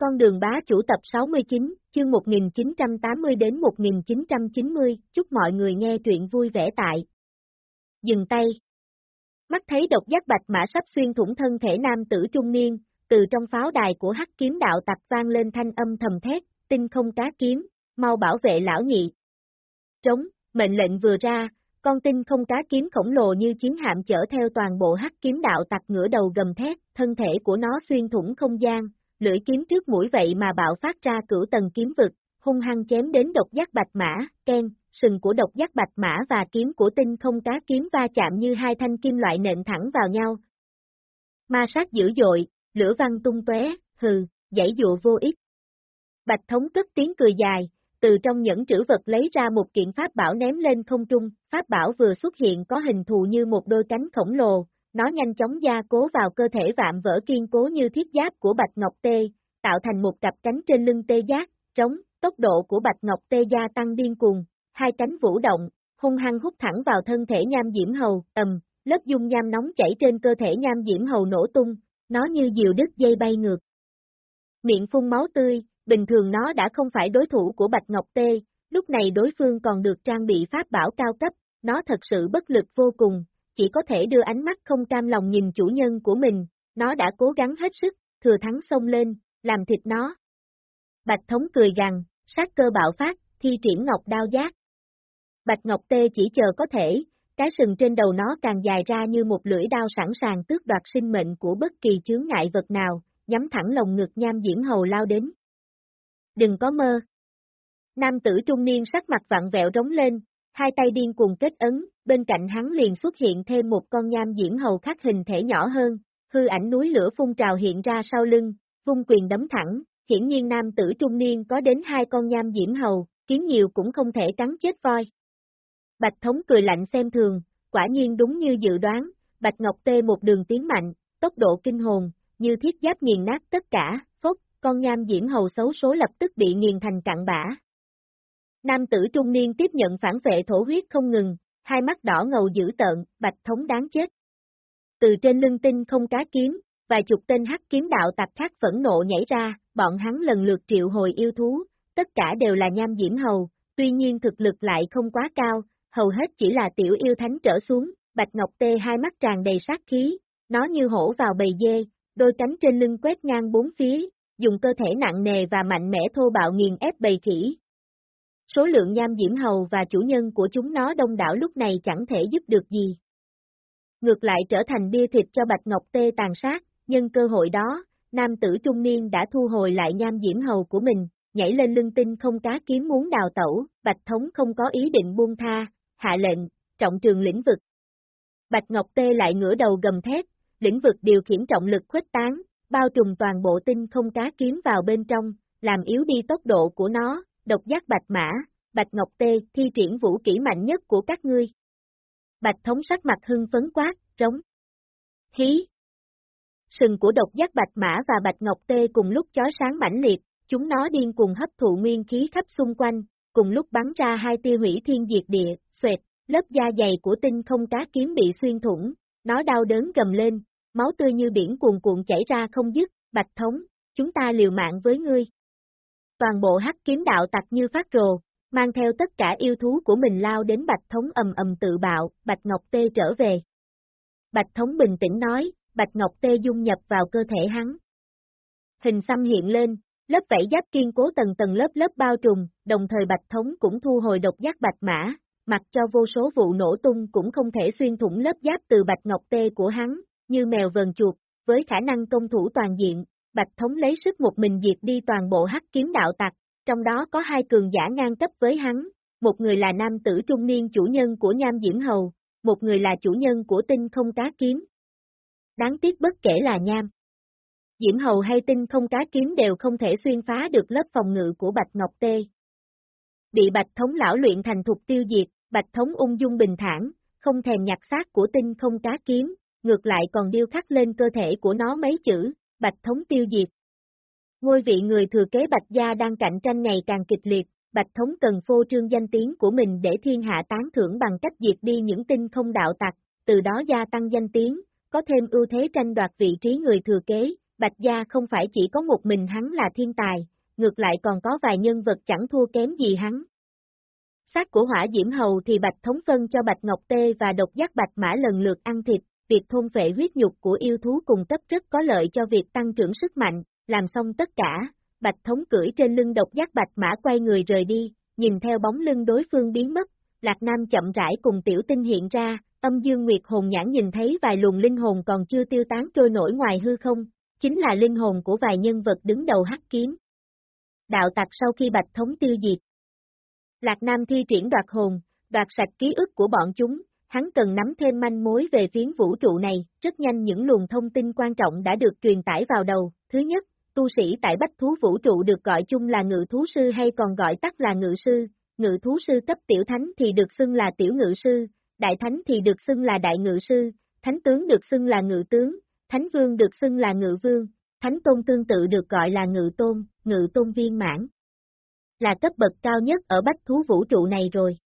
Con đường bá chủ tập 69, chương 1980 đến 1990, chúc mọi người nghe truyện vui vẻ tại. Dừng tay. Mắt thấy độc giác bạch mã sắp xuyên thủng thân thể nam tử trung niên, từ trong pháo đài của hắc kiếm đạo tặc vang lên thanh âm thầm thét, tinh không cá kiếm, mau bảo vệ lão nhị. Trống, mệnh lệnh vừa ra, con tinh không cá kiếm khổng lồ như chiến hạm chở theo toàn bộ hắc kiếm đạo tặc ngửa đầu gầm thét, thân thể của nó xuyên thủng không gian, lưỡi kiếm trước mũi vậy mà bạo phát ra cửu tầng kiếm vực, hung hăng chém đến độc giác bạch mã, ken, sừng của độc giác bạch mã và kiếm của tinh không cá kiếm va chạm như hai thanh kim loại nện thẳng vào nhau. Ma sát dữ dội, lửa văng tung tóe, hừ, giải dụ vô ích. Bạch thống cất tiếng cười dài, từ trong những trữ vật lấy ra một kiện pháp bảo ném lên không trung, pháp bảo vừa xuất hiện có hình thù như một đôi cánh khổng lồ, nó nhanh chóng gia cố vào cơ thể vạm vỡ kiên cố như thiết giáp của Bạch Ngọc Tê, tạo thành một cặp cánh trên lưng tê giác, trống, tốc độ của Bạch Ngọc Tê gia tăng điên cuồng, hai cánh vũ động, hung hăng hút thẳng vào thân thể nham diễm hầu, ầm, lớp dung nham nóng chảy trên cơ thể nham diễm hầu nổ tung, nó như diều đứt dây bay ngược. Miệng phun máu tươi, bình thường nó đã không phải đối thủ của Bạch Ngọc Tê, lúc này đối phương còn được trang bị pháp bảo cao cấp, nó thật sự bất lực vô cùng, chỉ có thể đưa ánh mắt không cam lòng nhìn chủ nhân của mình, nó đã cố gắng hết sức, thừa thắng xông lên, làm thịt nó. Bạch Thống cười rằng, sát cơ bạo phát, thi triển ngọc đao giác. Bạch Ngọc Tê chỉ chờ có thể, cái sừng trên đầu nó càng dài ra như một lưỡi đao sẵn sàng tước đoạt sinh mệnh của bất kỳ chướng ngại vật nào, nhắm thẳng lồng ngực nham diễm hầu lao đến. Đừng có mơ. Nam tử trung niên sắc mặt vặn vẹo rống lên, hai tay điên cuồng kết ấn, bên cạnh hắn liền xuất hiện thêm một con nham diễm hầu khác hình thể nhỏ hơn, hư ảnh núi lửa phun trào hiện ra sau lưng, vung quyền đấm thẳng, hiển nhiên nam tử trung niên có đến hai con nham diễm hầu, kiếm nhiều cũng không thể cắn chết voi. Bạch Thống cười lạnh xem thường, quả nhiên đúng như dự đoán, Bạch Ngọc Tê một đường tiến mạnh, tốc độ kinh hồn, như thiết giáp nghiền nát tất cả, phốc, con nham diễm hầu xấu số lập tức bị nghiền thành cặn bã. Nam tử trung niên tiếp nhận phản vệ thổ huyết không ngừng, hai mắt đỏ ngầu dữ tợn, Bạch Thống đáng chết. Từ trên lưng tinh không cá kiếm, vài chục tên hắc kiếm đạo tặc khác phẫn nộ nhảy ra, bọn hắn lần lượt triệu hồi yêu thú, tất cả đều là nham diễm hầu, tuy nhiên thực lực lại không quá cao, hầu hết chỉ là tiểu yêu thánh trở xuống, Bạch Ngọc Tê hai mắt tràn đầy sát khí, nó như hổ vào bầy dê, đôi cánh trên lưng quét ngang bốn phía, dùng cơ thể nặng nề và mạnh mẽ thô bạo nghiền ép bầy khỉ. Số lượng nham diễm hầu và chủ nhân của chúng nó đông đảo lúc này chẳng thể giúp được gì. Ngược lại trở thành bia thịt cho Bạch Ngọc Tê tàn sát, nhân cơ hội đó, nam tử trung niên đã thu hồi lại nham diễm hầu của mình, nhảy lên lưng tinh không cá kiếm muốn đào tẩu, Bạch Thống không có ý định buông tha, hạ lệnh, trọng trường lĩnh vực. Bạch Ngọc Tê lại ngửa đầu gầm thét, lĩnh vực điều khiển trọng lực khuếch tán, bao trùm toàn bộ tinh không cá kiếm vào bên trong, làm yếu đi tốc độ của nó, độc giác bạch mã, Bạch Ngọc Tê thi triển vũ kỹ mạnh nhất của các ngươi. Bạch thống sắc mặt hưng phấn quát, trống. Hí! Sừng của độc giác bạch mã và bạch ngọc tê cùng lúc chói sáng mãnh liệt, chúng nó điên cùng hấp thụ nguyên khí khắp xung quanh, cùng lúc bắn ra hai tia hủy thiên diệt địa, xoẹt, lớp da dày của tinh không cá kiếm bị xuyên thủng, nó đau đớn gầm lên, máu tươi như biển cuồn cuộn chảy ra không dứt, bạch thống, chúng ta liều mạng với ngươi. Toàn bộ hắc kiếm đạo tặc như phát rồ, mang theo tất cả yêu thú của mình lao đến bạch thống ầm ầm tự bạo, bạch ngọc tê trở về. Bạch thống bình tĩnh nói, bạch ngọc tê dung nhập vào cơ thể hắn. Hình xăm hiện lên, lớp vảy giáp kiên cố tầng tầng lớp lớp bao trùm, đồng thời bạch thống cũng thu hồi độc giác bạch mã, mặc cho vô số vụ nổ tung cũng không thể xuyên thủng lớp giáp từ bạch ngọc tê của hắn, như mèo vờn chuột, với khả năng công thủ toàn diện, bạch thống lấy sức một mình diệt đi toàn bộ hắc kiếm đạo tặc, trong đó có hai cường giả ngang cấp với hắn, một người là nam tử trung niên chủ nhân của nham diễm hầu, một người là chủ nhân của tinh không cá kiếm. Đáng tiếc bất kể là nham. Diễm hầu hay tinh không cá kiếm đều không thể xuyên phá được lớp phòng ngự của Bạch Ngọc Tê. Bị Bạch Thống lão luyện thành thục tiêu diệt, Bạch Thống ung dung bình thản, không thèm nhặt xác của tinh không cá kiếm, ngược lại còn điêu khắc lên cơ thể của nó mấy chữ, Bạch Thống tiêu diệt. Ngôi vị người thừa kế Bạch Gia đang cạnh tranh ngày càng kịch liệt, Bạch Thống cần phô trương danh tiếng của mình để thiên hạ tán thưởng bằng cách diệt đi những tinh không đạo tặc, từ đó gia tăng danh tiếng, có thêm ưu thế tranh đoạt vị trí người thừa kế, Bạch Gia không phải chỉ có một mình hắn là thiên tài, ngược lại còn có vài nhân vật chẳng thua kém gì hắn. Xác của hỏa diễm hầu thì Bạch Thống phân cho Bạch Ngọc Tê và độc giác Bạch Mã lần lượt ăn thịt, việc thôn vệ huyết nhục của yêu thú cùng cấp rất có lợi cho việc tăng trưởng sức mạnh, làm xong tất cả, Bạch Thống cưỡi trên lưng độc giác Bạch Mã quay người rời đi, nhìn theo bóng lưng đối phương biến mất, Lạc Nam chậm rãi cùng tiểu tinh hiện ra, âm dương nguyệt hồn nhãn nhìn thấy vài luồng linh hồn còn chưa tiêu tán trôi nổi ngoài hư không, chính là linh hồn của vài nhân vật đứng đầu hắc kiếm. Đạo tặc sau khi bạch thống tiêu diệt. Lạc Nam thi triển đoạt hồn, đoạt sạch ký ức của bọn chúng, hắn cần nắm thêm manh mối về phiến vũ trụ này, rất nhanh những luồng thông tin quan trọng đã được truyền tải vào đầu. Thứ nhất, tu sĩ tại Bách Thú Vũ trụ được gọi chung là ngự thú sư hay còn gọi tắt là ngự sư, ngự thú sư cấp tiểu thánh thì được xưng là tiểu ngự sư, đại thánh thì được xưng là đại ngự sư, thánh tướng được xưng là ngự tướng, thánh vương được xưng là ngự vương, thánh tôn tương tự được gọi là ngự tôn, ngự tôn viên mãn. Là cấp bậc cao nhất ở bách thú vũ trụ này rồi.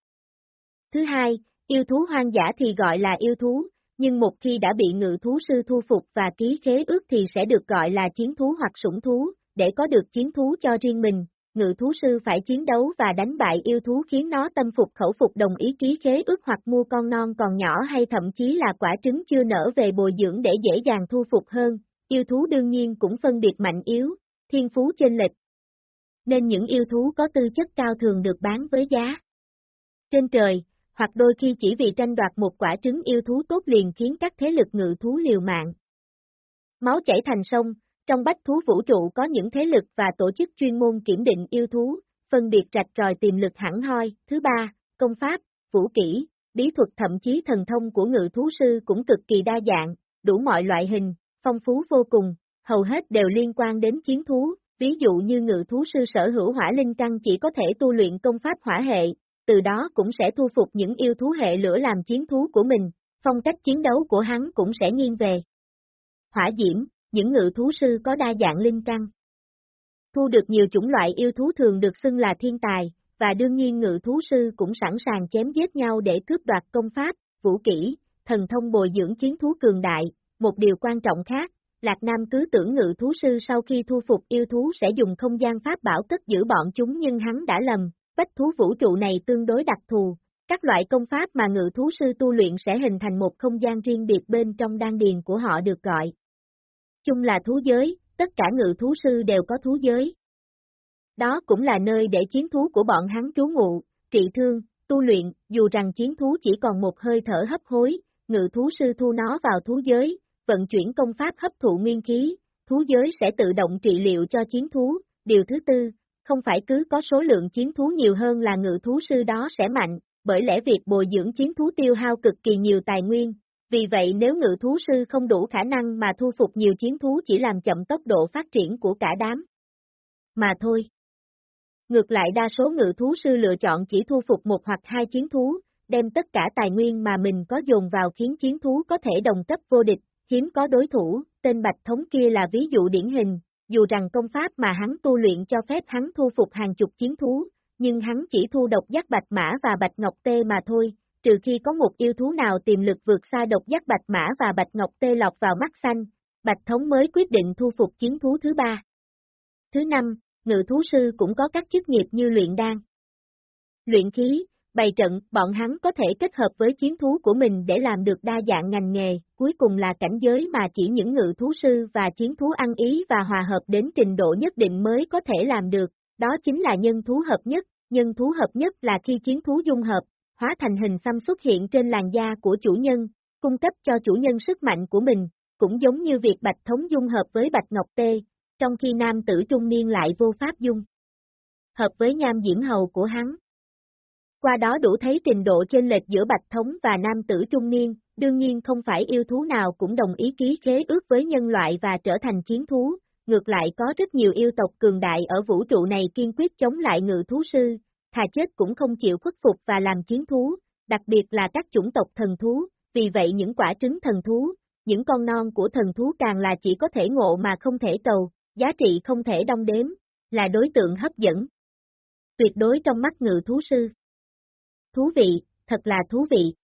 Thứ hai, yêu thú hoang dã thì gọi là yêu thú, nhưng một khi đã bị ngự thú sư thu phục và ký khế ước thì sẽ được gọi là chiến thú hoặc sủng thú, để có được chiến thú cho riêng mình, ngự thú sư phải chiến đấu và đánh bại yêu thú khiến nó tâm phục khẩu phục đồng ý ký khế ước hoặc mua con non còn nhỏ hay thậm chí là quả trứng chưa nở về bồi dưỡng để dễ dàng thu phục hơn, yêu thú đương nhiên cũng phân biệt mạnh yếu, thiên phú trên lệch. Nên những yêu thú có tư chất cao thường được bán với giá. Trên trời, hoặc đôi khi chỉ vì tranh đoạt một quả trứng yêu thú tốt liền khiến các thế lực ngự thú liều mạng. Máu chảy thành sông, trong bách thú vũ trụ có những thế lực và tổ chức chuyên môn kiểm định yêu thú, phân biệt rạch ròi tiềm lực hẳn hoi. Thứ ba, công pháp, vũ kỹ, bí thuật thậm chí thần thông của ngự thú sư cũng cực kỳ đa dạng, đủ mọi loại hình, phong phú vô cùng, hầu hết đều liên quan đến chiến thú, ví dụ như ngự thú sư sở hữu hỏa linh căn chỉ có thể tu luyện công pháp hỏa hệ, từ đó cũng sẽ thu phục những yêu thú hệ lửa làm chiến thú của mình, phong cách chiến đấu của hắn cũng sẽ nghiêng về. Hỏa diễm, những ngự thú sư có đa dạng linh căn. Thu được nhiều chủng loại yêu thú thường được xưng là thiên tài, và đương nhiên ngự thú sư cũng sẵn sàng chém giết nhau để cướp đoạt công pháp, vũ kỹ, thần thông bồi dưỡng chiến thú cường đại. Một điều quan trọng khác, Lạc Nam cứ tưởng ngự thú sư sau khi thu phục yêu thú sẽ dùng không gian pháp bảo cất giữ bọn chúng nhưng hắn đã lầm, bách thú vũ trụ này tương đối đặc thù, các loại công pháp mà ngự thú sư tu luyện sẽ hình thành một không gian riêng biệt bên trong đan điền của họ được gọi chung là thú giới, tất cả ngự thú sư đều có thú giới. Đó cũng là nơi để chiến thú của bọn hắn trú ngụ, trị thương, tu luyện, dù rằng chiến thú chỉ còn một hơi thở hấp hối, ngự thú sư thu nó vào thú giới, vận chuyển công pháp hấp thụ nguyên khí, thú giới sẽ tự động trị liệu cho chiến thú. Điều thứ tư, không phải cứ có số lượng chiến thú nhiều hơn là ngự thú sư đó sẽ mạnh, bởi lẽ việc bồi dưỡng chiến thú tiêu hao cực kỳ nhiều tài nguyên, vì vậy nếu ngự thú sư không đủ khả năng mà thu phục nhiều chiến thú chỉ làm chậm tốc độ phát triển của cả đám. Mà thôi. Ngược lại đa số ngự thú sư lựa chọn chỉ thu phục một hoặc hai chiến thú, đem tất cả tài nguyên mà mình có dồn vào khiến chiến thú có thể đồng cấp vô địch, hiếm có đối thủ, tên Bạch Thống kia là ví dụ điển hình, dù rằng công pháp mà hắn tu luyện cho phép hắn thu phục hàng chục chiến thú, nhưng hắn chỉ thu độc giác Bạch Mã và Bạch Ngọc Tê mà thôi, trừ khi có một yêu thú nào tiềm lực vượt xa độc giác bạch mã và bạch ngọc tê lọc vào mắt xanh, bạch thống mới quyết định thu phục chiến thú thứ ba. Thứ năm, ngự thú sư cũng có các chức nghiệp như luyện đan. Luyện khí, bày trận, bọn hắn có thể kết hợp với chiến thú của mình để làm được đa dạng ngành nghề, cuối cùng là cảnh giới mà chỉ những ngự thú sư và chiến thú ăn ý và hòa hợp đến trình độ nhất định mới có thể làm được, đó chính là nhân thú hợp nhất, nhân thú hợp nhất là khi chiến thú dung hợp, hóa thành hình xăm xuất hiện trên làn da của chủ nhân, cung cấp cho chủ nhân sức mạnh của mình, cũng giống như việc Bạch Thống dung hợp với Bạch Ngọc Tê, trong khi nam tử trung niên lại vô pháp dung. Hợp với nham diễm hầu của hắn. Qua đó đủ thấy trình độ trên lệch giữa Bạch Thống và nam tử trung niên, đương nhiên không phải yêu thú nào cũng đồng ý ký khế ước với nhân loại và trở thành chiến thú, ngược lại có rất nhiều yêu tộc cường đại ở vũ trụ này kiên quyết chống lại ngự thú sư, thà chết cũng không chịu khuất phục và làm chiến thú, đặc biệt là các chủng tộc thần thú, vì vậy những quả trứng thần thú, những con non của thần thú càng là chỉ có thể ngộ mà không thể cầu, giá trị không thể đong đếm, là đối tượng hấp dẫn. Tuyệt đối trong mắt ngự thú sư. Thú vị, thật là thú vị.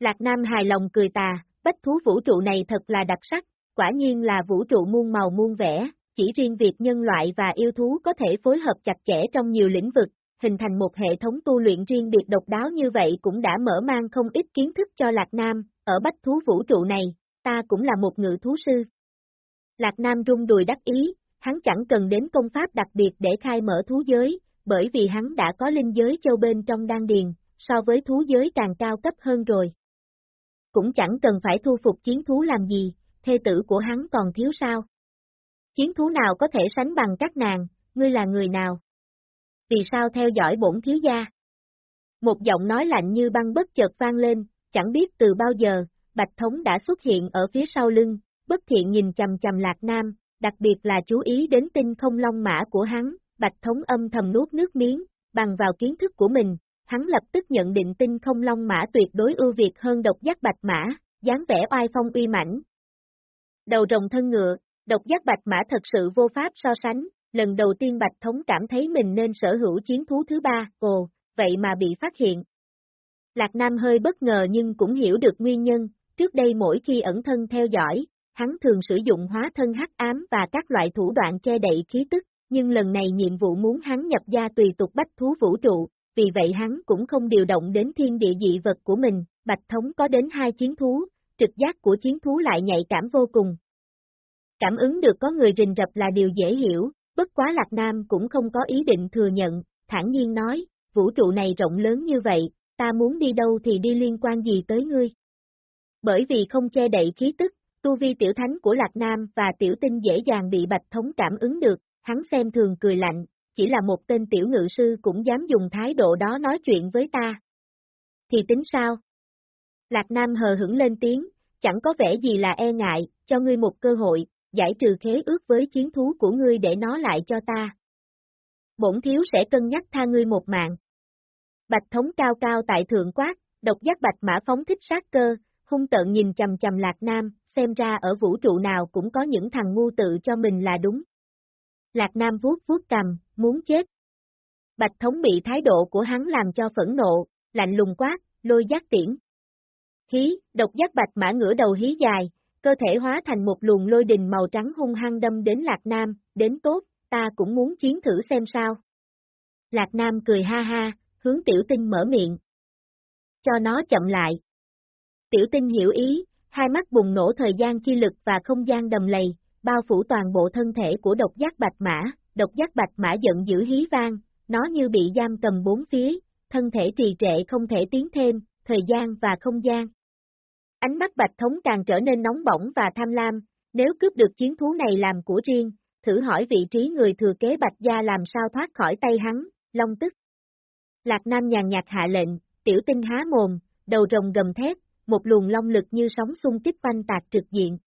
Lạc Nam hài lòng cười tà, bách thú vũ trụ này thật là đặc sắc, quả nhiên là vũ trụ muôn màu muôn vẻ, chỉ riêng việc nhân loại và yêu thú có thể phối hợp chặt chẽ trong nhiều lĩnh vực, hình thành một hệ thống tu luyện riêng biệt độc đáo như vậy cũng đã mở mang không ít kiến thức cho Lạc Nam, ở bách thú vũ trụ này, ta cũng là một ngự thú sư. Lạc Nam rung đùi đắc ý, hắn chẳng cần đến công pháp đặc biệt để khai mở thú giới, bởi vì hắn đã có linh giới châu bên trong đan điền, so với thú giới càng cao cấp hơn rồi. Cũng chẳng cần phải thu phục chiến thú làm gì, thê tử của hắn còn thiếu sao. Chiến thú nào có thể sánh bằng các nàng, ngươi là người nào? Vì sao theo dõi bổn thiếu gia? Một giọng nói lạnh như băng bất chợt vang lên, chẳng biết từ bao giờ, Bạch Thống đã xuất hiện ở phía sau lưng, bất thiện nhìn chầm chầm Lạc Nam, đặc biệt là chú ý đến tinh không long mã của hắn, Bạch Thống âm thầm nuốt nước miếng, bằng vào kiến thức của mình, hắn lập tức nhận định tinh không long mã tuyệt đối ưu việt hơn độc giác bạch mã, dáng vẻ oai phong uy mãnh. Đầu rồng thân ngựa, độc giác bạch mã thật sự vô pháp so sánh, lần đầu tiên Bạch Thống cảm thấy mình nên sở hữu chiến thú thứ ba, ồ, vậy mà bị phát hiện. Lạc Nam hơi bất ngờ nhưng cũng hiểu được nguyên nhân, trước đây mỗi khi ẩn thân theo dõi, hắn thường sử dụng hóa thân hắc ám và các loại thủ đoạn che đậy khí tức, nhưng lần này nhiệm vụ muốn hắn nhập gia tùy tục bách thú vũ trụ, vì vậy hắn cũng không điều động đến thiên địa dị vật của mình, Bạch Thống có đến hai chiến thú, trực giác của chiến thú lại nhạy cảm vô cùng. Cảm ứng được có người rình rập là điều dễ hiểu, bất quá Lạc Nam cũng không có ý định thừa nhận, thản nhiên nói, vũ trụ này rộng lớn như vậy, ta muốn đi đâu thì đi liên quan gì tới ngươi. Bởi vì không che đậy khí tức, tu vi tiểu thánh của Lạc Nam và tiểu tinh dễ dàng bị Bạch Thống cảm ứng được, hắn xem thường cười lạnh, chỉ là một tên tiểu ngự sư cũng dám dùng thái độ đó nói chuyện với ta. Thì tính sao? Lạc Nam hờ hững lên tiếng, chẳng có vẻ gì là e ngại, cho ngươi một cơ hội, giải trừ khế ước với chiến thú của ngươi để nó lại cho ta. Bổn thiếu sẽ cân nhắc tha ngươi một mạng. Bạch thống cao cao tại thượng quát, độc giác bạch mã phóng thích sát cơ, hung tợn nhìn chầm chầm lạc nam, xem ra ở vũ trụ nào cũng có những thằng ngu tự cho mình là đúng. Lạc Nam vuốt vuốt cầm, muốn chết. Bạch thống bị thái độ của hắn làm cho phẫn nộ, lạnh lùng quát, lôi giác tiễn. Hí, độc giác bạch mã ngửa đầu hí dài, cơ thể hóa thành một luồng lôi đình màu trắng hung hăng đâm đến Lạc Nam, đến tốt, ta cũng muốn chiến thử xem sao. Lạc Nam cười ha ha, hướng tiểu tinh mở miệng. Cho nó chậm lại. Tiểu tinh hiểu ý, hai mắt bùng nổ thời gian chi lực và không gian đầm lầy, bao phủ toàn bộ thân thể của độc giác bạch mã, độc giác bạch mã giận dữ hí vang, nó như bị giam cầm bốn phía, thân thể trì trệ không thể tiến thêm, thời gian và không gian. Ánh mắt bạch thống càng trở nên nóng bỏng và tham lam, nếu cướp được chiến thú này làm của riêng, thử hỏi vị trí người thừa kế bạch gia làm sao thoát khỏi tay hắn, long tức. Lạc Nam nhàn nhạt hạ lệnh, tiểu tinh há mồm, đầu rồng gầm thét, một luồng long lực như sóng xung kích quanh tạc trực diện.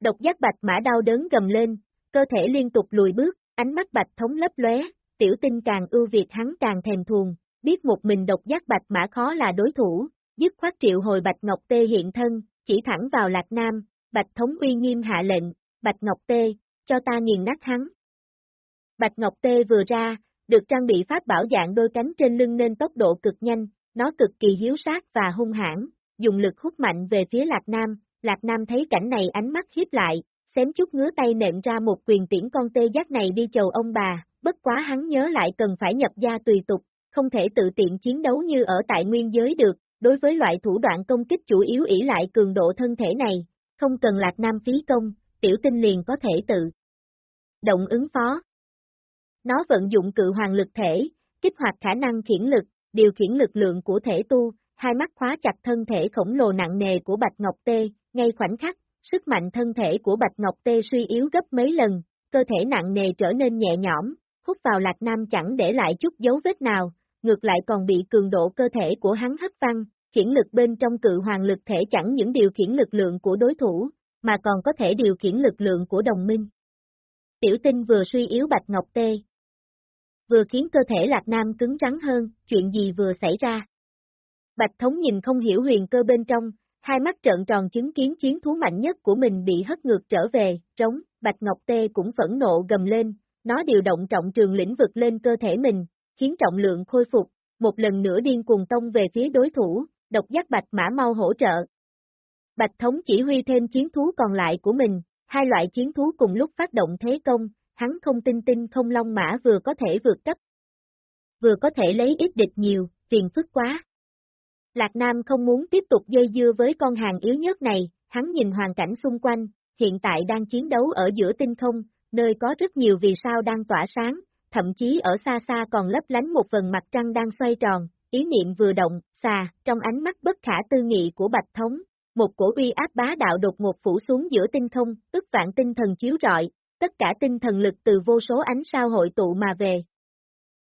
Độc giác bạch mã đau đớn gầm lên, cơ thể liên tục lùi bước, ánh mắt bạch thống lấp lóe, tiểu tinh càng ưu việt hắn càng thèm thuồng, biết một mình độc giác bạch mã khó là đối thủ, dứt khoát triệu hồi Bạch Ngọc Tê hiện thân, chỉ thẳng vào Lạc Nam, Bạch Thống uy nghiêm hạ lệnh, Bạch Ngọc Tê, cho ta nghiền nát hắn. Bạch Ngọc Tê vừa ra, được trang bị pháp bảo dạng đôi cánh trên lưng nên tốc độ cực nhanh, nó cực kỳ hiếu sát và hung hãn, dùng lực hút mạnh về phía Lạc Nam, Lạc Nam thấy cảnh này ánh mắt hiếp lại, xém chút ngứa tay nện ra một quyền tiễn con tê giác này đi chầu ông bà, bất quá hắn nhớ lại cần phải nhập gia tùy tục, không thể tự tiện chiến đấu như ở tại nguyên giới được, đối với loại thủ đoạn công kích chủ yếu ỷ lại cường độ thân thể này, không cần lạc nam phí công, tiểu tinh liền có thể tự động ứng phó. Nó vận dụng cự hoàng lực thể, kích hoạt khả năng khiển lực, điều khiển lực lượng của thể tu, hai mắt khóa chặt thân thể khổng lồ nặng nề của Bạch Ngọc Tê, ngay khoảnh khắc, sức mạnh thân thể của Bạch Ngọc Tê suy yếu gấp mấy lần, cơ thể nặng nề trở nên nhẹ nhõm, hút vào Lạc Nam chẳng để lại chút dấu vết nào, ngược lại còn bị cường độ cơ thể của hắn hấp văng, khiển lực bên trong cự hoàng lực thể chẳng những điều khiển lực lượng của đối thủ, mà còn có thể điều khiển lực lượng của đồng minh. Tiểu tinh vừa suy yếu Bạch Ngọc Tê, vừa khiến cơ thể Lạc Nam cứng rắn hơn, chuyện gì vừa xảy ra. Bạch Thống nhìn không hiểu huyền cơ bên trong, hai mắt trợn tròn chứng kiến chiến thú mạnh nhất của mình bị hất ngược trở về, trống, Bạch Ngọc Tê cũng phẫn nộ gầm lên, nó điều động trọng trường lĩnh vực lên cơ thể mình, khiến trọng lượng khôi phục, một lần nữa điên cuồng tông về phía đối thủ, độc giác bạch mã mau hỗ trợ. Bạch Thống chỉ huy thêm chiến thú còn lại của mình, hai loại chiến thú cùng lúc phát động thế công, hắn không tin tin không long mã vừa có thể vượt cấp. Vừa có thể lấy ít địch nhiều, phiền phức quá. Lạc Nam không muốn tiếp tục dây dưa với con hàng yếu nhất này, hắn nhìn hoàn cảnh xung quanh, hiện tại đang chiến đấu ở giữa tinh không, nơi có rất nhiều vì sao đang tỏa sáng, thậm chí ở xa xa còn lấp lánh một phần mặt trăng đang xoay tròn, ý niệm vừa động, xà, trong ánh mắt bất khả tư nghị của Bạch Thống, một cổ uy áp bá đạo đột ngột phủ xuống giữa tinh không, tức vạn tinh thần chiếu rọi, tất cả tinh thần lực từ vô số ánh sao hội tụ mà về.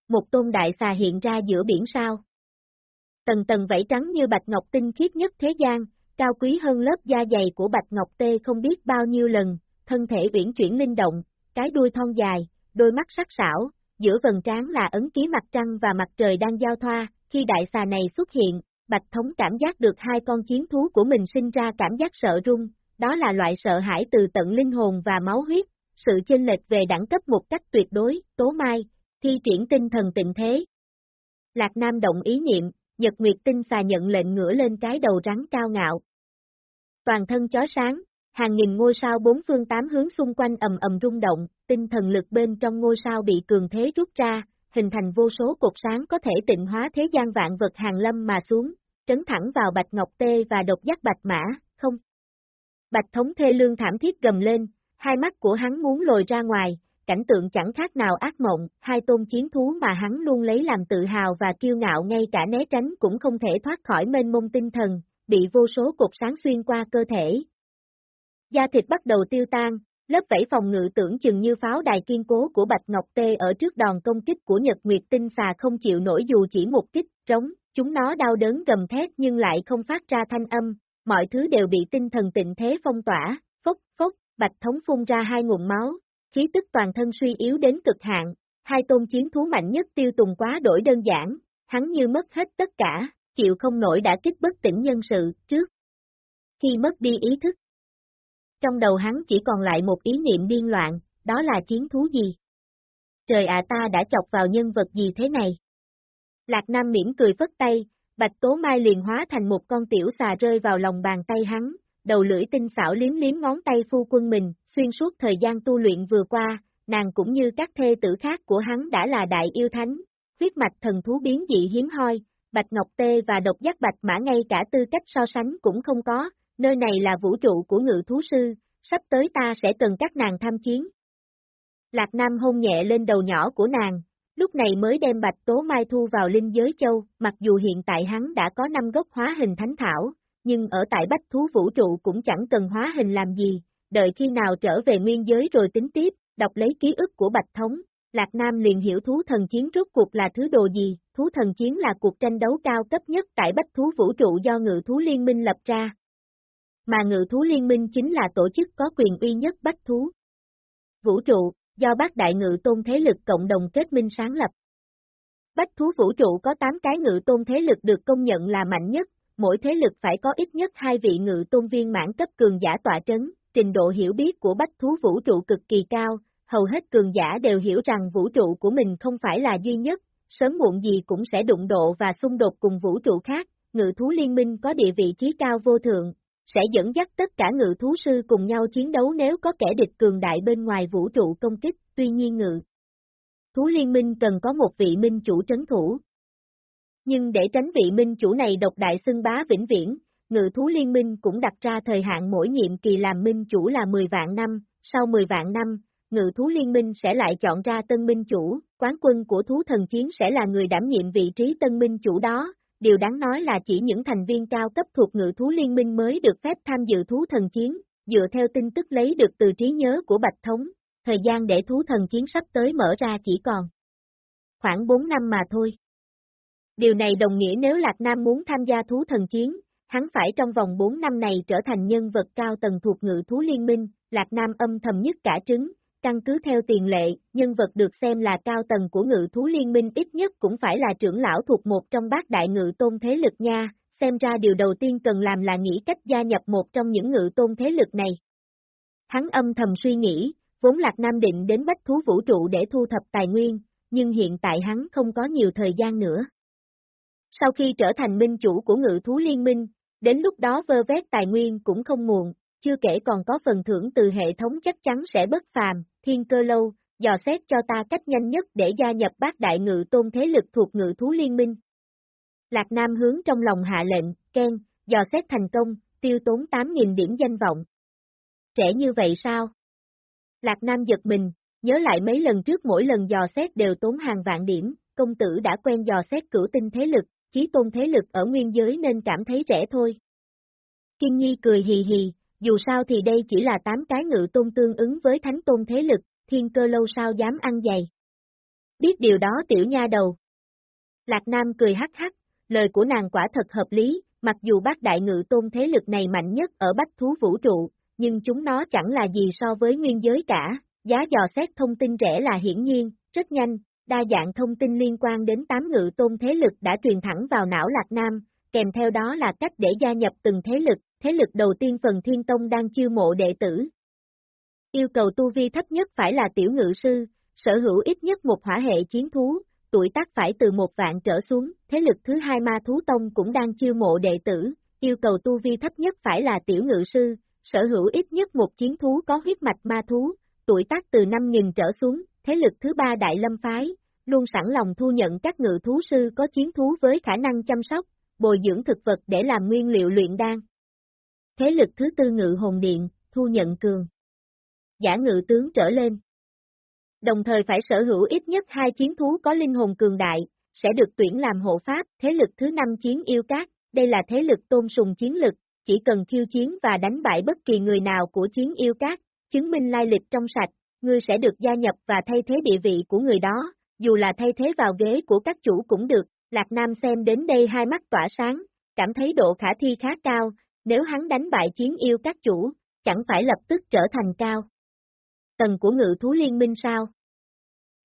Một tôn đại xà hiện ra giữa biển sao. Tầng tầng vảy trắng như bạch ngọc tinh khiết nhất thế gian, cao quý hơn lớp da dày của bạch ngọc tê không biết bao nhiêu lần, thân thể uyển chuyển linh động, cái đuôi thon dài, đôi mắt sắc sảo, giữa vần trán là ấn ký mặt trăng và mặt trời đang giao thoa, khi đại xà này xuất hiện, Bạch Thống cảm giác được hai con chiến thú của mình sinh ra cảm giác sợ run, đó là loại sợ hãi từ tận linh hồn và máu huyết, sự chênh lệch về đẳng cấp một cách tuyệt đối, tố mai, thi triển tinh thần tịnh thế. Lạc Nam động ý niệm, Nhật Nguyệt tinh xà nhận lệnh ngửa lên cái đầu rắn cao ngạo. Toàn thân chó sáng, hàng nghìn ngôi sao bốn phương tám hướng xung quanh ầm ầm rung động, tinh thần lực bên trong ngôi sao bị cường thế rút ra, hình thành vô số cột sáng có thể tịnh hóa thế gian vạn vật hàng lâm mà xuống, trấn thẳng vào Bạch Ngọc Tê và độc giác Bạch Mã, không. Bạch Thống Thê Lương thảm thiết gầm lên, hai mắt của hắn muốn lồi ra ngoài, cảnh tượng chẳng khác nào ác mộng, hai tôn chiến thú mà hắn luôn lấy làm tự hào và kiêu ngạo ngay cả né tránh cũng không thể thoát khỏi mênh mông tinh thần, bị vô số cột sáng xuyên qua cơ thể. Da thịt bắt đầu tiêu tan, lớp vảy phòng ngự tưởng chừng như pháo đài kiên cố của Bạch Ngọc Tê ở trước đòn công kích của Nhật Nguyệt Tinh xà không chịu nổi dù chỉ một kích, trống, chúng nó đau đớn gầm thét nhưng lại không phát ra thanh âm, mọi thứ đều bị tinh thần tịnh thế phong tỏa, phốc, phốc, Bạch Thống phun ra hai nguồn máu, khí tức toàn thân suy yếu đến cực hạn, hai tôn chiến thú mạnh nhất tiêu tùng quá đổi đơn giản, hắn như mất hết tất cả, chịu không nổi đã kích bất tỉnh nhân sự, trước. Khi mất đi ý thức, trong đầu hắn chỉ còn lại một ý niệm điên loạn, đó là chiến thú gì? Trời ạ ta đã chọc vào nhân vật gì thế này? Lạc Nam miễn cười phất tay, Bạch Tố Mai liền hóa thành một con tiểu xà rơi vào lòng bàn tay hắn, đầu lưỡi tinh xảo liếm liếm ngón tay phu quân mình, xuyên suốt thời gian tu luyện vừa qua, nàng cũng như các thê tử khác của hắn đã là đại yêu thánh, huyết mạch thần thú biến dị hiếm hoi, Bạch Ngọc Tê và độc giác Bạch Mã ngay cả tư cách so sánh cũng không có, nơi này là vũ trụ của ngự thú sư, sắp tới ta sẽ cần các nàng tham chiến. Lạc Nam hôn nhẹ lên đầu nhỏ của nàng, lúc này mới đem Bạch Tố Mai thu vào linh giới châu, mặc dù hiện tại hắn đã có năm gốc hóa hình thánh thảo, nhưng ở tại Bách Thú Vũ trụ cũng chẳng cần hóa hình làm gì, đợi khi nào trở về nguyên giới rồi tính tiếp, đọc lấy ký ức của Bạch Thống, Lạc Nam liền hiểu thú thần chiến rốt cuộc là thứ đồ gì, thú thần chiến là cuộc tranh đấu cao cấp nhất tại Bách Thú Vũ trụ do Ngự Thú Liên minh lập ra, mà ngự thú liên minh chính là tổ chức có quyền uy nhất bách thú. Vũ trụ, do bác đại ngự tôn thế lực cộng đồng kết minh sáng lập. Bách thú vũ trụ có 8 cái ngự tôn thế lực được công nhận là mạnh nhất, mỗi thế lực phải có ít nhất hai vị ngự tôn viên mãn cấp cường giả tọa trấn, trình độ hiểu biết của bách thú vũ trụ cực kỳ cao, hầu hết cường giả đều hiểu rằng vũ trụ của mình không phải là duy nhất, sớm muộn gì cũng sẽ đụng độ và xung đột cùng vũ trụ khác, ngự thú liên minh có địa vị trí cao vô thượng, sẽ dẫn dắt tất cả ngự thú sư cùng nhau chiến đấu nếu có kẻ địch cường đại bên ngoài vũ trụ công kích, tuy nhiên ngự. Thú liên minh cần có một vị minh chủ trấn thủ. Nhưng để tránh vị minh chủ này độc đại xưng bá vĩnh viễn, ngự thú liên minh cũng đặt ra thời hạn mỗi nhiệm kỳ làm minh chủ là 10 vạn năm, sau 10 vạn năm, ngự thú liên minh sẽ lại chọn ra tân minh chủ, quán quân của thú thần chiến sẽ là người đảm nhiệm vị trí tân minh chủ đó, điều đáng nói là chỉ những thành viên cao cấp thuộc ngự thú liên minh mới được phép tham dự thú thần chiến, dựa theo tin tức lấy được từ trí nhớ của Bạch Thống, thời gian để thú thần chiến sắp tới mở ra chỉ còn khoảng 4 năm mà thôi. Điều này đồng nghĩa nếu Lạc Nam muốn tham gia thú thần chiến, hắn phải trong vòng 4 năm này trở thành nhân vật cao tầng thuộc ngự thú liên minh, Lạc Nam âm thầm nhất cả trứng, Căn cứ theo tiền lệ, nhân vật được xem là cao tầng của ngự thú liên minh ít nhất cũng phải là trưởng lão thuộc một trong bát đại ngự tôn thế lực nha, xem ra điều đầu tiên cần làm là nghĩ cách gia nhập một trong những ngự tôn thế lực này. Hắn âm thầm suy nghĩ, vốn Lạc Nam định đến bách thú vũ trụ để thu thập tài nguyên, nhưng hiện tại hắn không có nhiều thời gian nữa. Sau khi trở thành minh chủ của ngự thú liên minh, đến lúc đó vơ vét tài nguyên cũng không muộn, chưa kể còn có phần thưởng từ hệ thống chắc chắn sẽ bất phàm, thiên cơ lâu, dò xét cho ta cách nhanh nhất để gia nhập bát đại ngự tôn thế lực thuộc ngự thú liên minh. Lạc Nam hướng trong lòng hạ lệnh, khen, dò xét thành công, tiêu tốn 8.000 điểm danh vọng. Trẻ như vậy sao? Lạc Nam giật mình, nhớ lại mấy lần trước mỗi lần dò xét đều tốn hàng vạn điểm, công tử đã quen dò xét cửu tinh thế lực, chí tôn thế lực ở nguyên giới nên cảm thấy rẻ thôi. Kim Nhi cười hì hì, dù sao thì đây chỉ là 8 cái ngự tôn tương ứng với thánh tôn thế lực, thiên cơ lâu sao dám ăn dày. Biết điều đó tiểu nha đầu. Lạc Nam cười hắc hắc, lời của nàng quả thật hợp lý, mặc dù bác đại ngự tôn thế lực này mạnh nhất ở bách thú vũ trụ, nhưng chúng nó chẳng là gì so với nguyên giới cả, giá dò xét thông tin rẻ là hiển nhiên, rất nhanh, đa dạng thông tin liên quan đến tám ngự tôn thế lực đã truyền thẳng vào não Lạc Nam, kèm theo đó là cách để gia nhập từng thế lực, thế lực đầu tiên phần thiên tông đang chiêu mộ đệ tử. Yêu cầu tu vi thấp nhất phải là tiểu ngự sư, sở hữu ít nhất một hỏa hệ chiến thú, tuổi tác phải từ một vạn trở xuống, thế lực thứ hai ma thú tông cũng đang chiêu mộ đệ tử, yêu cầu tu vi thấp nhất phải là tiểu ngự sư, sở hữu ít nhất một chiến thú có huyết mạch ma thú, tuổi tác từ 5.000 trở xuống, thế lực thứ ba đại lâm phái, luôn sẵn lòng thu nhận các ngự thú sư có chiến thú với khả năng chăm sóc, bồi dưỡng thực vật để làm nguyên liệu luyện đan. Thế lực thứ tư ngự hồn điện, thu nhận cường. Giả ngự tướng trở lên. Đồng thời phải sở hữu ít nhất hai chiến thú có linh hồn cường đại, sẽ được tuyển làm hộ pháp, thế lực thứ năm chiến yêu cát, đây là thế lực tôn sùng chiến lực, chỉ cần khiêu chiến và đánh bại bất kỳ người nào của chiến yêu cát, chứng minh lai lịch trong sạch, ngươi sẽ được gia nhập và thay thế địa vị của người đó, dù là thay thế vào ghế của các chủ cũng được, Lạc Nam xem đến đây hai mắt tỏa sáng, cảm thấy độ khả thi khá cao, nếu hắn đánh bại chiến yêu các chủ, chẳng phải lập tức trở thành cao. Tầng của ngự thú liên minh sao?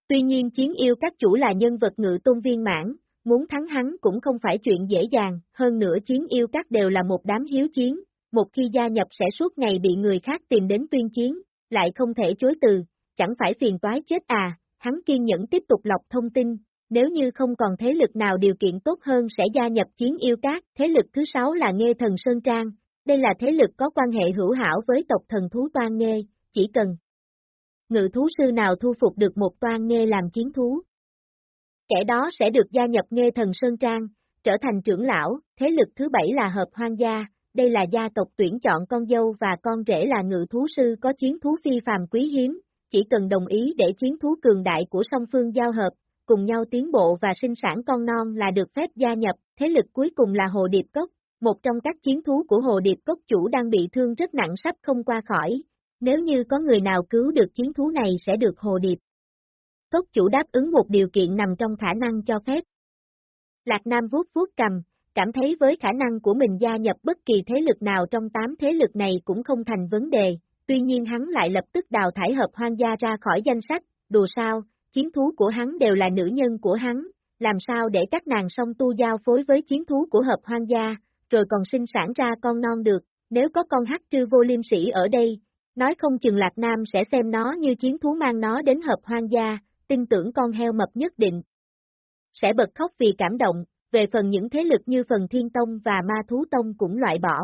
Tuy nhiên chiến yêu các chủ là nhân vật ngự tôn viên mãn, muốn thắng hắn cũng không phải chuyện dễ dàng, hơn nữa chiến yêu các đều là một đám hiếu chiến, một khi gia nhập sẽ suốt ngày bị người khác tìm đến tuyên chiến, lại không thể chối từ, chẳng phải phiền toái chết à, hắn kiên nhẫn tiếp tục lọc thông tin, nếu như không còn thế lực nào điều kiện tốt hơn sẽ gia nhập chiến yêu cát, thế lực thứ sáu là Nghê Thần Sơn Trang, đây là thế lực có quan hệ hữu hảo với tộc thần thú Toan Nghê, chỉ cần ngự thú sư nào thu phục được một Toan Nghê làm chiến thú. Kẻ đó sẽ được gia nhập Nghê Thần Sơn Trang, trở thành trưởng lão, thế lực thứ bảy là Hợp Hoang Gia, đây là gia tộc tuyển chọn con dâu và con rể là ngự thú sư có chiến thú phi phàm quý hiếm, chỉ cần đồng ý để chiến thú cường đại của song phương giao hợp, cùng nhau tiến bộ và sinh sản con non là được phép gia nhập, thế lực cuối cùng là Hồ Điệp Cốc, một trong các chiến thú của Hồ Điệp Cốc chủ đang bị thương rất nặng sắp không qua khỏi, nếu như có người nào cứu được chiến thú này sẽ được Hồ Điệp. Cốc chủ đáp ứng một điều kiện nằm trong khả năng cho phép. Lạc Nam vuốt vuốt cầm, cảm thấy với khả năng của mình gia nhập bất kỳ thế lực nào trong tám thế lực này cũng không thành vấn đề, tuy nhiên hắn lại lập tức đào thải hợp hoang gia ra khỏi danh sách, đùa sao, chiến thú của hắn đều là nữ nhân của hắn, làm sao để các nàng song tu giao phối với chiến thú của hợp hoang gia, rồi còn sinh sản ra con non được, nếu có con hắc trư vô liêm sĩ ở đây, nói không chừng Lạc Nam sẽ xem nó như chiến thú mang nó đến hợp hoang gia, tin tưởng con heo mập nhất định. Sẽ bật khóc vì cảm động, về phần những thế lực như phần Thiên Tông và Ma Thú Tông cũng loại bỏ.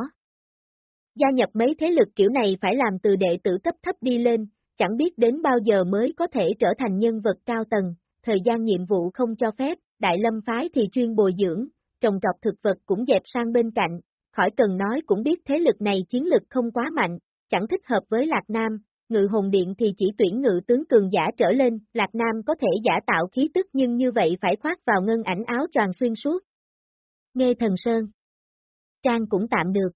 Gia nhập mấy thế lực kiểu này phải làm từ đệ tử cấp thấp đi lên, chẳng biết đến bao giờ mới có thể trở thành nhân vật cao tầng, thời gian nhiệm vụ không cho phép, đại lâm phái thì chuyên bồi dưỡng, trồng trọt thực vật cũng dẹp sang bên cạnh, khỏi cần nói cũng biết thế lực này chiến lực không quá mạnh, chẳng thích hợp với Lạc Nam, ngự hồn điện thì chỉ tuyển ngự tướng cường giả trở lên, Lạc Nam có thể giả tạo khí tức nhưng như vậy phải khoác vào ngân ảnh áo tròn xuyên suốt. Nghe thần sơn. Trang cũng tạm được.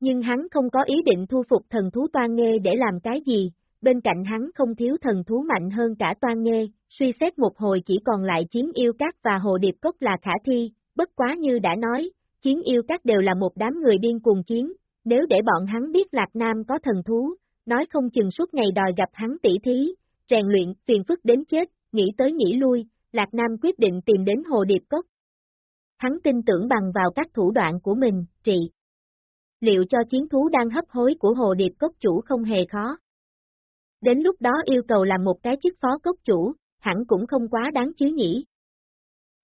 Nhưng hắn không có ý định thu phục thần thú toan nghe để làm cái gì, bên cạnh hắn không thiếu thần thú mạnh hơn cả toan nghe. suy xét một hồi chỉ còn lại chiến yêu các và hồ điệp cốc là khả thi, bất quá như đã nói, chiến yêu các đều là một đám người điên cuồng chiến, nếu để bọn hắn biết Lạc Nam có thần thú, nói không chừng suốt ngày đòi gặp hắn tỷ thí, rèn luyện, phiền phức đến chết, nghĩ tới nghĩ lui, Lạc Nam quyết định tìm đến Hồ Điệp Cốc. Hắn tin tưởng bằng vào các thủ đoạn của mình, trị. Liệu cho chiến thú đang hấp hối của Hồ Điệp Cốc chủ không hề khó. Đến lúc đó yêu cầu làm một cái chức phó cốc chủ, hẳn cũng không quá đáng chứ nhỉ.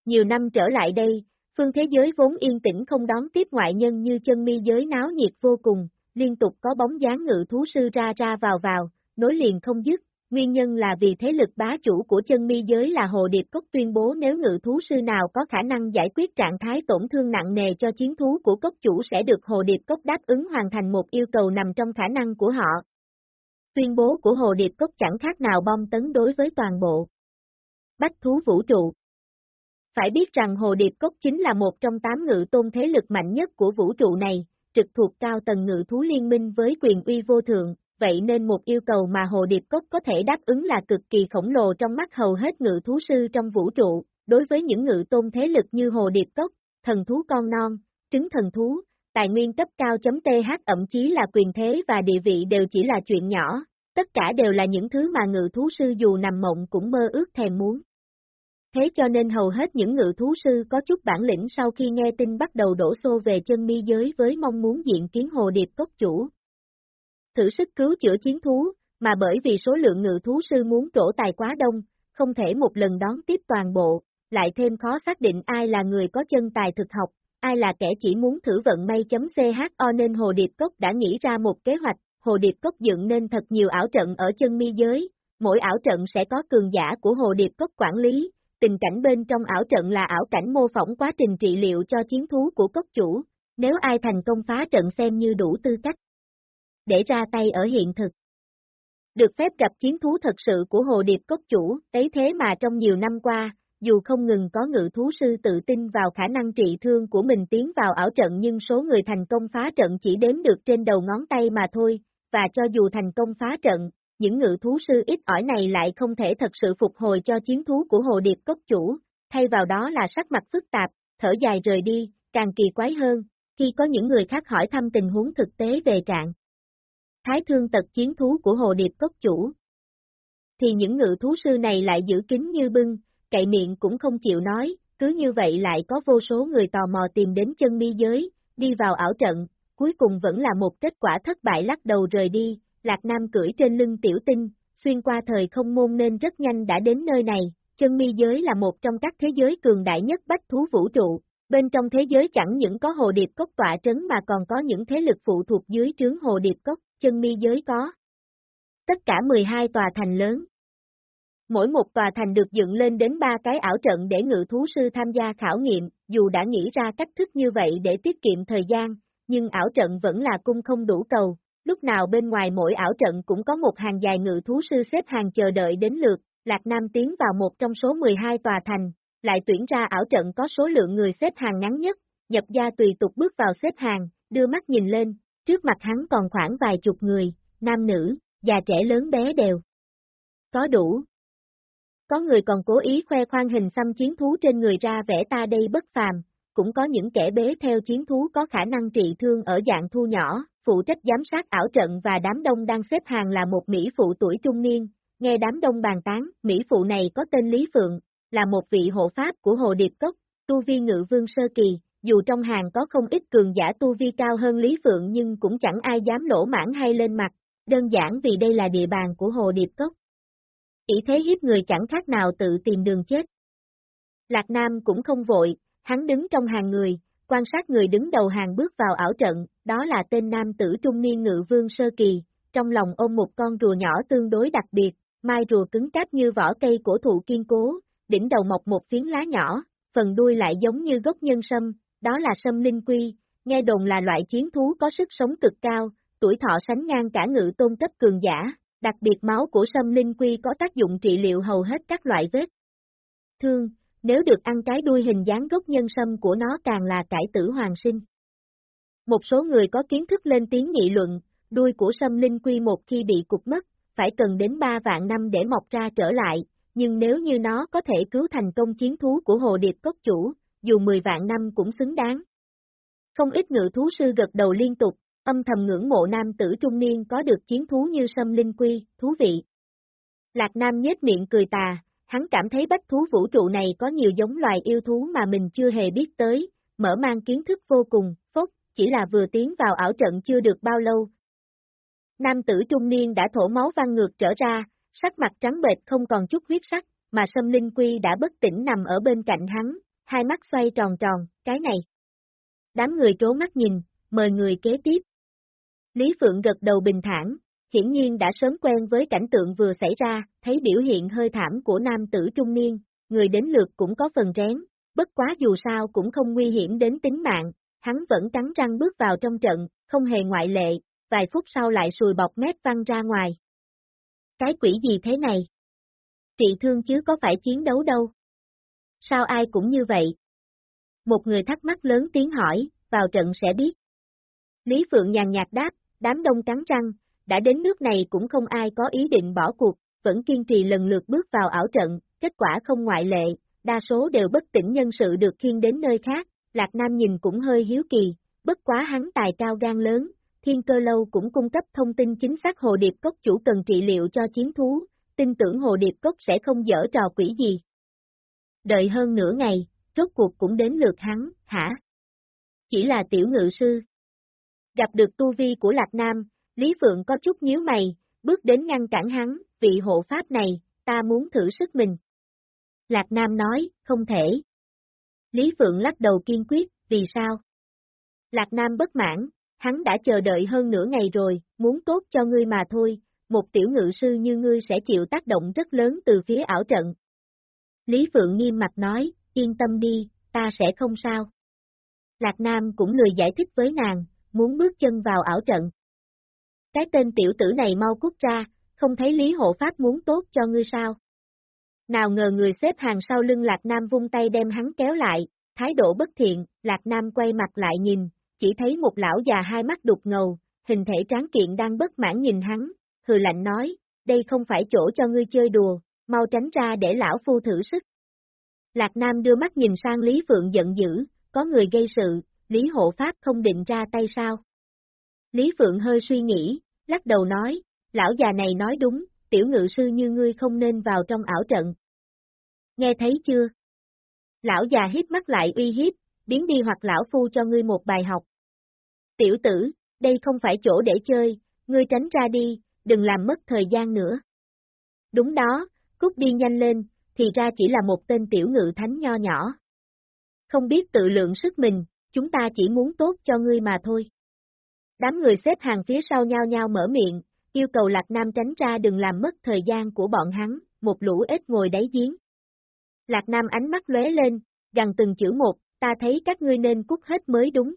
Nhiều năm trở lại đây, Phương thế giới vốn yên tĩnh không đón tiếp ngoại nhân như chân mi giới náo nhiệt vô cùng, liên tục có bóng dáng ngự thú sư ra ra vào vào, nối liền không dứt, nguyên nhân là vì thế lực bá chủ của chân mi giới là Hồ Điệp Cốc tuyên bố nếu ngự thú sư nào có khả năng giải quyết trạng thái tổn thương nặng nề cho chiến thú của cốc chủ sẽ được Hồ Điệp Cốc đáp ứng hoàn thành một yêu cầu nằm trong khả năng của họ. Tuyên bố của Hồ Điệp Cốc chẳng khác nào bom tấn đối với toàn bộ. Bách thú vũ trụ Phải biết rằng Hồ Điệp Cốc chính là một trong tám ngự tôn thế lực mạnh nhất của vũ trụ này, trực thuộc cao tầng ngự thú liên minh với quyền uy vô thượng, vậy nên một yêu cầu mà Hồ Điệp Cốc có thể đáp ứng là cực kỳ khổng lồ trong mắt hầu hết ngự thú sư trong vũ trụ, đối với những ngự tôn thế lực như Hồ Điệp Cốc, thần thú con non, trứng thần thú, tài nguyên cấp cao chấm TH ẩm chí là quyền thế và địa vị đều chỉ là chuyện nhỏ, tất cả đều là những thứ mà ngự thú sư dù nằm mộng cũng mơ ước thèm muốn. Thế cho nên hầu hết những ngự thú sư có chút bản lĩnh sau khi nghe tin bắt đầu đổ xô về chân mi giới với mong muốn diện kiến hồ điệp cốc chủ. Thử sức cứu chữa chiến thú, mà bởi vì số lượng ngự thú sư muốn trổ tài quá đông, không thể một lần đón tiếp toàn bộ, lại thêm khó xác định ai là người có chân tài thực học, ai là kẻ chỉ muốn thử vận may chấm CHO nên Hồ Điệp Cốc đã nghĩ ra một kế hoạch, Hồ Điệp Cốc dựng nên thật nhiều ảo trận ở chân mi giới, mỗi ảo trận sẽ có cường giả của Hồ Điệp Cốc quản lý, tình cảnh bên trong ảo trận là ảo cảnh mô phỏng quá trình trị liệu cho chiến thú của cốc chủ, nếu ai thành công phá trận xem như đủ tư cách để ra tay ở hiện thực. Được phép gặp chiến thú thật sự của Hồ Điệp Cốc chủ, ấy thế mà trong nhiều năm qua, dù không ngừng có ngự thú sư tự tin vào khả năng trị thương của mình tiến vào ảo trận nhưng số người thành công phá trận chỉ đếm được trên đầu ngón tay mà thôi, và cho dù thành công phá trận, những ngự thú sư ít ỏi này lại không thể thật sự phục hồi cho chiến thú của Hồ Điệp Cốc chủ, thay vào đó là sắc mặt phức tạp, thở dài rời đi, càng kỳ quái hơn, khi có những người khác hỏi thăm tình huống thực tế về trạng. Thái thương tật chiến thú của Hồ Điệp Cốc chủ. Thì những ngự thú sư này lại giữ kín như bưng, cậy miệng cũng không chịu nói, cứ như vậy lại có vô số người tò mò tìm đến chân mi giới, đi vào ảo trận, cuối cùng vẫn là một kết quả thất bại lắc đầu rời đi, Lạc Nam cưỡi trên lưng tiểu tinh, xuyên qua thời không môn nên rất nhanh đã đến nơi này, chân mi giới là một trong các thế giới cường đại nhất bách thú vũ trụ, bên trong thế giới chẳng những có hồ điệp cốc tọa trấn mà còn có những thế lực phụ thuộc dưới trướng hồ điệp cốc, chân mi giới có. Tất cả 12 tòa thành lớn. Mỗi một tòa thành được dựng lên đến ba cái ảo trận để ngự thú sư tham gia khảo nghiệm, dù đã nghĩ ra cách thức như vậy để tiết kiệm thời gian, nhưng ảo trận vẫn là cung không đủ cầu, lúc nào bên ngoài mỗi ảo trận cũng có một hàng dài ngự thú sư xếp hàng chờ đợi đến lượt, Lạc Nam tiến vào một trong số 12 tòa thành, lại tuyển ra ảo trận có số lượng người xếp hàng ngắn nhất, nhập gia tùy tục bước vào xếp hàng, đưa mắt nhìn lên, trước mặt hắn còn khoảng vài chục người, nam nữ, già trẻ lớn bé đều. Có đủ. Có người còn cố ý khoe khoang hình xăm chiến thú trên người ra vẽ ta đây bất phàm, cũng có những kẻ bế theo chiến thú có khả năng trị thương ở dạng thu nhỏ, phụ trách giám sát ảo trận và đám đông đang xếp hàng là một Mỹ phụ tuổi trung niên, nghe đám đông bàn tán, Mỹ phụ này có tên Lý Phượng, là một vị hộ pháp của Hồ Điệp Cốc, tu vi ngự vương sơ kỳ, dù trong hàng có không ít cường giả tu vi cao hơn Lý Phượng nhưng cũng chẳng ai dám lỗ mãn hay lên mặt, đơn giản vì đây là địa bàn của Hồ Điệp Cốc. Ý thế hiếp người chẳng khác nào tự tìm đường chết. Lạc Nam cũng không vội, hắn đứng trong hàng người, quan sát người đứng đầu hàng bước vào ảo trận, đó là tên nam tử trung niên ngự vương sơ kỳ, trong lòng ôm một con rùa nhỏ tương đối đặc biệt, mai rùa cứng cáp như vỏ cây cổ thụ kiên cố, đỉnh đầu mọc một phiến lá nhỏ, phần đuôi lại giống như gốc nhân sâm, đó là sâm linh quy, nghe đồn là loại chiến thú có sức sống cực cao, tuổi thọ sánh ngang cả ngự tôn cấp cường giả, đặc biệt máu của sâm linh quy có tác dụng trị liệu hầu hết các loại vết thương, nếu được ăn cái đuôi hình dáng gốc nhân sâm của nó càng là cải tử hoàng sinh. Một số người có kiến thức lên tiếng nghị luận, đuôi của sâm linh quy một khi bị cục mất, phải cần đến 3 vạn năm để mọc ra trở lại, nhưng nếu như nó có thể cứu thành công chiến thú của hồ điệp cốc chủ, dù 10 vạn năm cũng xứng đáng. Không ít ngự thú sư gật đầu liên tục, âm thầm ngưỡng mộ nam tử trung niên có được chiến thú như sâm linh quy, thú vị. Lạc Nam nhếch miệng cười tà, hắn cảm thấy bách thú vũ trụ này có nhiều giống loài yêu thú mà mình chưa hề biết tới, mở mang kiến thức vô cùng, phốt, chỉ là vừa tiến vào ảo trận chưa được bao lâu. Nam tử trung niên đã thổ máu văng ngược trở ra, sắc mặt trắng bệch không còn chút huyết sắc, mà sâm linh quy đã bất tỉnh nằm ở bên cạnh hắn, hai mắt xoay tròn tròn, cái này. Đám người trố mắt nhìn, mời người kế tiếp. Lý Phượng gật đầu bình thản, hiển nhiên đã sớm quen với cảnh tượng vừa xảy ra, thấy biểu hiện hơi thảm của nam tử trung niên, người đến lượt cũng có phần rén, bất quá dù sao cũng không nguy hiểm đến tính mạng, hắn vẫn cắn răng bước vào trong trận, không hề ngoại lệ, vài phút sau lại sùi bọc mép văng ra ngoài. Cái quỷ gì thế này? Trị thương chứ có phải chiến đấu đâu. Sao ai cũng như vậy? Một người thắc mắc lớn tiếng hỏi, vào trận sẽ biết. Lý Phượng nhàn nhạt đáp, đám đông cắn răng, đã đến nước này cũng không ai có ý định bỏ cuộc, vẫn kiên trì lần lượt bước vào ảo trận, kết quả không ngoại lệ, đa số đều bất tỉnh nhân sự được khiên đến nơi khác, Lạc Nam nhìn cũng hơi hiếu kỳ, bất quá hắn tài cao gan lớn, thiên cơ lâu cũng cung cấp thông tin chính xác hồ điệp cốc chủ cần trị liệu cho chiến thú, tin tưởng hồ điệp cốc sẽ không dở trò quỷ gì. Đợi hơn nửa ngày, rốt cuộc cũng đến lượt hắn, hả? Chỉ là tiểu ngự sư. Gặp được tu vi của Lạc Nam, Lý Phượng có chút nhíu mày, bước đến ngăn cản hắn, vị hộ pháp này, ta muốn thử sức mình. Lạc Nam nói, không thể. Lý Phượng lắc đầu kiên quyết, vì sao? Lạc Nam bất mãn, hắn đã chờ đợi hơn nửa ngày rồi, muốn tốt cho ngươi mà thôi, một tiểu ngự sư như ngươi sẽ chịu tác động rất lớn từ phía ảo trận. Lý Phượng nghiêm mặt nói, yên tâm đi, ta sẽ không sao. Lạc Nam cũng lười giải thích với nàng, muốn bước chân vào ảo trận. Cái tên tiểu tử này mau cút ra, không thấy Lý Hộ Pháp muốn tốt cho ngươi sao? Nào ngờ người xếp hàng sau lưng Lạc Nam vung tay đem hắn kéo lại, thái độ bất thiện, Lạc Nam quay mặt lại nhìn, chỉ thấy một lão già hai mắt đục ngầu, hình thể tráng kiện đang bất mãn nhìn hắn, hừ lạnh nói, đây không phải chỗ cho ngươi chơi đùa, mau tránh ra để lão phu thử sức. Lạc Nam đưa mắt nhìn sang Lý Phượng giận dữ, có người gây sự, Lý Hộ Pháp không định ra tay sao? Lý Phượng hơi suy nghĩ, lắc đầu nói, lão già này nói đúng, tiểu ngự sư như ngươi không nên vào trong ảo trận. Nghe thấy chưa? Lão già hít mắt lại uy hiếp, biến đi hoặc lão phu cho ngươi một bài học. Tiểu tử, đây không phải chỗ để chơi, ngươi tránh ra đi, đừng làm mất thời gian nữa. Đúng đó, cút đi nhanh lên, thì ra chỉ là một tên tiểu ngự thánh nho nhỏ. Không biết tự lượng sức mình, chúng ta chỉ muốn tốt cho ngươi mà thôi. Đám người xếp hàng phía sau nhau nhau mở miệng, yêu cầu Lạc Nam tránh ra đừng làm mất thời gian của bọn hắn, một lũ ít ngồi đáy giếng. Lạc Nam ánh mắt lóe lên, gần từng chữ một, ta thấy các ngươi nên cút hết mới đúng.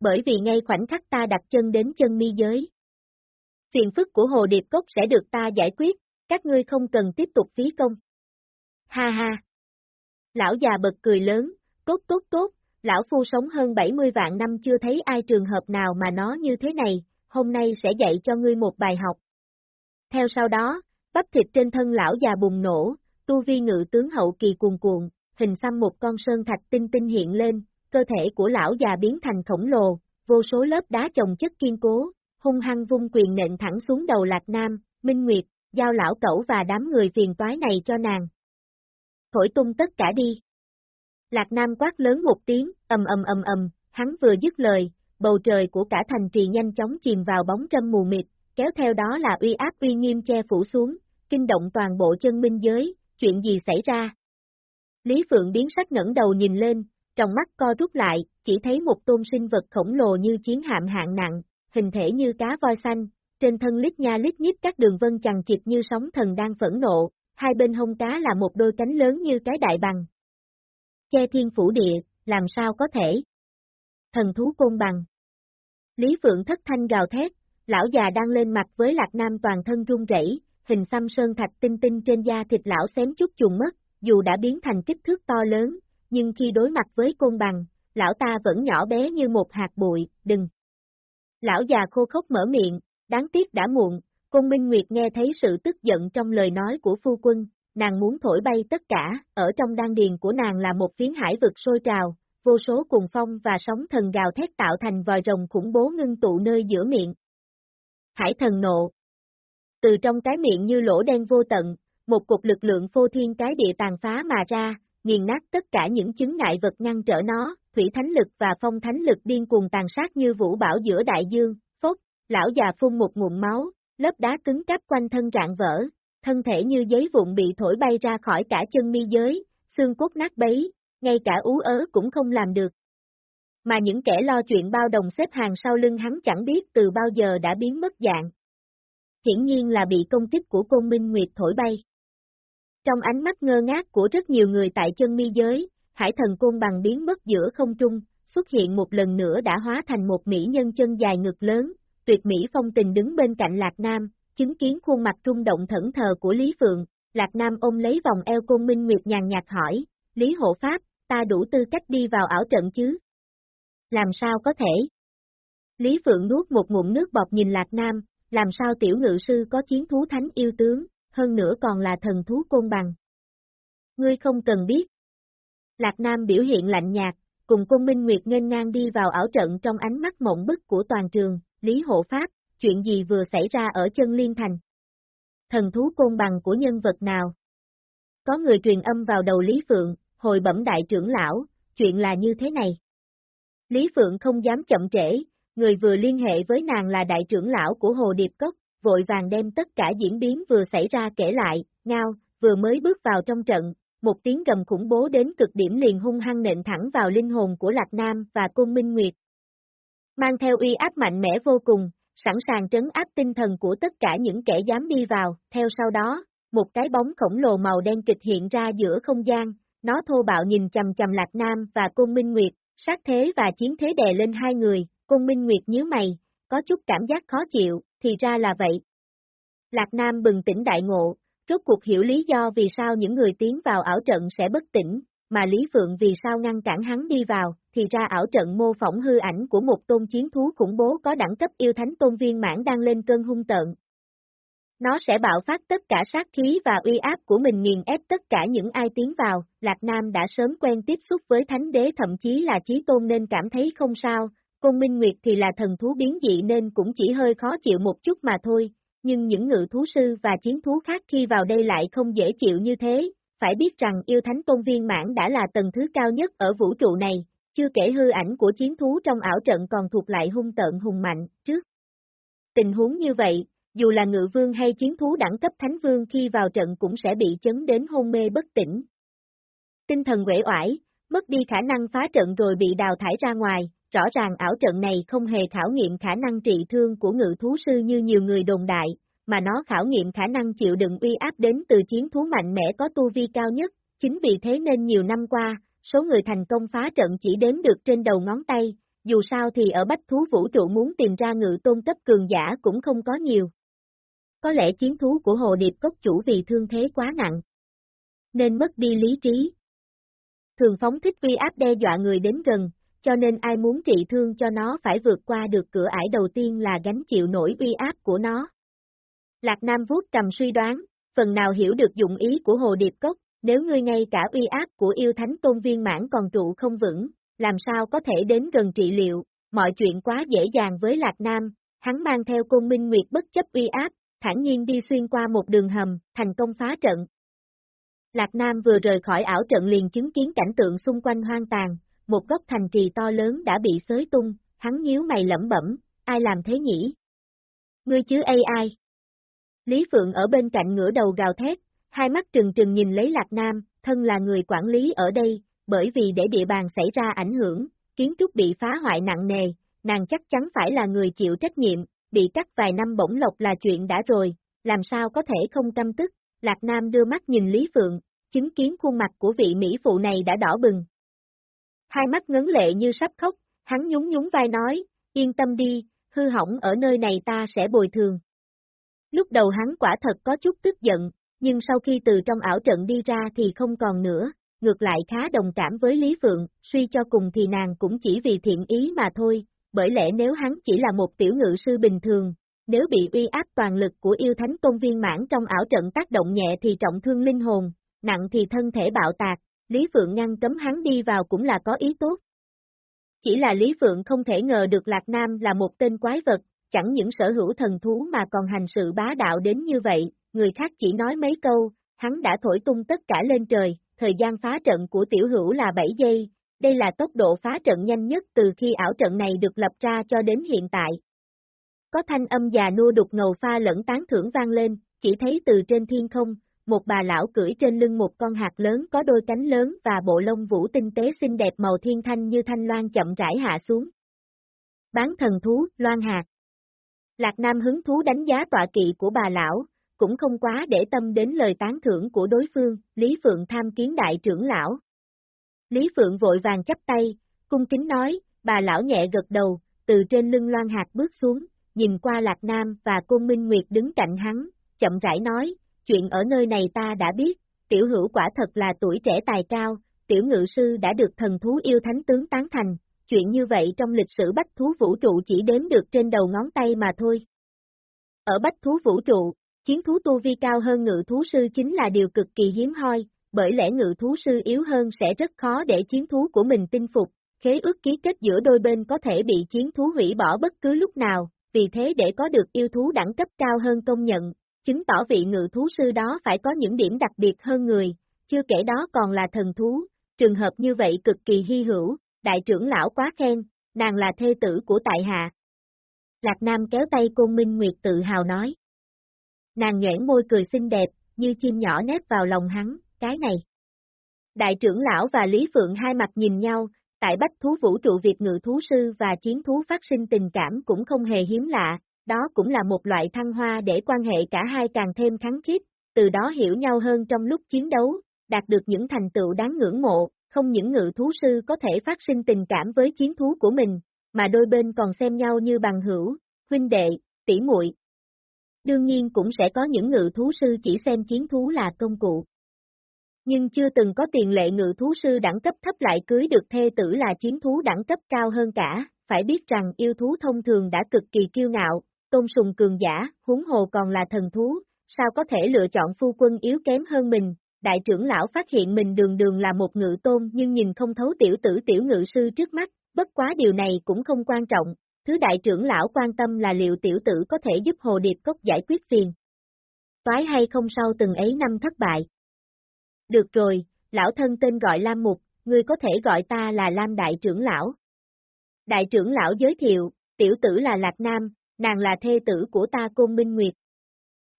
Bởi vì ngay khoảnh khắc ta đặt chân đến chân mi giới. Phiền phức của Hồ Điệp Cốc sẽ được ta giải quyết, các ngươi không cần tiếp tục phí công. Ha ha! Lão già bật cười lớn, tốt tốt tốt, lão phu sống hơn 70 vạn năm chưa thấy ai trường hợp nào mà nó như thế này, hôm nay sẽ dạy cho ngươi một bài học. Theo sau đó, bắp thịt trên thân lão già bùng nổ, tu vi ngự tướng hậu kỳ cuồn cuộn, hình xăm một con sơn thạch tinh tinh hiện lên, cơ thể của lão già biến thành khổng lồ, vô số lớp đá chồng chất kiên cố, hung hăng vung quyền nện thẳng xuống đầu Lạc Nam, Minh Nguyệt, giao lão cẩu và đám người phiền toái này cho nàng. Thổi tung tất cả đi. Lạc Nam quát lớn một tiếng, ầm ầm ầm ầm, hắn vừa dứt lời, bầu trời của cả thành trì nhanh chóng chìm vào bóng trâm mù mịt, kéo theo đó là uy áp uy nghiêm che phủ xuống, kinh động toàn bộ chân minh giới, chuyện gì xảy ra? Lý Phượng biến sắc ngẩng đầu nhìn lên, trong mắt co rút lại, chỉ thấy một tôn sinh vật khổng lồ như chiến hạm hạng nặng, hình thể như cá voi xanh, trên thân lít nha lít nhít các đường vân chằng chịt như sóng thần đang phẫn nộ, hai bên hông cá là một đôi cánh lớn như cái đại bằng. Che thiên phủ địa, làm sao có thể? Thần thú côn bằng. Lý Phượng thất thanh gào thét, lão già đang lên mặt với Lạc Nam toàn thân run rẩy, hình xăm sơn thạch tinh tinh trên da thịt lão xém chút chuồng mất, dù đã biến thành kích thước to lớn, nhưng khi đối mặt với côn bằng, lão ta vẫn nhỏ bé như một hạt bụi, đừng. Lão già khô khốc mở miệng, đáng tiếc đã muộn, Côn Minh Nguyệt nghe thấy sự tức giận trong lời nói của phu quân, nàng muốn thổi bay tất cả, ở trong đan điền của nàng là một phiến hải vực sôi trào, vô số cùng phong và sóng thần gào thét tạo thành vòi rồng khủng bố ngưng tụ nơi giữa miệng. Hải thần nộ. Từ trong cái miệng như lỗ đen vô tận, một cục lực lượng phô thiên cái địa tàn phá mà ra, nghiền nát tất cả những chứng ngại vật ngăn trở nó, thủy thánh lực và phong thánh lực điên cuồng tàn sát như vũ bão giữa đại dương, phốt, lão già phun một ngụm máu, lớp đá cứng cáp quanh thân rạn vỡ, thân thể như giấy vụn bị thổi bay ra khỏi cả chân mi giới, xương cốt nát bấy, ngay cả ú ớ cũng không làm được. Mà những kẻ lo chuyện bao đồng xếp hàng sau lưng hắn chẳng biết từ bao giờ đã biến mất dạng. Hiển nhiên là bị công kích của côn minh nguyệt thổi bay. Trong ánh mắt ngơ ngác của rất nhiều người tại chân mi giới, hải thần côn bằng biến mất giữa không trung, xuất hiện một lần nữa đã hóa thành một mỹ nhân chân dài ngực lớn, tuyệt mỹ phong tình đứng bên cạnh Lạc Nam, chứng kiến khuôn mặt rung động thẫn thờ của Lý Phượng, Lạc Nam ôm lấy vòng eo Côn Minh Nguyệt nhàn nhạt hỏi, Lý Hộ Pháp, ta đủ tư cách đi vào ảo trận chứ? Làm sao có thể? Lý Phượng nuốt một ngụm nước bọt nhìn Lạc Nam, làm sao tiểu ngự sư có chiến thú thánh yêu tướng, hơn nữa còn là thần thú côn bằng. Ngươi không cần biết. Lạc Nam biểu hiện lạnh nhạt, cùng Côn Minh Nguyệt nghênh ngang đi vào ảo trận trong ánh mắt mộng bức của toàn trường, Lý Hộ Pháp, chuyện gì vừa xảy ra ở chân liên thành. Thần thú côn bằng của nhân vật nào? Có người truyền âm vào đầu Lý Phượng, hồi bẩm đại trưởng lão, chuyện là như thế này. Lý Phượng không dám chậm trễ, người vừa liên hệ với nàng là đại trưởng lão của Hồ Điệp Cốc, vội vàng đem tất cả diễn biến vừa xảy ra kể lại, ngao, vừa mới bước vào trong trận, một tiếng gầm khủng bố đến cực điểm liền hung hăng nện thẳng vào linh hồn của Lạc Nam và Côn Minh Nguyệt. Mang theo uy áp mạnh mẽ vô cùng, sẵn sàng trấn áp tinh thần của tất cả những kẻ dám đi vào, theo sau đó, một cái bóng khổng lồ màu đen kịch hiện ra giữa không gian, nó thô bạo nhìn chầm chầm Lạc Nam và Côn Minh Nguyệt, sát thế và chiến thế đè lên hai người, Côn Minh Nguyệt nhíu mày, có chút cảm giác khó chịu, thì ra là vậy. Lạc Nam bừng tỉnh đại ngộ, rốt cuộc hiểu lý do vì sao những người tiến vào ảo trận sẽ bất tỉnh, mà Lý Phượng vì sao ngăn cản hắn đi vào, thì ra ảo trận mô phỏng hư ảnh của một tôn chiến thú khủng bố có đẳng cấp yêu thánh tôn viên mãn đang lên cơn hung tợn. Nó sẽ bạo phát tất cả sát khí và uy áp của mình nghiền ép tất cả những ai tiến vào, Lạc Nam đã sớm quen tiếp xúc với thánh đế thậm chí là chí tôn nên cảm thấy không sao, Côn Minh Nguyệt thì là thần thú biến dị nên cũng chỉ hơi khó chịu một chút mà thôi, nhưng những ngự thú sư và chiến thú khác khi vào đây lại không dễ chịu như thế, phải biết rằng yêu thánh tôn viên mãn đã là tầng thứ cao nhất ở vũ trụ này, chưa kể hư ảnh của chiến thú trong ảo trận còn thuộc lại hung tợn hùng mạnh, trước. Tình huống như vậy, dù là ngự vương hay chiến thú đẳng cấp thánh vương khi vào trận cũng sẽ bị chấn đến hôn mê bất tỉnh. Tinh thần quể oải, mất đi khả năng phá trận rồi bị đào thải ra ngoài, rõ ràng ảo trận này không hề khảo nghiệm khả năng trị thương của ngự thú sư như nhiều người đồn đại, mà nó khảo nghiệm khả năng chịu đựng uy áp đến từ chiến thú mạnh mẽ có tu vi cao nhất, chính vì thế nên nhiều năm qua, số người thành công phá trận chỉ đếm được trên đầu ngón tay, dù sao thì ở bách thú vũ trụ muốn tìm ra ngự tôn cấp cường giả cũng không có nhiều. Có lẽ chiến thú của hồ điệp cốc chủ vì thương thế quá nặng, nên mất đi lý trí. Thường phóng thích uy áp đe dọa người đến gần, cho nên ai muốn trị thương cho nó phải vượt qua được cửa ải đầu tiên là gánh chịu nổi uy áp của nó. Lạc Nam vuốt cầm suy đoán, phần nào hiểu được dụng ý của Hồ Điệp Cốc, nếu ngươi ngay cả uy áp của yêu thánh tôn viên mãn còn trụ không vững, làm sao có thể đến gần trị liệu, mọi chuyện quá dễ dàng với Lạc Nam, hắn mang theo côn minh nguyệt bất chấp uy áp, thản nhiên đi xuyên qua một đường hầm, thành công phá trận. Lạc Nam vừa rời khỏi ảo trận liền chứng kiến cảnh tượng xung quanh hoang tàn, một góc thành trì to lớn đã bị xới tung, hắn nhíu mày lẩm bẩm, ai làm thế nhỉ? Ngươi chứ AI. Lý Phượng ở bên cạnh ngửa đầu gào thét, hai mắt trừng trừng nhìn lấy Lạc Nam, thân là người quản lý ở đây, bởi vì để địa bàn xảy ra ảnh hưởng, kiến trúc bị phá hoại nặng nề, nàng chắc chắn phải là người chịu trách nhiệm, bị cắt vài năm bổng lộc là chuyện đã rồi, làm sao có thể không tâm tức, Lạc Nam đưa mắt nhìn Lý Phượng, chứng kiến khuôn mặt của vị Mỹ phụ này đã đỏ bừng, hai mắt ngấn lệ như sắp khóc, hắn nhún nhún vai nói, yên tâm đi, hư hỏng ở nơi này ta sẽ bồi thường. Lúc đầu hắn quả thật có chút tức giận, nhưng sau khi từ trong ảo trận đi ra thì không còn nữa, ngược lại khá đồng cảm với Lý Phượng, suy cho cùng thì nàng cũng chỉ vì thiện ý mà thôi, bởi lẽ nếu hắn chỉ là một tiểu ngự sư bình thường, nếu bị uy áp toàn lực của yêu thánh tôn viên mãn trong ảo trận tác động nhẹ thì trọng thương linh hồn, nặng thì thân thể bạo tạc, Lý Phượng ngăn cấm hắn đi vào cũng là có ý tốt. Chỉ là Lý Phượng không thể ngờ được Lạc Nam là một tên quái vật, chẳng những sở hữu thần thú mà còn hành sự bá đạo đến như vậy, người khác chỉ nói mấy câu, hắn đã thổi tung tất cả lên trời, thời gian phá trận của tiểu hữu là 7 giây, đây là tốc độ phá trận nhanh nhất từ khi ảo trận này được lập ra cho đến hiện tại. Có thanh âm già nua đục ngầu pha lẫn tán thưởng vang lên, chỉ thấy từ trên thiên không, một bà lão cưỡi trên lưng một con hạt lớn có đôi cánh lớn và bộ lông vũ tinh tế xinh đẹp màu thiên thanh như thanh loan chậm rãi hạ xuống. Bán thần thú, loan hạt. Lạc Nam hứng thú đánh giá tọa kỵ của bà lão, cũng không quá để tâm đến lời tán thưởng của đối phương, Lý Phượng tham kiến đại trưởng lão. Lý Phượng vội vàng chấp tay, cung kính nói, bà lão nhẹ gật đầu, từ trên lưng loan hạt bước xuống, nhìn qua Lạc Nam và cô Minh Nguyệt đứng cạnh hắn, chậm rãi nói, chuyện ở nơi này ta đã biết, tiểu hữu quả thật là tuổi trẻ tài cao, tiểu ngự sư đã được thần thú yêu thánh tướng tán thành, chuyện như vậy trong lịch sử bách thú vũ trụ chỉ đếm được trên đầu ngón tay mà thôi. Ở bách thú vũ trụ, chiến thú tu vi cao hơn ngự thú sư chính là điều cực kỳ hiếm hoi, bởi lẽ ngự thú sư yếu hơn sẽ rất khó để chiến thú của mình tinh phục, khế ước ký kết giữa đôi bên có thể bị chiến thú hủy bỏ bất cứ lúc nào, vì thế để có được yêu thú đẳng cấp cao hơn công nhận, chứng tỏ vị ngự thú sư đó phải có những điểm đặc biệt hơn người, chưa kể đó còn là thần thú, trường hợp như vậy cực kỳ hy hữu, đại trưởng lão quá khen, nàng là thê tử của tại hạ. Lạc Nam kéo tay Côn Minh Nguyệt tự hào nói. Nàng nhoẻn môi cười xinh đẹp, như chim nhỏ nép vào lòng hắn, cái này. Đại trưởng lão và Lý Phượng hai mặt nhìn nhau, tại bách thú vũ trụ việc ngự thú sư và chiến thú phát sinh tình cảm cũng không hề hiếm lạ, đó cũng là một loại thăng hoa để quan hệ cả hai càng thêm kháng khiết, từ đó hiểu nhau hơn trong lúc chiến đấu, đạt được những thành tựu đáng ngưỡng mộ, không những ngự thú sư có thể phát sinh tình cảm với chiến thú của mình, mà đôi bên còn xem nhau như bằng hữu, huynh đệ, tỷ muội. Đương nhiên cũng sẽ có những ngự thú sư chỉ xem chiến thú là công cụ. Nhưng chưa từng có tiền lệ ngự thú sư đẳng cấp thấp lại cưới được thê tử là chiến thú đẳng cấp cao hơn cả, phải biết rằng yêu thú thông thường đã cực kỳ kiêu ngạo, tôn sùng cường giả, huống hồ còn là thần thú, sao có thể lựa chọn phu quân yếu kém hơn mình, đại trưởng lão phát hiện mình đường đường là một ngự tôn nhưng nhìn không thấu tiểu tử tiểu ngự sư trước mắt, bất quá điều này cũng không quan trọng, thứ đại trưởng lão quan tâm là liệu tiểu tử có thể giúp hồ điệp cốc giải quyết phiền. Toái hay không sau từng ấy năm thất bại. Được rồi, lão thân tên gọi Lam Mục, ngươi có thể gọi ta là Lam đại trưởng lão. Đại trưởng lão giới thiệu, tiểu tử là Lạc Nam, nàng là thê tử của ta Côn Minh Nguyệt.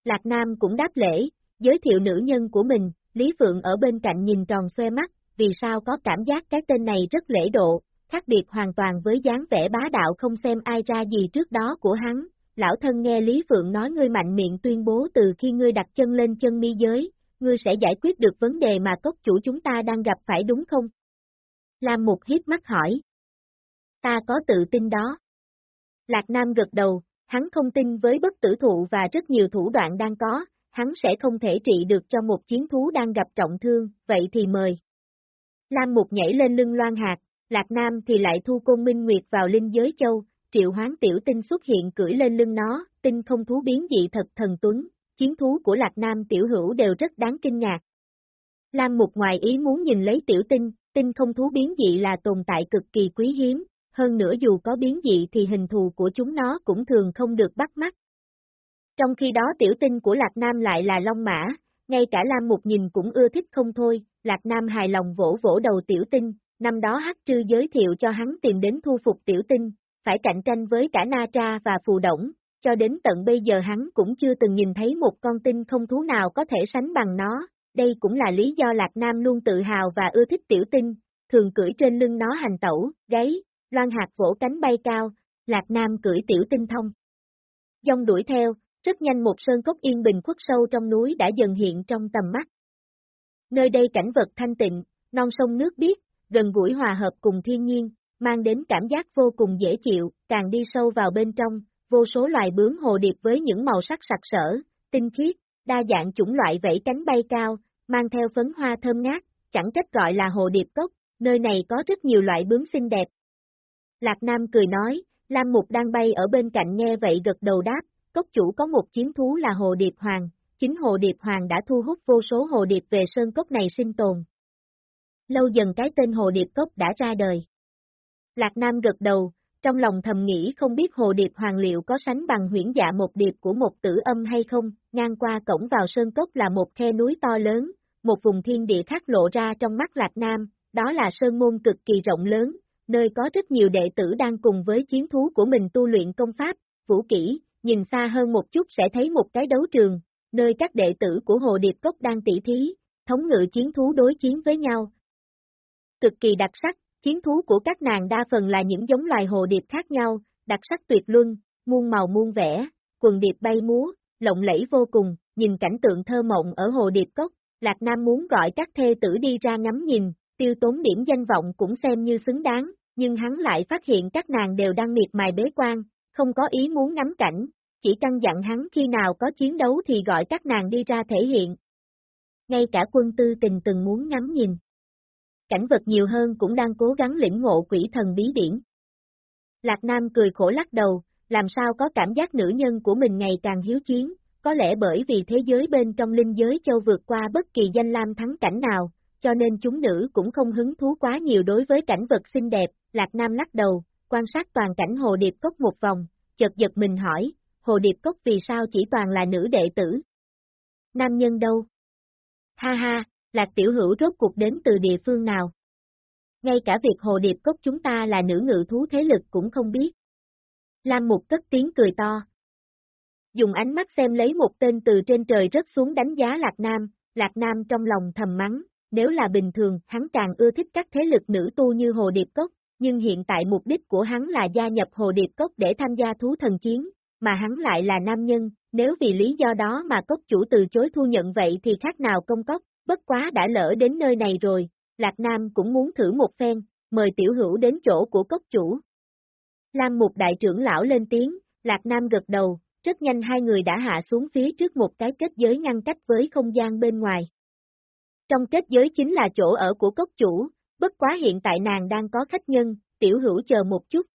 Lạc Nam cũng đáp lễ, giới thiệu nữ nhân của mình, Lý Phượng ở bên cạnh nhìn tròn xoe mắt, vì sao có cảm giác cái tên này rất lễ độ, khác biệt hoàn toàn với dáng vẻ bá đạo không xem ai ra gì trước đó của hắn. Lão thân nghe Lý Phượng nói ngươi mạnh miệng tuyên bố từ khi ngươi đặt chân lên chân mi giới, ngươi sẽ giải quyết được vấn đề mà cốc chủ chúng ta đang gặp phải đúng không? Lam Mục hiếp mắt hỏi. Ta có tự tin đó. Lạc Nam gật đầu, hắn không tin với bất tử thụ và rất nhiều thủ đoạn đang có, hắn sẽ không thể trị được cho một chiến thú đang gặp trọng thương, vậy thì mời. Lam Mục nhảy lên lưng loan hạt, Lạc Nam thì lại thu côn minh nguyệt vào linh giới châu, triệu hoán tiểu tinh xuất hiện cưỡi lên lưng nó, tinh không thú biến dị thật thần tuấn, chiến thú của Lạc Nam tiểu hữu đều rất đáng kinh ngạc. Lam Mục ngoài ý muốn nhìn lấy tiểu tinh, tinh không thú biến dị là tồn tại cực kỳ quý hiếm, hơn nữa dù có biến dị thì hình thù của chúng nó cũng thường không được bắt mắt. Trong khi đó tiểu tinh của Lạc Nam lại là Long Mã, ngay cả Lam Mục nhìn cũng ưa thích không thôi, Lạc Nam hài lòng vỗ vỗ đầu tiểu tinh, năm đó Hắc Trư giới thiệu cho hắn tìm đến thu phục tiểu tinh, phải cạnh tranh với cả Na Tra và Phù Động, cho đến tận bây giờ hắn cũng chưa từng nhìn thấy một con tinh không thú nào có thể sánh bằng nó, đây cũng là lý do Lạc Nam luôn tự hào và ưa thích tiểu tinh, thường cưỡi trên lưng nó hành tẩu, gáy, loan hạt vỗ cánh bay cao, Lạc Nam cưỡi tiểu tinh thông. Dông đuổi theo, rất nhanh một sơn cốc yên bình khuất sâu trong núi đã dần hiện trong tầm mắt. Nơi đây cảnh vật thanh tịnh, non sông nước biếc, gần gũi hòa hợp cùng thiên nhiên, mang đến cảm giác vô cùng dễ chịu, càng đi sâu vào bên trong, vô số loài bướm hồ điệp với những màu sắc sặc sỡ, tinh khiết, đa dạng chủng loại vẫy cánh bay cao, mang theo phấn hoa thơm ngát, chẳng trách gọi là hồ điệp cốc, nơi này có rất nhiều loại bướm xinh đẹp. Lạc Nam cười nói, Lam Mục đang bay ở bên cạnh nghe vậy gật đầu đáp, cốc chủ có một chiến thú là hồ điệp hoàng, chính hồ điệp hoàng đã thu hút vô số hồ điệp về sơn cốc này sinh tồn. Lâu dần cái tên hồ điệp cốc đã ra đời. Lạc Nam gật đầu, trong lòng thầm nghĩ không biết hồ điệp hoàng liệu có sánh bằng huyễn dạ một điệp của một tử âm hay không, ngang qua cổng vào sơn cốc là một khe núi to lớn, một vùng thiên địa khác lộ ra trong mắt Lạc Nam, đó là sơn môn cực kỳ rộng lớn, nơi có rất nhiều đệ tử đang cùng với chiến thú của mình tu luyện công pháp, vũ kỹ, nhìn xa hơn một chút sẽ thấy một cái đấu trường, nơi các đệ tử của Hồ Điệp Cốc đang tỉ thí, thống ngự chiến thú đối chiến với nhau. Cực kỳ đặc sắc, chiến thú của các nàng đa phần là những giống loài hồ điệp khác nhau, đặc sắc tuyệt luân, muôn màu muôn vẻ, quần điệp bay múa, lộng lẫy vô cùng, nhìn cảnh tượng thơ mộng ở hồ điệp cốc, Lạc Nam muốn gọi các thê tử đi ra ngắm nhìn, tiêu tốn điểm danh vọng cũng xem như xứng đáng, nhưng hắn lại phát hiện các nàng đều đang miệt mài bế quan, không có ý muốn ngắm cảnh, chỉ căn dặn hắn khi nào có chiến đấu thì gọi các nàng đi ra thể hiện. Ngay cả quân tư tình từng muốn ngắm nhìn. Cảnh vật nhiều hơn cũng đang cố gắng lĩnh ngộ quỷ thần bí điển. Lạc Nam cười khổ lắc đầu, làm sao có cảm giác nữ nhân của mình ngày càng hiếu chiến, có lẽ bởi vì thế giới bên trong linh giới châu vượt qua bất kỳ danh lam thắng cảnh nào, cho nên chúng nữ cũng không hứng thú quá nhiều đối với cảnh vật xinh đẹp, Lạc Nam lắc đầu, quan sát toàn cảnh hồ điệp cốc một vòng, chợt giật mình hỏi, hồ điệp cốc vì sao chỉ toàn là nữ đệ tử? Nam nhân đâu? Ha ha, Lạc Tiểu Hữu rốt cuộc đến từ địa phương nào? Ngay cả việc hồ điệp cốc chúng ta là nữ ngự thú thế lực cũng không biết. Lam Mục cất tiếng cười to. Dùng ánh mắt xem lấy một tên từ trên trời rớt xuống đánh giá Lạc Nam, Lạc Nam trong lòng thầm mắng, nếu là bình thường hắn càng ưa thích các thế lực nữ tu như Hồ Điệp Cốc, nhưng hiện tại mục đích của hắn là gia nhập Hồ Điệp Cốc để tham gia thú thần chiến, mà hắn lại là nam nhân, nếu vì lý do đó mà cốc chủ từ chối thu nhận vậy thì khác nào công cốc, bất quá đã lỡ đến nơi này rồi, Lạc Nam cũng muốn thử một phen, mời tiểu hữu đến chỗ của cốc chủ. Lam Mục đại trưởng lão lên tiếng, Lạc Nam gật đầu, rất nhanh hai người đã hạ xuống phía trước một cái kết giới ngăn cách với không gian bên ngoài. Trong kết giới chính là chỗ ở của cốc chủ, bất quá hiện tại nàng đang có khách nhân, tiểu hữu chờ một chút.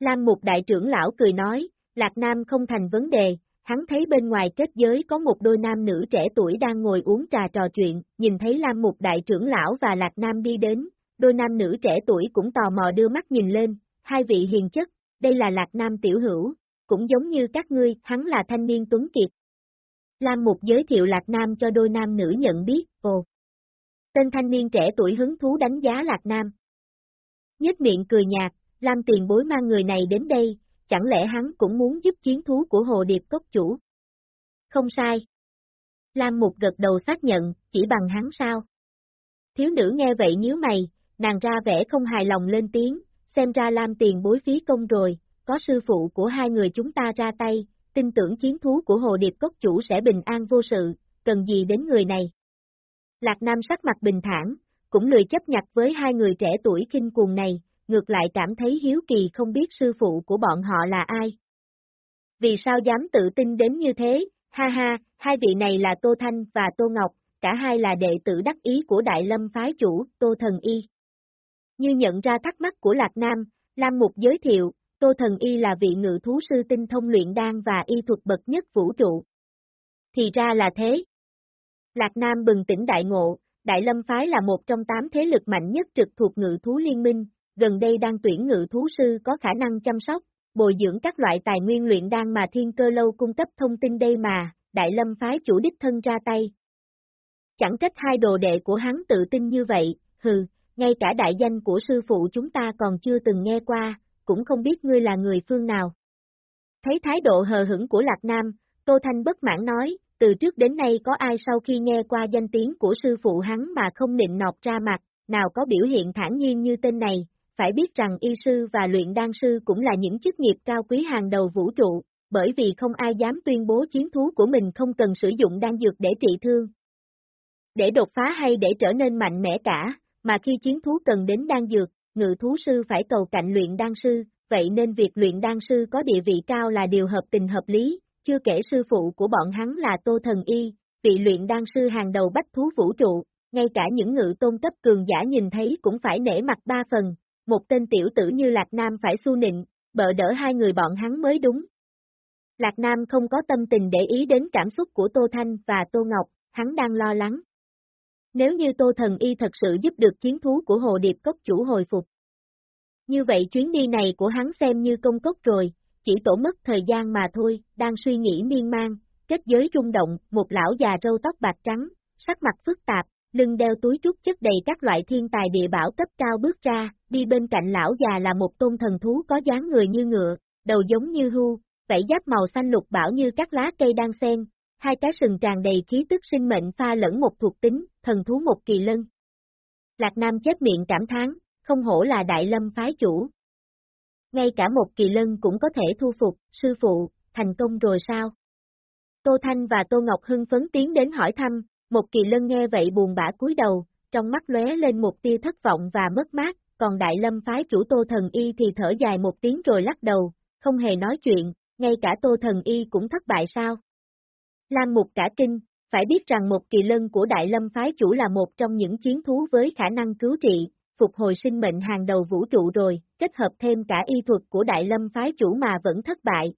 Lam Mục đại trưởng lão cười nói, Lạc Nam không thành vấn đề, hắn thấy bên ngoài kết giới có một đôi nam nữ trẻ tuổi đang ngồi uống trà trò chuyện, nhìn thấy Lam Mục đại trưởng lão và Lạc Nam đi đến, đôi nam nữ trẻ tuổi cũng tò mò đưa mắt nhìn lên, hai vị hiền chất, đây là Lạc Nam tiểu hữu, cũng giống như các ngươi, hắn là thanh niên tuấn kiệt. Lam Mục giới thiệu Lạc Nam cho đôi nam nữ nhận biết, ồ. Tên thanh niên trẻ tuổi hứng thú đánh giá Lạc Nam. Nhất miệng cười nhạt, Lam tiền bối mang người này đến đây, chẳng lẽ hắn cũng muốn giúp chiến thú của Hồ Điệp Cốc chủ? Không sai. Lam Mục gật đầu xác nhận, chỉ bằng hắn sao? Thiếu nữ nghe vậy nhíu mày, nàng ra vẻ không hài lòng lên tiếng, xem ra Lam tiền bối phí công rồi, có sư phụ của hai người chúng ta ra tay, tin tưởng chiến thú của Hồ Điệp Cốc chủ sẽ bình an vô sự, cần gì đến người này. Lạc Nam sắc mặt bình thản, cũng lười chấp nhặt với hai người trẻ tuổi kinh cuồng này, ngược lại cảm thấy hiếu kỳ không biết sư phụ của bọn họ là ai. Vì sao dám tự tin đến như thế, ha ha, hai vị này là Tô Thanh và Tô Ngọc, cả hai là đệ tử đắc ý của Đại Lâm phái chủ, Tô Thần Y. Như nhận ra thắc mắc của Lạc Nam, Lam Mục giới thiệu, Tô Thần Y là vị ngự thú sư tinh thông luyện đan và y thuật bậc nhất vũ trụ. Thì ra là thế. Lạc Nam bừng tỉnh đại ngộ, Đại Lâm Phái là một trong tám thế lực mạnh nhất trực thuộc ngự thú liên minh, gần đây đang tuyển ngự thú sư có khả năng chăm sóc, bồi dưỡng các loại tài nguyên luyện đan mà thiên cơ lâu cung cấp thông tin đây mà, Đại Lâm Phái chủ đích thân ra tay. Chẳng trách hai đồ đệ của hắn tự tin như vậy, hừ, ngay cả đại danh của sư phụ chúng ta còn chưa từng nghe qua, cũng không biết ngươi là người phương nào. Thấy thái độ hờ hững của Lạc Nam, Tô Thanh bất mãn nói, từ trước đến nay có ai sau khi nghe qua danh tiếng của sư phụ hắn mà không nịnh nọt ra mặt, nào có biểu hiện thản nhiên như tên này, phải biết rằng y sư và luyện đan sư cũng là những chức nghiệp cao quý hàng đầu vũ trụ, bởi vì không ai dám tuyên bố chiến thú của mình không cần sử dụng đan dược để trị thương. Để đột phá hay để trở nên mạnh mẽ cả, mà khi chiến thú cần đến đan dược, ngự thú sư phải cầu cạnh luyện đan sư, vậy nên việc luyện đan sư có địa vị cao là điều hợp tình hợp lý, chưa kể sư phụ của bọn hắn là Tô Thần Y, vị luyện đan sư hàng đầu bách thú vũ trụ, ngay cả những ngự tôn cấp cường giả nhìn thấy cũng phải nể mặt ba phần, một tên tiểu tử như Lạc Nam phải su nịnh, bợ đỡ hai người bọn hắn mới đúng. Lạc Nam không có tâm tình để ý đến cảm xúc của Tô Thanh và Tô Ngọc, hắn đang lo lắng. Nếu như Tô Thần Y thật sự giúp được chiến thú của Hồ Điệp Cốc chủ hồi phục. Như vậy chuyến đi này của hắn xem như công cốc rồi, chỉ tổ mất thời gian mà thôi, đang suy nghĩ miên man, kết giới rung động, một lão già râu tóc bạc trắng, sắc mặt phức tạp, lưng đeo túi trúc chất đầy các loại thiên tài địa bảo cấp cao bước ra, đi bên cạnh lão già là một tôn thần thú có dáng người như ngựa, đầu giống như hưu, vảy giáp màu xanh lục bảo như các lá cây đang xen, hai cái sừng tràn đầy khí tức sinh mệnh pha lẫn một thuộc tính, thần thú một kỳ lân. Lạc Nam chết miệng cảm thán, không hổ là đại lâm phái chủ. Ngay cả một kỳ lân cũng có thể thu phục, sư phụ, thành công rồi sao? Tô Thanh và Tô Ngọc hưng phấn tiến đến hỏi thăm, một kỳ lân nghe vậy buồn bã cúi đầu, trong mắt lóe lên một tia thất vọng và mất mát, còn đại lâm phái chủ Tô Thần Y thì thở dài một tiếng rồi lắc đầu, không hề nói chuyện, ngay cả Tô Thần Y cũng thất bại sao? Lam Mục cả kinh, phải biết rằng một kỳ lân của Đại Lâm phái chủ là một trong những chiến thú với khả năng cứu trị, phục hồi sinh mệnh hàng đầu vũ trụ rồi, kết hợp thêm cả y thuật của Đại Lâm phái chủ mà vẫn thất bại.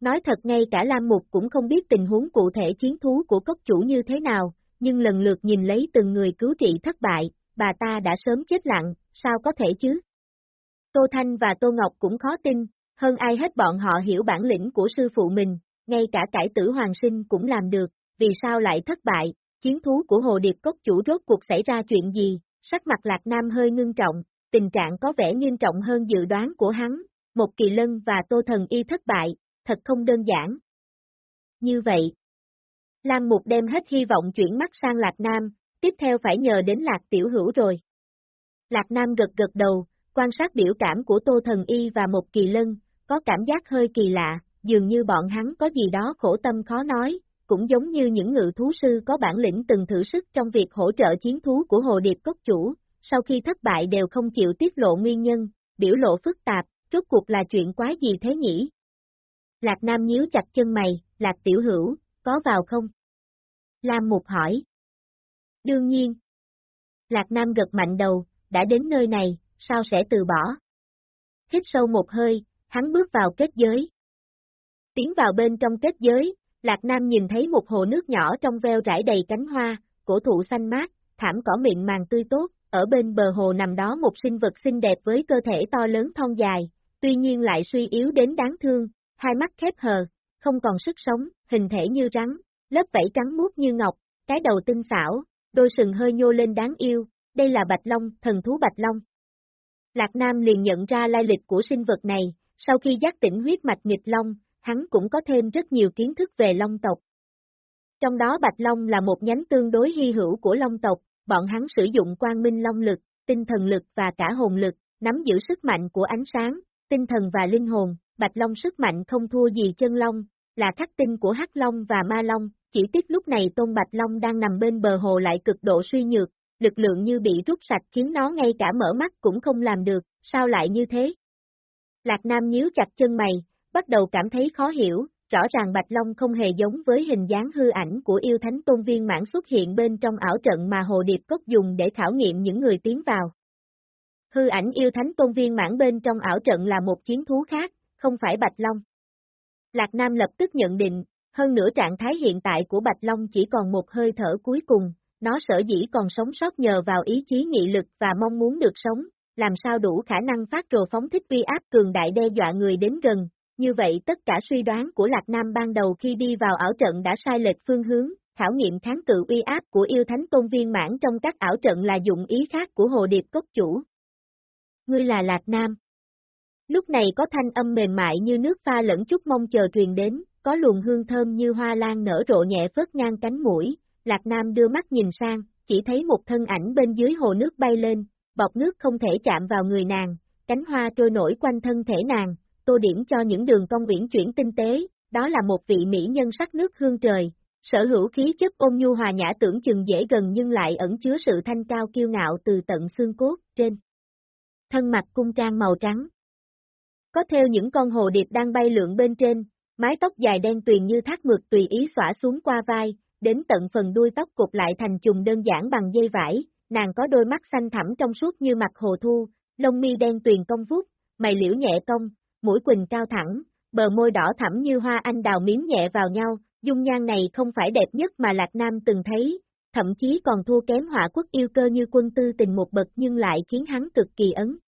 Nói thật ngay cả Lam Mục cũng không biết tình huống cụ thể chiến thú của cốc chủ như thế nào, nhưng lần lượt nhìn lấy từng người cứu trị thất bại, bà ta đã sớm chết lặng, sao có thể chứ? Tô Thanh và Tô Ngọc cũng khó tin, hơn ai hết bọn họ hiểu bản lĩnh của sư phụ mình, ngay cả cải tử hoàng sinh cũng làm được, vì sao lại thất bại, chiến thú của Hồ Điệp Cốc chủ rốt cuộc xảy ra chuyện gì, sắc mặt Lạc Nam hơi ngưng trọng, tình trạng có vẻ nghiêm trọng hơn dự đoán của hắn, một kỳ lân và tô thần y thất bại, thật không đơn giản. Như vậy, Lam Mục đem hết hy vọng chuyển mắt sang Lạc Nam, tiếp theo phải nhờ đến Lạc Tiểu Hữu rồi. Lạc Nam gật gật đầu, quan sát biểu cảm của Tô Thần Y và một kỳ lân, có cảm giác hơi kỳ lạ, dường như bọn hắn có gì đó khổ tâm khó nói, cũng giống như những ngự thú sư có bản lĩnh từng thử sức trong việc hỗ trợ chiến thú của Hồ Điệp Cốc Chủ, sau khi thất bại đều không chịu tiết lộ nguyên nhân, biểu lộ phức tạp, rốt cuộc là chuyện quá gì thế nhỉ? Lạc Nam nhíu chặt chân mày, Lạc Tiểu Hữu, có vào không? Lam Mục hỏi. Đương nhiên. Lạc Nam gật mạnh đầu, đã đến nơi này, sao sẽ từ bỏ? Hít sâu một hơi, hắn bước vào kết giới. Tiến vào bên trong kết giới, Lạc Nam nhìn thấy một hồ nước nhỏ trong veo rải đầy cánh hoa, cổ thụ xanh mát, thảm cỏ mịn màng tươi tốt, ở bên bờ hồ nằm đó một sinh vật xinh đẹp với cơ thể to lớn thon dài, tuy nhiên lại suy yếu đến đáng thương, hai mắt khép hờ, không còn sức sống, hình thể như rắn, lớp vảy trắng muốt như ngọc, cái đầu tinh xảo, đôi sừng hơi nhô lên đáng yêu, đây là Bạch Long, thần thú Bạch Long. Lạc Nam liền nhận ra lai lịch của sinh vật này, sau khi giác tỉnh huyết mạch nghịch Long, hắn cũng có thêm rất nhiều kiến thức về Long tộc. Trong đó Bạch Long là một nhánh tương đối hy hữu của Long tộc, bọn hắn sử dụng quang minh Long lực, tinh thần lực và cả hồn lực, nắm giữ sức mạnh của ánh sáng, tinh thần và linh hồn, Bạch Long sức mạnh không thua gì chân Long, là khắc tinh của Hắc Long và Ma Long, chỉ tiếc lúc này Tôn Bạch Long đang nằm bên bờ hồ lại cực độ suy nhược, lực lượng như bị rút sạch khiến nó ngay cả mở mắt cũng không làm được, sao lại như thế? Lạc Nam nhíu chặt chân mày, bắt đầu cảm thấy khó hiểu, rõ ràng Bạch Long không hề giống với hình dáng hư ảnh của yêu thánh tôn viên mãn xuất hiện bên trong ảo trận mà Hồ Điệp Cốc dùng để khảo nghiệm những người tiến vào. Hư ảnh yêu thánh tôn viên mãn bên trong ảo trận là một chiến thú khác, không phải Bạch Long. Lạc Nam lập tức nhận định, hơn nữa trạng thái hiện tại của Bạch Long chỉ còn một hơi thở cuối cùng, nó sở dĩ còn sống sót nhờ vào ý chí nghị lực và mong muốn được sống, làm sao đủ khả năng phát rồ phóng thích uy áp cường đại đe dọa người đến gần, như vậy tất cả suy đoán của Lạc Nam ban đầu khi đi vào ảo trận đã sai lệch phương hướng, khảo nghiệm kháng cự uy áp của yêu thánh tôn viên mãn trong các ảo trận là dụng ý khác của Hồ Điệp Cốc Chủ. Ngươi là Lạc Nam. Lúc này có thanh âm mềm mại như nước pha lẫn chút mong chờ truyền đến, có luồng hương thơm như hoa lan nở rộ nhẹ phớt ngang cánh mũi, Lạc Nam đưa mắt nhìn sang, chỉ thấy một thân ảnh bên dưới hồ nước bay lên, bọc nước không thể chạm vào người nàng, cánh hoa trôi nổi quanh thân thể nàng, tô điểm cho những đường cong uyển chuyển tinh tế, đó là một vị mỹ nhân sắc nước hương trời, sở hữu khí chất ôn nhu hòa nhã tưởng chừng dễ gần nhưng lại ẩn chứa sự thanh cao kiêu ngạo từ tận xương cốt, trên. Thân mặt cung trang màu trắng. Có theo những con hồ điệp đang bay lượn bên trên, mái tóc dài đen tuyền như thác mượt tùy ý xõa xuống qua vai, đến tận phần đuôi tóc cột lại thành chùm đơn giản bằng dây vải, nàng có đôi mắt xanh thẳm trong suốt như mặt hồ thu, lông mi đen tuyền cong vút, mày liễu nhẹ cong, mũi quỳnh cao thẳng, bờ môi đỏ thẳm như hoa anh đào miếm nhẹ vào nhau, dung nhan này không phải đẹp nhất mà Lạc Nam từng thấy, thậm chí còn thua kém hỏa quốc yêu cơ như quân tư tình một bậc nhưng lại khiến hắn cực kỳ ấn.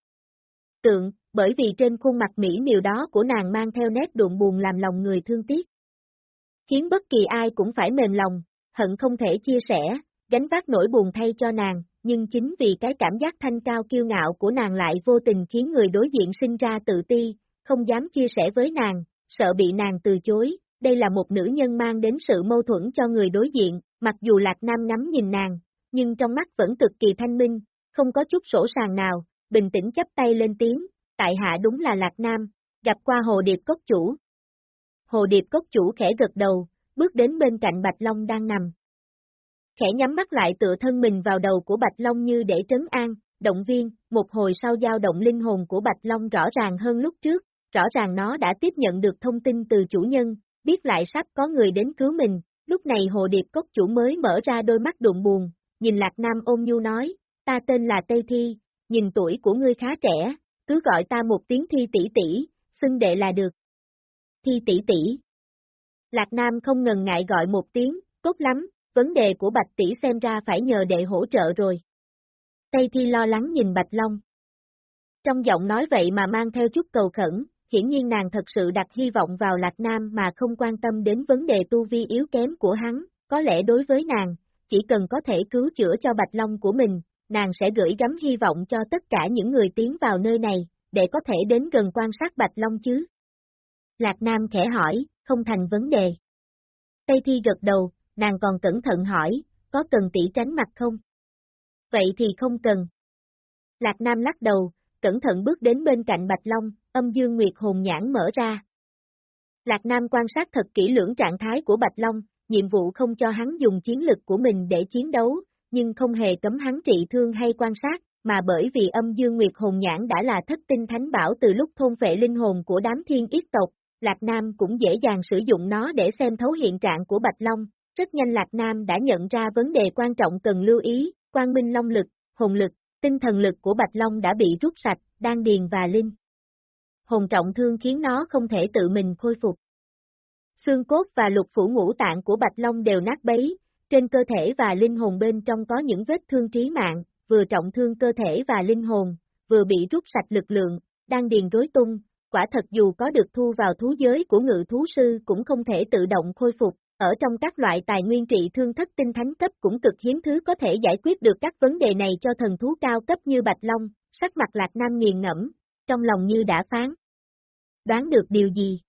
Tượng, bởi vì trên khuôn mặt mỹ miều đó của nàng mang theo nét đụng buồn làm lòng người thương tiếc. Khiến bất kỳ ai cũng phải mềm lòng, hận không thể chia sẻ, gánh vác nỗi buồn thay cho nàng, nhưng chính vì cái cảm giác thanh cao kiêu ngạo của nàng lại vô tình khiến người đối diện sinh ra tự ti, không dám chia sẻ với nàng, sợ bị nàng từ chối, đây là một nữ nhân mang đến sự mâu thuẫn cho người đối diện, mặc dù Lạc Nam ngắm nhìn nàng, nhưng trong mắt vẫn cực kỳ thanh minh, không có chút sổ sàng nào, bình tĩnh chấp tay lên tiếng, tại hạ đúng là Lạc Nam, gặp qua Hồ Điệp Cốc Chủ. Hồ Điệp Cốc Chủ khẽ gật đầu, bước đến bên cạnh Bạch Long đang nằm. Khẽ nhắm mắt lại tựa thân mình vào đầu của Bạch Long như để trấn an, động viên, một hồi sau dao động linh hồn của Bạch Long rõ ràng hơn lúc trước, rõ ràng nó đã tiếp nhận được thông tin từ chủ nhân, biết lại sắp có người đến cứu mình, lúc này Hồ Điệp Cốc Chủ mới mở ra đôi mắt đụng buồn, nhìn Lạc Nam ôm nhu nói, ta tên là Tây Thi, nhìn tuổi của ngươi khá trẻ, cứ gọi ta một tiếng Thi tỷ tỷ, xưng đệ là được. Thi tỷ tỷ. Lạc Nam không ngần ngại gọi một tiếng, tốt lắm, vấn đề của Bạch tỷ xem ra phải nhờ đệ hỗ trợ rồi. Tây Thi lo lắng nhìn Bạch Long. Trong giọng nói vậy mà mang theo chút cầu khẩn, hiển nhiên nàng thật sự đặt hy vọng vào Lạc Nam mà không quan tâm đến vấn đề tu vi yếu kém của hắn, có lẽ đối với nàng, chỉ cần có thể cứu chữa cho Bạch Long của mình, nàng sẽ gửi gắm hy vọng cho tất cả những người tiến vào nơi này, để có thể đến gần quan sát Bạch Long chứ. Lạc Nam khẽ hỏi, không thành vấn đề. Tây Thi gật đầu, nàng còn cẩn thận hỏi, có cần tỷ tránh mặt không? Vậy thì không cần. Lạc Nam lắc đầu, cẩn thận bước đến bên cạnh Bạch Long, âm dương nguyệt hồn nhãn mở ra. Lạc Nam quan sát thật kỹ lưỡng trạng thái của Bạch Long, nhiệm vụ không cho hắn dùng chiến lực của mình để chiến đấu, nhưng không hề cấm hắn trị thương hay quan sát, mà bởi vì âm dương nguyệt hồn nhãn đã là thất tinh thánh bảo từ lúc thôn vệ linh hồn của đám thiên yết tộc, Lạc Nam cũng dễ dàng sử dụng nó để xem thấu hiện trạng của Bạch Long. Rất nhanh Lạc Nam đã nhận ra vấn đề quan trọng cần lưu ý, quang minh long lực, hồn lực, tinh thần lực của Bạch Long đã bị rút sạch, đan điền và linh. Hồn trọng thương khiến nó không thể tự mình khôi phục. Xương cốt và lục phủ ngũ tạng của Bạch Long đều nát bấy, trên cơ thể và linh hồn bên trong có những vết thương trí mạng, vừa trọng thương cơ thể và linh hồn, vừa bị rút sạch lực lượng, đang điền rối tung, quả thật dù có được thu vào thú giới của ngự thú sư cũng không thể tự động khôi phục, ở trong các loại tài nguyên trị thương thất tinh thánh cấp cũng cực hiếm thứ có thể giải quyết được các vấn đề này cho thần thú cao cấp như Bạch Long, sắc mặt Lạc Nam nghiền ngẫm, trong lòng như đã phán. Đoán được điều gì?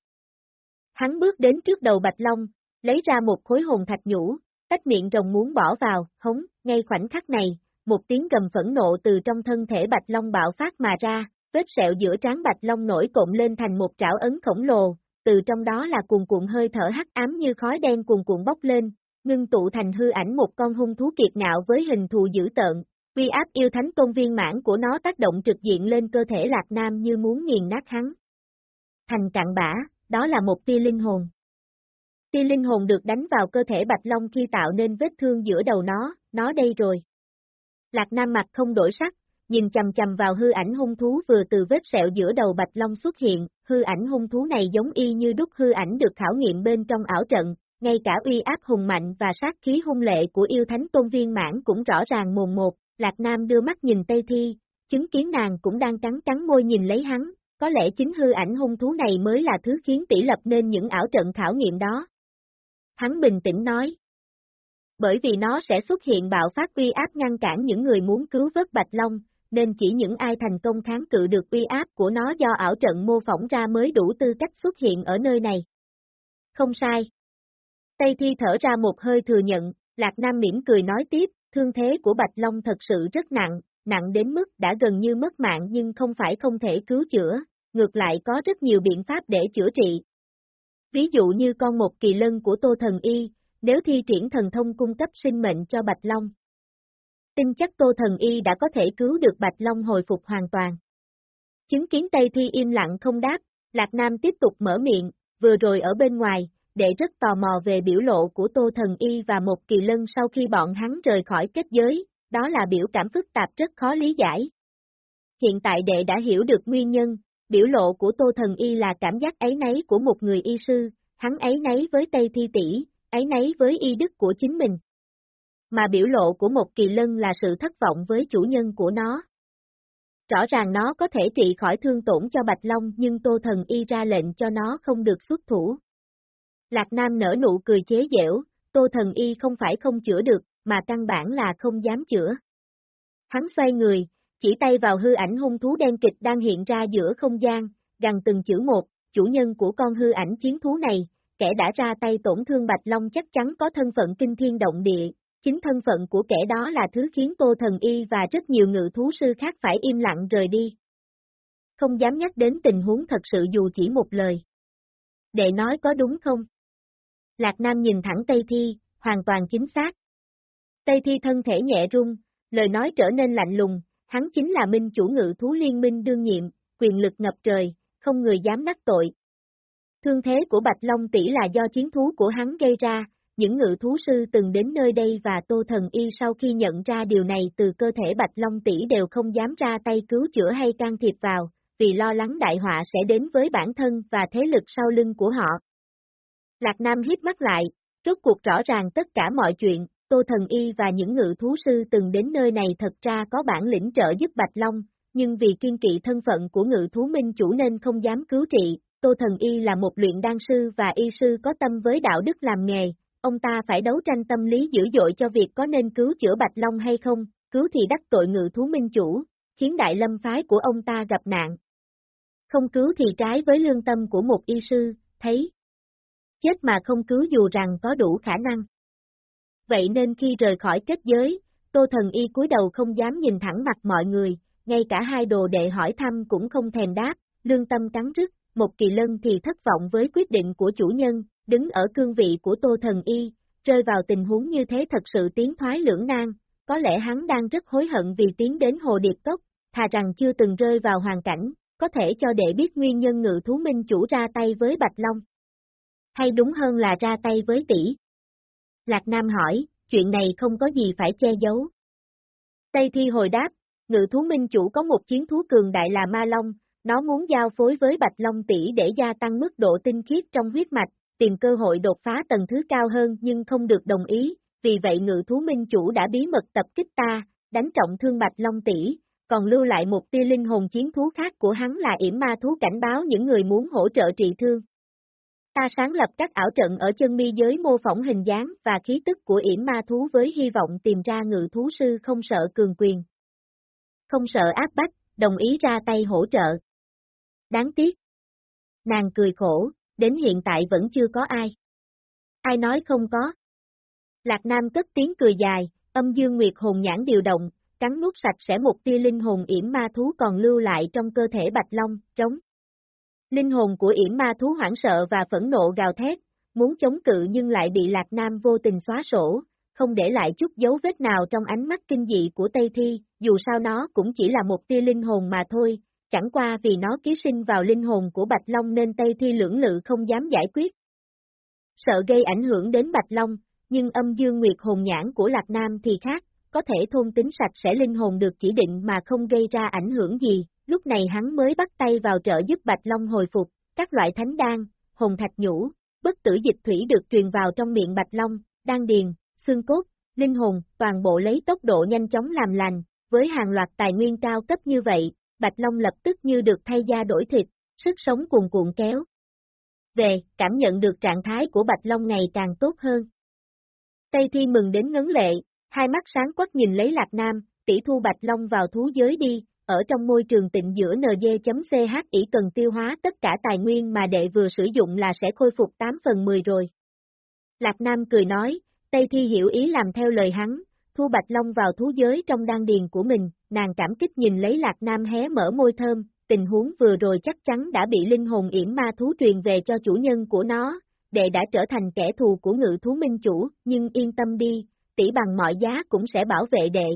Hắn bước đến trước đầu Bạch Long, lấy ra một khối hồn thạch nhũ, tách miệng rồng muốn bỏ vào, hống, ngay khoảnh khắc này, một tiếng gầm phẫn nộ từ trong thân thể Bạch Long bạo phát mà ra, vết sẹo giữa trán Bạch Long nổi cộm lên thành một trảo ấn khổng lồ, từ trong đó là cuồn cuộn hơi thở hắc ám như khói đen cuồn cuộn bốc lên, ngưng tụ thành hư ảnh một con hung thú kiệt ngạo với hình thù dữ tợn, uy áp yêu thánh tôn viên mãn của nó tác động trực diện lên cơ thể Lạc Nam như muốn nghiền nát hắn. Thành cạn bã, đó là một tia linh hồn. Khi linh hồn được đánh vào cơ thể Bạch Long khi tạo nên vết thương giữa đầu nó, nó đây rồi. Lạc Nam mặt không đổi sắc, nhìn chầm chầm vào hư ảnh hung thú vừa từ vết sẹo giữa đầu Bạch Long xuất hiện, hư ảnh hung thú này giống y như đúc hư ảnh được khảo nghiệm bên trong ảo trận, ngay cả uy áp hùng mạnh và sát khí hung lệ của yêu thánh tôn viên mãn cũng rõ ràng mồn một, Lạc Nam đưa mắt nhìn Tây Thi, chứng kiến nàng cũng đang cắn cắn môi nhìn lấy hắn, có lẽ chính hư ảnh hung thú này mới là thứ khiến tỷ lập nên những ảo trận khảo nghiệm đó. Hắn bình tĩnh nói. Bởi vì nó sẽ xuất hiện bạo phát uy áp ngăn cản những người muốn cứu vớt Bạch Long, nên chỉ những ai thành công kháng cự được uy áp của nó do ảo trận mô phỏng ra mới đủ tư cách xuất hiện ở nơi này. Không sai. Tây Thi thở ra một hơi thừa nhận, Lạc Nam mỉm cười nói tiếp, thương thế của Bạch Long thật sự rất nặng, nặng đến mức đã gần như mất mạng nhưng không phải không thể cứu chữa, ngược lại có rất nhiều biện pháp để chữa trị. Ví dụ như con một kỳ lân của Tô Thần Y, nếu thi triển thần thông cung cấp sinh mệnh cho Bạch Long. Tin chắc Tô Thần Y đã có thể cứu được Bạch Long hồi phục hoàn toàn. Chứng kiến Tây Thi im lặng không đáp, Lạc Nam tiếp tục mở miệng, vừa rồi ở bên ngoài, để rất tò mò về biểu lộ của Tô Thần Y và một kỳ lân sau khi bọn hắn rời khỏi kết giới, đó là biểu cảm phức tạp rất khó lý giải. Hiện tại đệ đã hiểu được nguyên nhân, biểu lộ của Tô Thần Y là cảm giác ấy nấy của một người y sư, hắn ấy nấy với Tây Thi Tỷ, ấy nấy với y đức của chính mình. Mà biểu lộ của một kỳ lân là sự thất vọng với chủ nhân của nó. Rõ ràng nó có thể trị khỏi thương tổn cho Bạch Long nhưng Tô Thần Y ra lệnh cho nó không được xuất thủ. Lạc Nam nở nụ cười chế giễu, Tô Thần Y không phải không chữa được, mà căn bản là không dám chữa. Hắn xoay người, chỉ tay vào hư ảnh hung thú đen kịch đang hiện ra giữa không gian, gần từng chữ một, chủ nhân của con hư ảnh chiến thú này, kẻ đã ra tay tổn thương Bạch Long chắc chắn có thân phận kinh thiên động địa, chính thân phận của kẻ đó là thứ khiến Tô Thần Y và rất nhiều ngự thú sư khác phải im lặng rời đi. Không dám nhắc đến tình huống thật sự dù chỉ một lời. Đệ nói có đúng không? Lạc Nam nhìn thẳng Tây Thi, hoàn toàn chính xác. Tây Thi thân thể nhẹ rung, lời nói trở nên lạnh lùng, hắn chính là minh chủ ngự thú liên minh đương nhiệm, quyền lực ngập trời, không người dám đắc tội. Thương thế của Bạch Long tỷ là do chiến thú của hắn gây ra, những ngự thú sư từng đến nơi đây và Tô Thần Y sau khi nhận ra điều này từ cơ thể Bạch Long tỷ đều không dám ra tay cứu chữa hay can thiệp vào, vì lo lắng đại họa sẽ đến với bản thân và thế lực sau lưng của họ. Lạc Nam hiếp mắt lại, rốt cuộc rõ ràng tất cả mọi chuyện, Tô Thần Y và những ngự thú sư từng đến nơi này thật ra có bản lĩnh trợ giúp Bạch Long, nhưng vì kiên kỵ thân phận của ngự thú minh chủ nên không dám cứu trị, Tô Thần Y là một luyện đan sư và y sư có tâm với đạo đức làm nghề, ông ta phải đấu tranh tâm lý dữ dội cho việc có nên cứu chữa Bạch Long hay không, cứu thì đắc tội ngự thú minh chủ, khiến đại lâm phái của ông ta gặp nạn. Không cứu thì trái với lương tâm của một y sư, thấy. Chết mà không cứu dù rằng có đủ khả năng. Vậy nên khi rời khỏi kết giới, Tô Thần Y cúi đầu không dám nhìn thẳng mặt mọi người, ngay cả hai đồ đệ hỏi thăm cũng không thèm đáp, lương tâm cắn rứt, một kỳ lân thì thất vọng với quyết định của chủ nhân, đứng ở cương vị của Tô Thần Y, rơi vào tình huống như thế thật sự tiến thoái lưỡng nan, có lẽ hắn đang rất hối hận vì tiến đến Hồ Điệp Cốc, thà rằng chưa từng rơi vào hoàn cảnh, có thể cho đệ biết nguyên nhân ngự thú minh chủ ra tay với Bạch Long. Hay đúng hơn là ra tay với tỷ. Lạc Nam hỏi, chuyện này không có gì phải che giấu. Tây Thi hồi đáp, ngự thú minh chủ có một chiến thú cường đại là Ma Long, nó muốn giao phối với Bạch Long tỷ để gia tăng mức độ tinh khiết trong huyết mạch, tìm cơ hội đột phá tầng thứ cao hơn nhưng không được đồng ý, vì vậy ngự thú minh chủ đã bí mật tập kích ta, đánh trọng thương Bạch Long tỷ, còn lưu lại một tia linh hồn chiến thú khác của hắn là yểm ma thú cảnh báo những người muốn hỗ trợ trị thương. Ta sáng lập các ảo trận ở chân mi giới mô phỏng hình dáng và khí tức của yểm ma thú với hy vọng tìm ra ngự thú sư không sợ cường quyền. Không sợ áp bách, đồng ý ra tay hỗ trợ. Đáng tiếc. Nàng cười khổ, đến hiện tại vẫn chưa có ai. Ai nói không có? Lạc Nam cất tiếng cười dài, âm dương nguyệt hồn nhãn điều động, cắn nuốt sạch sẽ một tia linh hồn yểm ma thú còn lưu lại trong cơ thể Bạch Long, trống. Linh hồn của yểm ma thú hoảng sợ và phẫn nộ gào thét, muốn chống cự nhưng lại bị Lạc Nam vô tình xóa sổ, không để lại chút dấu vết nào trong ánh mắt kinh dị của Tây Thi, dù sao nó cũng chỉ là một tia linh hồn mà thôi, chẳng qua vì nó ký sinh vào linh hồn của Bạch Long nên Tây Thi lưỡng lự không dám giải quyết. Sợ gây ảnh hưởng đến Bạch Long, nhưng âm dương nguyệt hồn nhãn của Lạc Nam thì khác, có thể thôn tính sạch sẽ linh hồn được chỉ định mà không gây ra ảnh hưởng gì, lúc này hắn mới bắt tay vào trợ giúp Bạch Long hồi phục, các loại thánh đan, hồn thạch nhũ, bất tử dịch thủy được truyền vào trong miệng Bạch Long, đan điền, xương cốt, linh hồn, toàn bộ lấy tốc độ nhanh chóng làm lành, với hàng loạt tài nguyên cao cấp như vậy, Bạch Long lập tức như được thay da đổi thịt, sức sống cuồn cuộn kéo. Về, cảm nhận được trạng thái của Bạch Long ngày càng tốt hơn. Tây Thi mừng đến ngấn lệ, hai mắt sáng quắc nhìn lấy Lạc Nam, tỷ thu Bạch Long vào thú giới đi, ở trong môi trường tịnh giữa NG.ch ý cần tiêu hóa tất cả tài nguyên mà đệ vừa sử dụng là sẽ khôi phục 8 phần 10 rồi. Lạc Nam cười nói, Tây Thi hiểu ý làm theo lời hắn, thu Bạch Long vào thú giới trong đan điền của mình, nàng cảm kích nhìn lấy Lạc Nam hé mở môi thơm, tình huống vừa rồi chắc chắn đã bị linh hồn yểm ma thú truyền về cho chủ nhân của nó, đệ đã trở thành kẻ thù của ngự thú minh chủ, nhưng yên tâm đi, tỷ bằng mọi giá cũng sẽ bảo vệ đệ.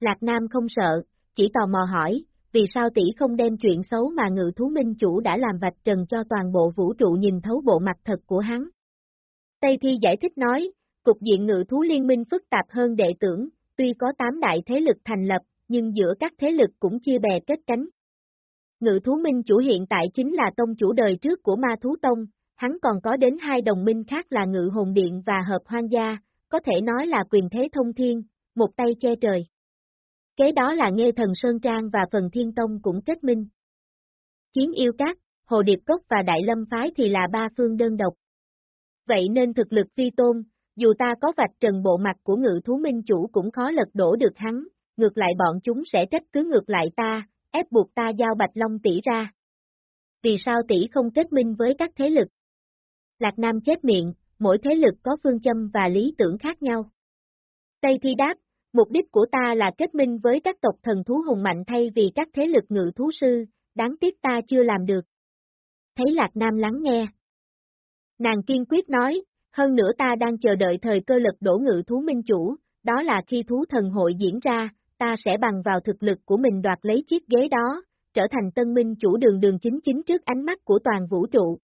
Lạc Nam không sợ, chỉ tò mò hỏi, vì sao tỷ không đem chuyện xấu mà ngự thú minh chủ đã làm vạch trần cho toàn bộ vũ trụ nhìn thấu bộ mặt thật của hắn. Tây Thi giải thích nói, cục diện ngự thú liên minh phức tạp hơn đệ tưởng, tuy có tám đại thế lực thành lập, nhưng giữa các thế lực cũng chia bè kết cánh. Ngự thú minh chủ hiện tại chính là tông chủ đời trước của ma thú tông, hắn còn có đến hai đồng minh khác là ngự hồn điện và hợp hoang gia, có thể nói là quyền thế thông thiên, một tay che trời. Kế đó là Nghê Thần Sơn Trang và Phần Thiên Tông cũng kết minh. Chiến yêu cát, Hồ Điệp Cốc và Đại Lâm Phái thì là ba phương đơn độc. Vậy nên thực lực phi tôn, dù ta có vạch trần bộ mặt của ngự thú minh chủ cũng khó lật đổ được hắn, ngược lại bọn chúng sẽ trách cứ ngược lại ta, ép buộc ta giao Bạch Long tỷ ra. Vì sao tỷ không kết minh với các thế lực? Lạc Nam chết miệng, mỗi thế lực có phương châm và lý tưởng khác nhau. Tây Thi đáp, mục đích của ta là kết minh với các tộc thần thú hùng mạnh thay vì các thế lực ngự thú sư, đáng tiếc ta chưa làm được. Thấy Lạc Nam lắng nghe. Nàng kiên quyết nói, hơn nữa ta đang chờ đợi thời cơ lực đổ ngự thú minh chủ, đó là khi thú thần hội diễn ra, ta sẽ bằng vào thực lực của mình đoạt lấy chiếc ghế đó, trở thành tân minh chủ đường đường chính chính trước ánh mắt của toàn vũ trụ.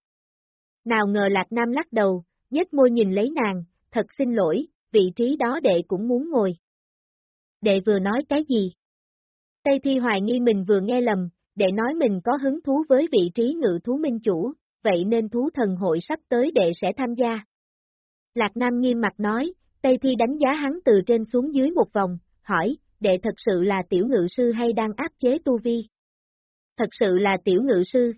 Nào ngờ Lạc Nam lắc đầu, nhếch môi nhìn lấy nàng, thật xin lỗi, vị trí đó đệ cũng muốn ngồi. Đệ vừa nói cái gì? Tây Thi hoài nghi mình vừa nghe lầm, đệ nói mình có hứng thú với vị trí ngự thú minh chủ, vậy nên thú thần hội sắp tới đệ sẽ tham gia. Lạc Nam nghiêm mặt nói, Tây Thi đánh giá hắn từ trên xuống dưới một vòng, hỏi, đệ thật sự là tiểu ngự sư hay đang áp chế tu vi? Thật sự là tiểu ngự sư.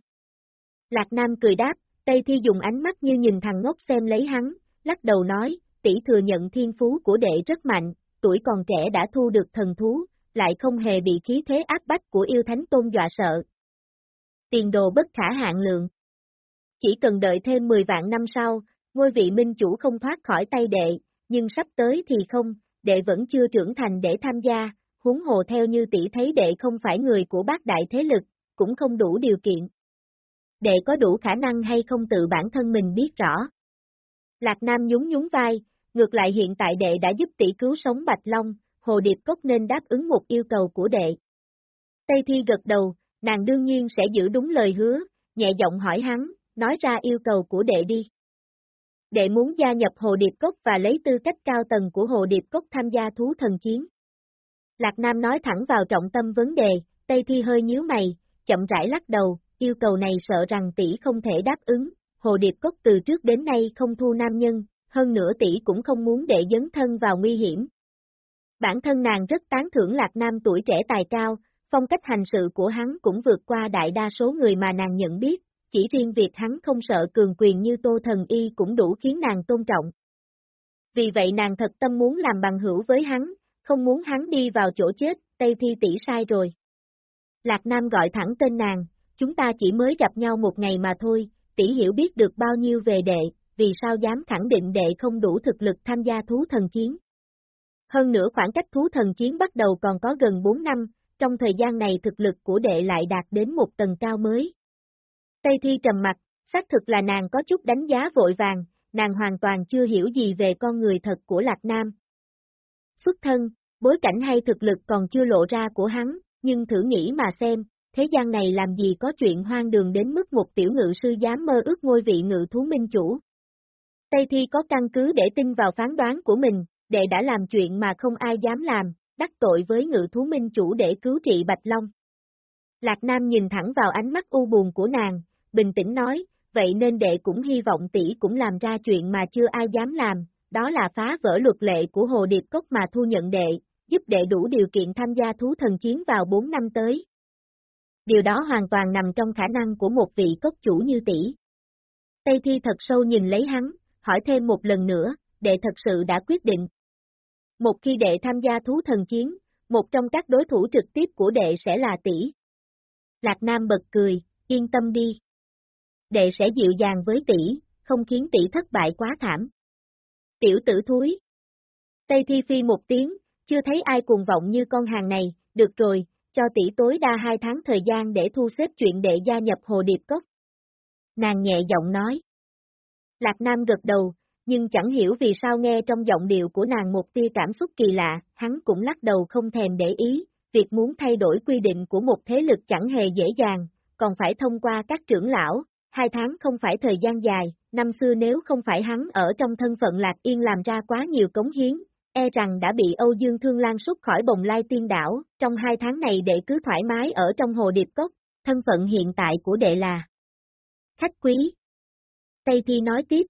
Lạc Nam cười đáp, Tây Thi dùng ánh mắt như nhìn thằng ngốc xem lấy hắn, lắc đầu nói, tỷ thừa nhận thiên phú của đệ rất mạnh, tuổi còn trẻ đã thu được thần thú, lại không hề bị khí thế áp bách của yêu thánh tôn dọa sợ. Tiền đồ bất khả hạn lượng. Chỉ cần đợi thêm 10 vạn năm sau, ngôi vị minh chủ không thoát khỏi tay đệ, nhưng sắp tới thì không, đệ vẫn chưa trưởng thành để tham gia, huống hồ theo như tỷ thấy đệ không phải người của bác đại thế lực, cũng không đủ điều kiện. Đệ có đủ khả năng hay không tự bản thân mình biết rõ. Lạc Nam nhún nhún vai, ngược lại hiện tại đệ đã giúp tỷ cứu sống Bạch Long, Hồ Điệp Cốc nên đáp ứng một yêu cầu của đệ. Tây Thi gật đầu, nàng đương nhiên sẽ giữ đúng lời hứa, nhẹ giọng hỏi hắn, nói ra yêu cầu của đệ đi. Đệ muốn gia nhập Hồ Điệp Cốc và lấy tư cách cao tầng của Hồ Điệp Cốc tham gia thú thần chiến. Lạc Nam nói thẳng vào trọng tâm vấn đề, Tây Thi hơi nhíu mày, chậm rãi lắc đầu, yêu cầu này sợ rằng tỷ không thể đáp ứng, Hồ Điệp Cốc từ trước đến nay không thu nam nhân, hơn nữa tỷ cũng không muốn để dấn thân vào nguy hiểm. Bản thân nàng rất tán thưởng Lạc Nam tuổi trẻ tài cao, phong cách hành sự của hắn cũng vượt qua đại đa số người mà nàng nhận biết, chỉ riêng việc hắn không sợ cường quyền như Tô Thần Y cũng đủ khiến nàng tôn trọng. Vì vậy nàng thật tâm muốn làm bằng hữu với hắn, không muốn hắn đi vào chỗ chết, Tây Thi tỷ sai rồi. Lạc Nam gọi thẳng tên nàng, chúng ta chỉ mới gặp nhau một ngày mà thôi, tỷ hiểu biết được bao nhiêu về đệ, vì sao dám khẳng định đệ không đủ thực lực tham gia thú thần chiến. Hơn nữa khoảng cách thú thần chiến bắt đầu còn có gần 4 năm, trong thời gian này thực lực của đệ lại đạt đến một tầng cao mới. Tây Thi trầm mặt, xác thực là nàng có chút đánh giá vội vàng, nàng hoàn toàn chưa hiểu gì về con người thật của Lạc Nam. Xuất thân, bối cảnh hay thực lực còn chưa lộ ra của hắn, nhưng thử nghĩ mà xem, thế gian này làm gì có chuyện hoang đường đến mức một tiểu ngự sư dám mơ ước ngôi vị ngự thú minh chủ. Tây Thi có căn cứ để tin vào phán đoán của mình, đệ đã làm chuyện mà không ai dám làm, đắc tội với ngự thú minh chủ để cứu trị Bạch Long. Lạc Nam nhìn thẳng vào ánh mắt u buồn của nàng, bình tĩnh nói, vậy nên đệ cũng hy vọng tỷ cũng làm ra chuyện mà chưa ai dám làm, đó là phá vỡ luật lệ của Hồ Điệp Cốc mà thu nhận đệ, giúp đệ đủ điều kiện tham gia thú thần chiến vào 4 năm tới. Điều đó hoàn toàn nằm trong khả năng của một vị cốc chủ như tỷ. Tây Thi thật sâu nhìn lấy hắn, hỏi thêm một lần nữa, đệ thật sự đã quyết định. Một khi đệ tham gia thú thần chiến, một trong các đối thủ trực tiếp của đệ sẽ là tỷ. Lạc Nam bật cười, yên tâm đi. Đệ sẽ dịu dàng với tỷ, không khiến tỷ thất bại quá thảm. Tiểu tử thúi. Tây Thi Phi một tiếng, chưa thấy ai cuồng vọng như con hàng này, được rồi, cho tỷ tối đa hai tháng thời gian để thu xếp chuyện đệ gia nhập Hồ Điệp Cốc. Nàng nhẹ giọng nói. Lạc Nam gật đầu, nhưng chẳng hiểu vì sao nghe trong giọng điệu của nàng một tia cảm xúc kỳ lạ, hắn cũng lắc đầu không thèm để ý, việc muốn thay đổi quy định của một thế lực chẳng hề dễ dàng, còn phải thông qua các trưởng lão, hai tháng không phải thời gian dài, năm xưa nếu không phải hắn ở trong thân phận Lạc Yên làm ra quá nhiều cống hiến, e rằng đã bị Âu Dương Thương Lan xuất khỏi bồng lai tiên đảo, trong hai tháng này đệ cứ thoải mái ở trong hồ điệp cốc, thân phận hiện tại của đệ là khách quý. Tây Thi nói tiếp.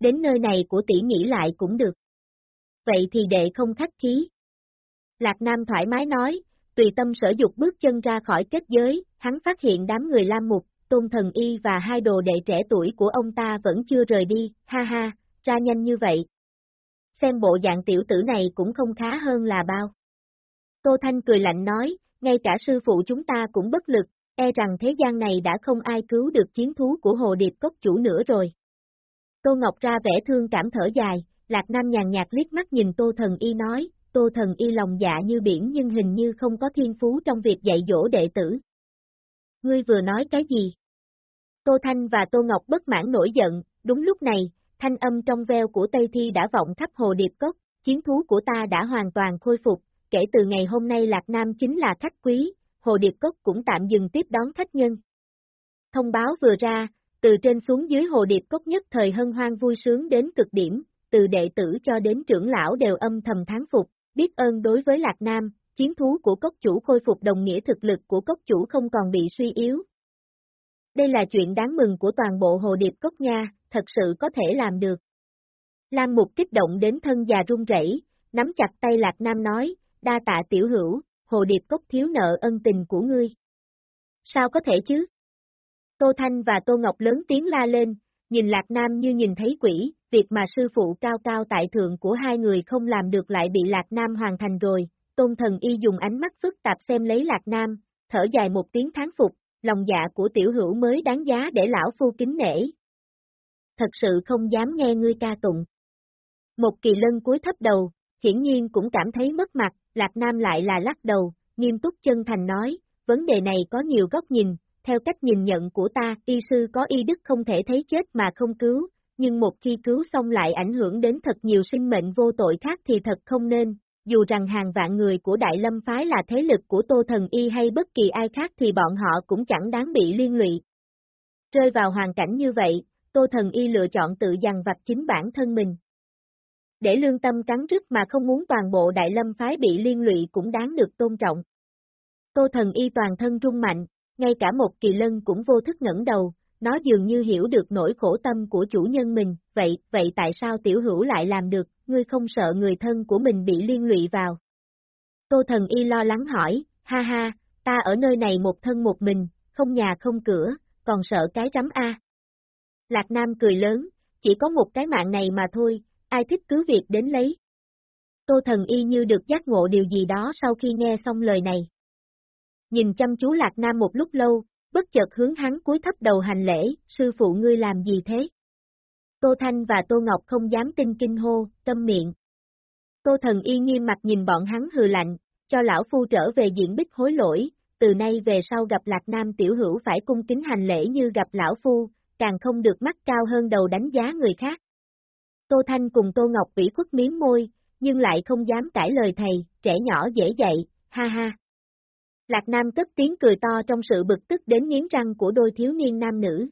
Đến nơi này của tỷ nghĩ lại cũng được. Vậy thì đệ không khách khí. Lạc Nam thoải mái nói, tùy tâm sở dục bước chân ra khỏi kết giới, hắn phát hiện đám người Lam Mục, Tôn Thần Y và hai đồ đệ trẻ tuổi của ông ta vẫn chưa rời đi, ha ha, ra nhanh như vậy. Xem bộ dạng tiểu tử này cũng không khá hơn là bao. Tô Thanh cười lạnh nói, ngay cả sư phụ chúng ta cũng bất lực, e rằng thế gian này đã không ai cứu được chiến thú của Hồ Điệp Cốc chủ nữa rồi. Tô Ngọc ra vẻ thương cảm thở dài, Lạc Nam nhàn nhạt liếc mắt nhìn Tô Thần Y nói, Tô Thần Y lòng dạ như biển nhưng hình như không có thiên phú trong việc dạy dỗ đệ tử. Ngươi vừa nói cái gì? Tô Thanh và Tô Ngọc bất mãn nổi giận, đúng lúc này, thanh âm trong veo của Tây Thi đã vọng khắp hồ điệp cốc, chiến thú của ta đã hoàn toàn khôi phục, kể từ ngày hôm nay Lạc Nam chính là khách quý, hồ điệp cốc cũng tạm dừng tiếp đón khách nhân. Thông báo vừa ra, từ trên xuống dưới hồ điệp cốc nhất thời hân hoan vui sướng đến cực điểm, từ đệ tử cho đến trưởng lão đều âm thầm tháng phục, biết ơn đối với Lạc Nam, chiến thú của cốc chủ khôi phục đồng nghĩa thực lực của cốc chủ không còn bị suy yếu. Đây là chuyện đáng mừng của toàn bộ hồ điệp cốc nha, thật sự có thể làm được. Lam Mục kích động đến thân già run rẩy, nắm chặt tay Lạc Nam nói, đa tạ tiểu hữu, hồ điệp cốc thiếu nợ ân tình của ngươi. Sao có thể chứ? Tô Thanh và Tô Ngọc lớn tiếng la lên, nhìn Lạc Nam như nhìn thấy quỷ, việc mà sư phụ cao cao tại thượng của hai người không làm được lại bị Lạc Nam hoàn thành rồi, Tôn Thần Y dùng ánh mắt phức tạp xem lấy Lạc Nam, thở dài một tiếng tháng phục, lòng dạ của tiểu hữu mới đáng giá để lão phu kính nể. Thật sự không dám nghe ngươi ca tụng. Một kỳ lân cúi thấp đầu, hiển nhiên cũng cảm thấy mất mặt, Lạc Nam lại là lắc đầu, nghiêm túc chân thành nói, vấn đề này có nhiều góc nhìn, theo cách nhìn nhận của ta, y sư có y đức không thể thấy chết mà không cứu, nhưng một khi cứu xong lại ảnh hưởng đến thật nhiều sinh mệnh vô tội khác thì thật không nên, dù rằng hàng vạn người của Đại Lâm Phái là thế lực của Tô Thần Y hay bất kỳ ai khác thì bọn họ cũng chẳng đáng bị liên lụy. Rơi vào hoàn cảnh như vậy, Tô Thần Y lựa chọn tự dằn vặt chính bản thân mình. Để lương tâm cắn rứt mà không muốn toàn bộ Đại Lâm Phái bị liên lụy cũng đáng được tôn trọng. Tô Thần Y toàn thân rung mạnh, ngay cả một kỳ lân cũng vô thức ngẩng đầu, nó dường như hiểu được nỗi khổ tâm của chủ nhân mình, vậy, vậy tại sao tiểu hữu lại làm được, ngươi không sợ người thân của mình bị liên lụy vào? Tô thần y lo lắng hỏi, ha ha, ta ở nơi này một thân một mình, không nhà không cửa, còn sợ cái rắm A. Lạc Nam cười lớn, chỉ có một cái mạng này mà thôi, ai thích cứ việc đến lấy. Tô thần y như được giác ngộ điều gì đó sau khi nghe xong lời này. Nhìn chăm chú Lạc Nam một lúc lâu, bất chợt hướng hắn cúi thấp đầu hành lễ, sư phụ ngươi làm gì thế? Tô Thanh và Tô Ngọc không dám tin kinh hô, tâm miệng. Tô Thần y nghiêm mặt nhìn bọn hắn hừ lạnh, cho lão phu trở về diện bích hối lỗi, từ nay về sau gặp Lạc Nam tiểu hữu phải cung kính hành lễ như gặp lão phu, càng không được mắt cao hơn đầu đánh giá người khác. Tô Thanh cùng Tô Ngọc ủy khuất miếng môi, nhưng lại không dám cãi lời thầy, trẻ nhỏ dễ dạy, ha ha. Lạc Nam cất tiếng cười to trong sự bực tức đến nghiến răng của đôi thiếu niên nam nữ.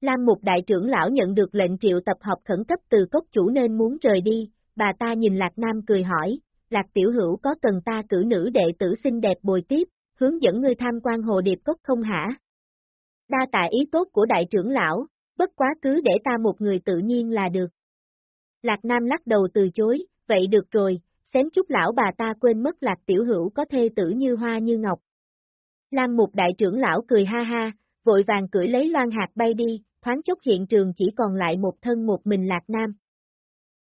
Lam Mục đại trưởng lão nhận được lệnh triệu tập họp khẩn cấp từ cốc chủ nên muốn rời đi, bà ta nhìn Lạc Nam cười hỏi, Lạc tiểu hữu có cần ta cử nữ đệ tử xinh đẹp bồi tiếp, hướng dẫn ngươi tham quan hồ điệp cốc không hả? Đa tạ ý tốt của đại trưởng lão, bất quá cứ để ta một người tự nhiên là được. Lạc Nam lắc đầu từ chối, vậy được rồi, xém chút lão bà ta quên mất lạc tiểu hữu có thê tử như hoa như ngọc. Lam Mục đại trưởng lão cười ha ha, vội vàng cưỡi lấy loan hạt bay đi, thoáng chốc hiện trường chỉ còn lại một thân một mình lạc nam.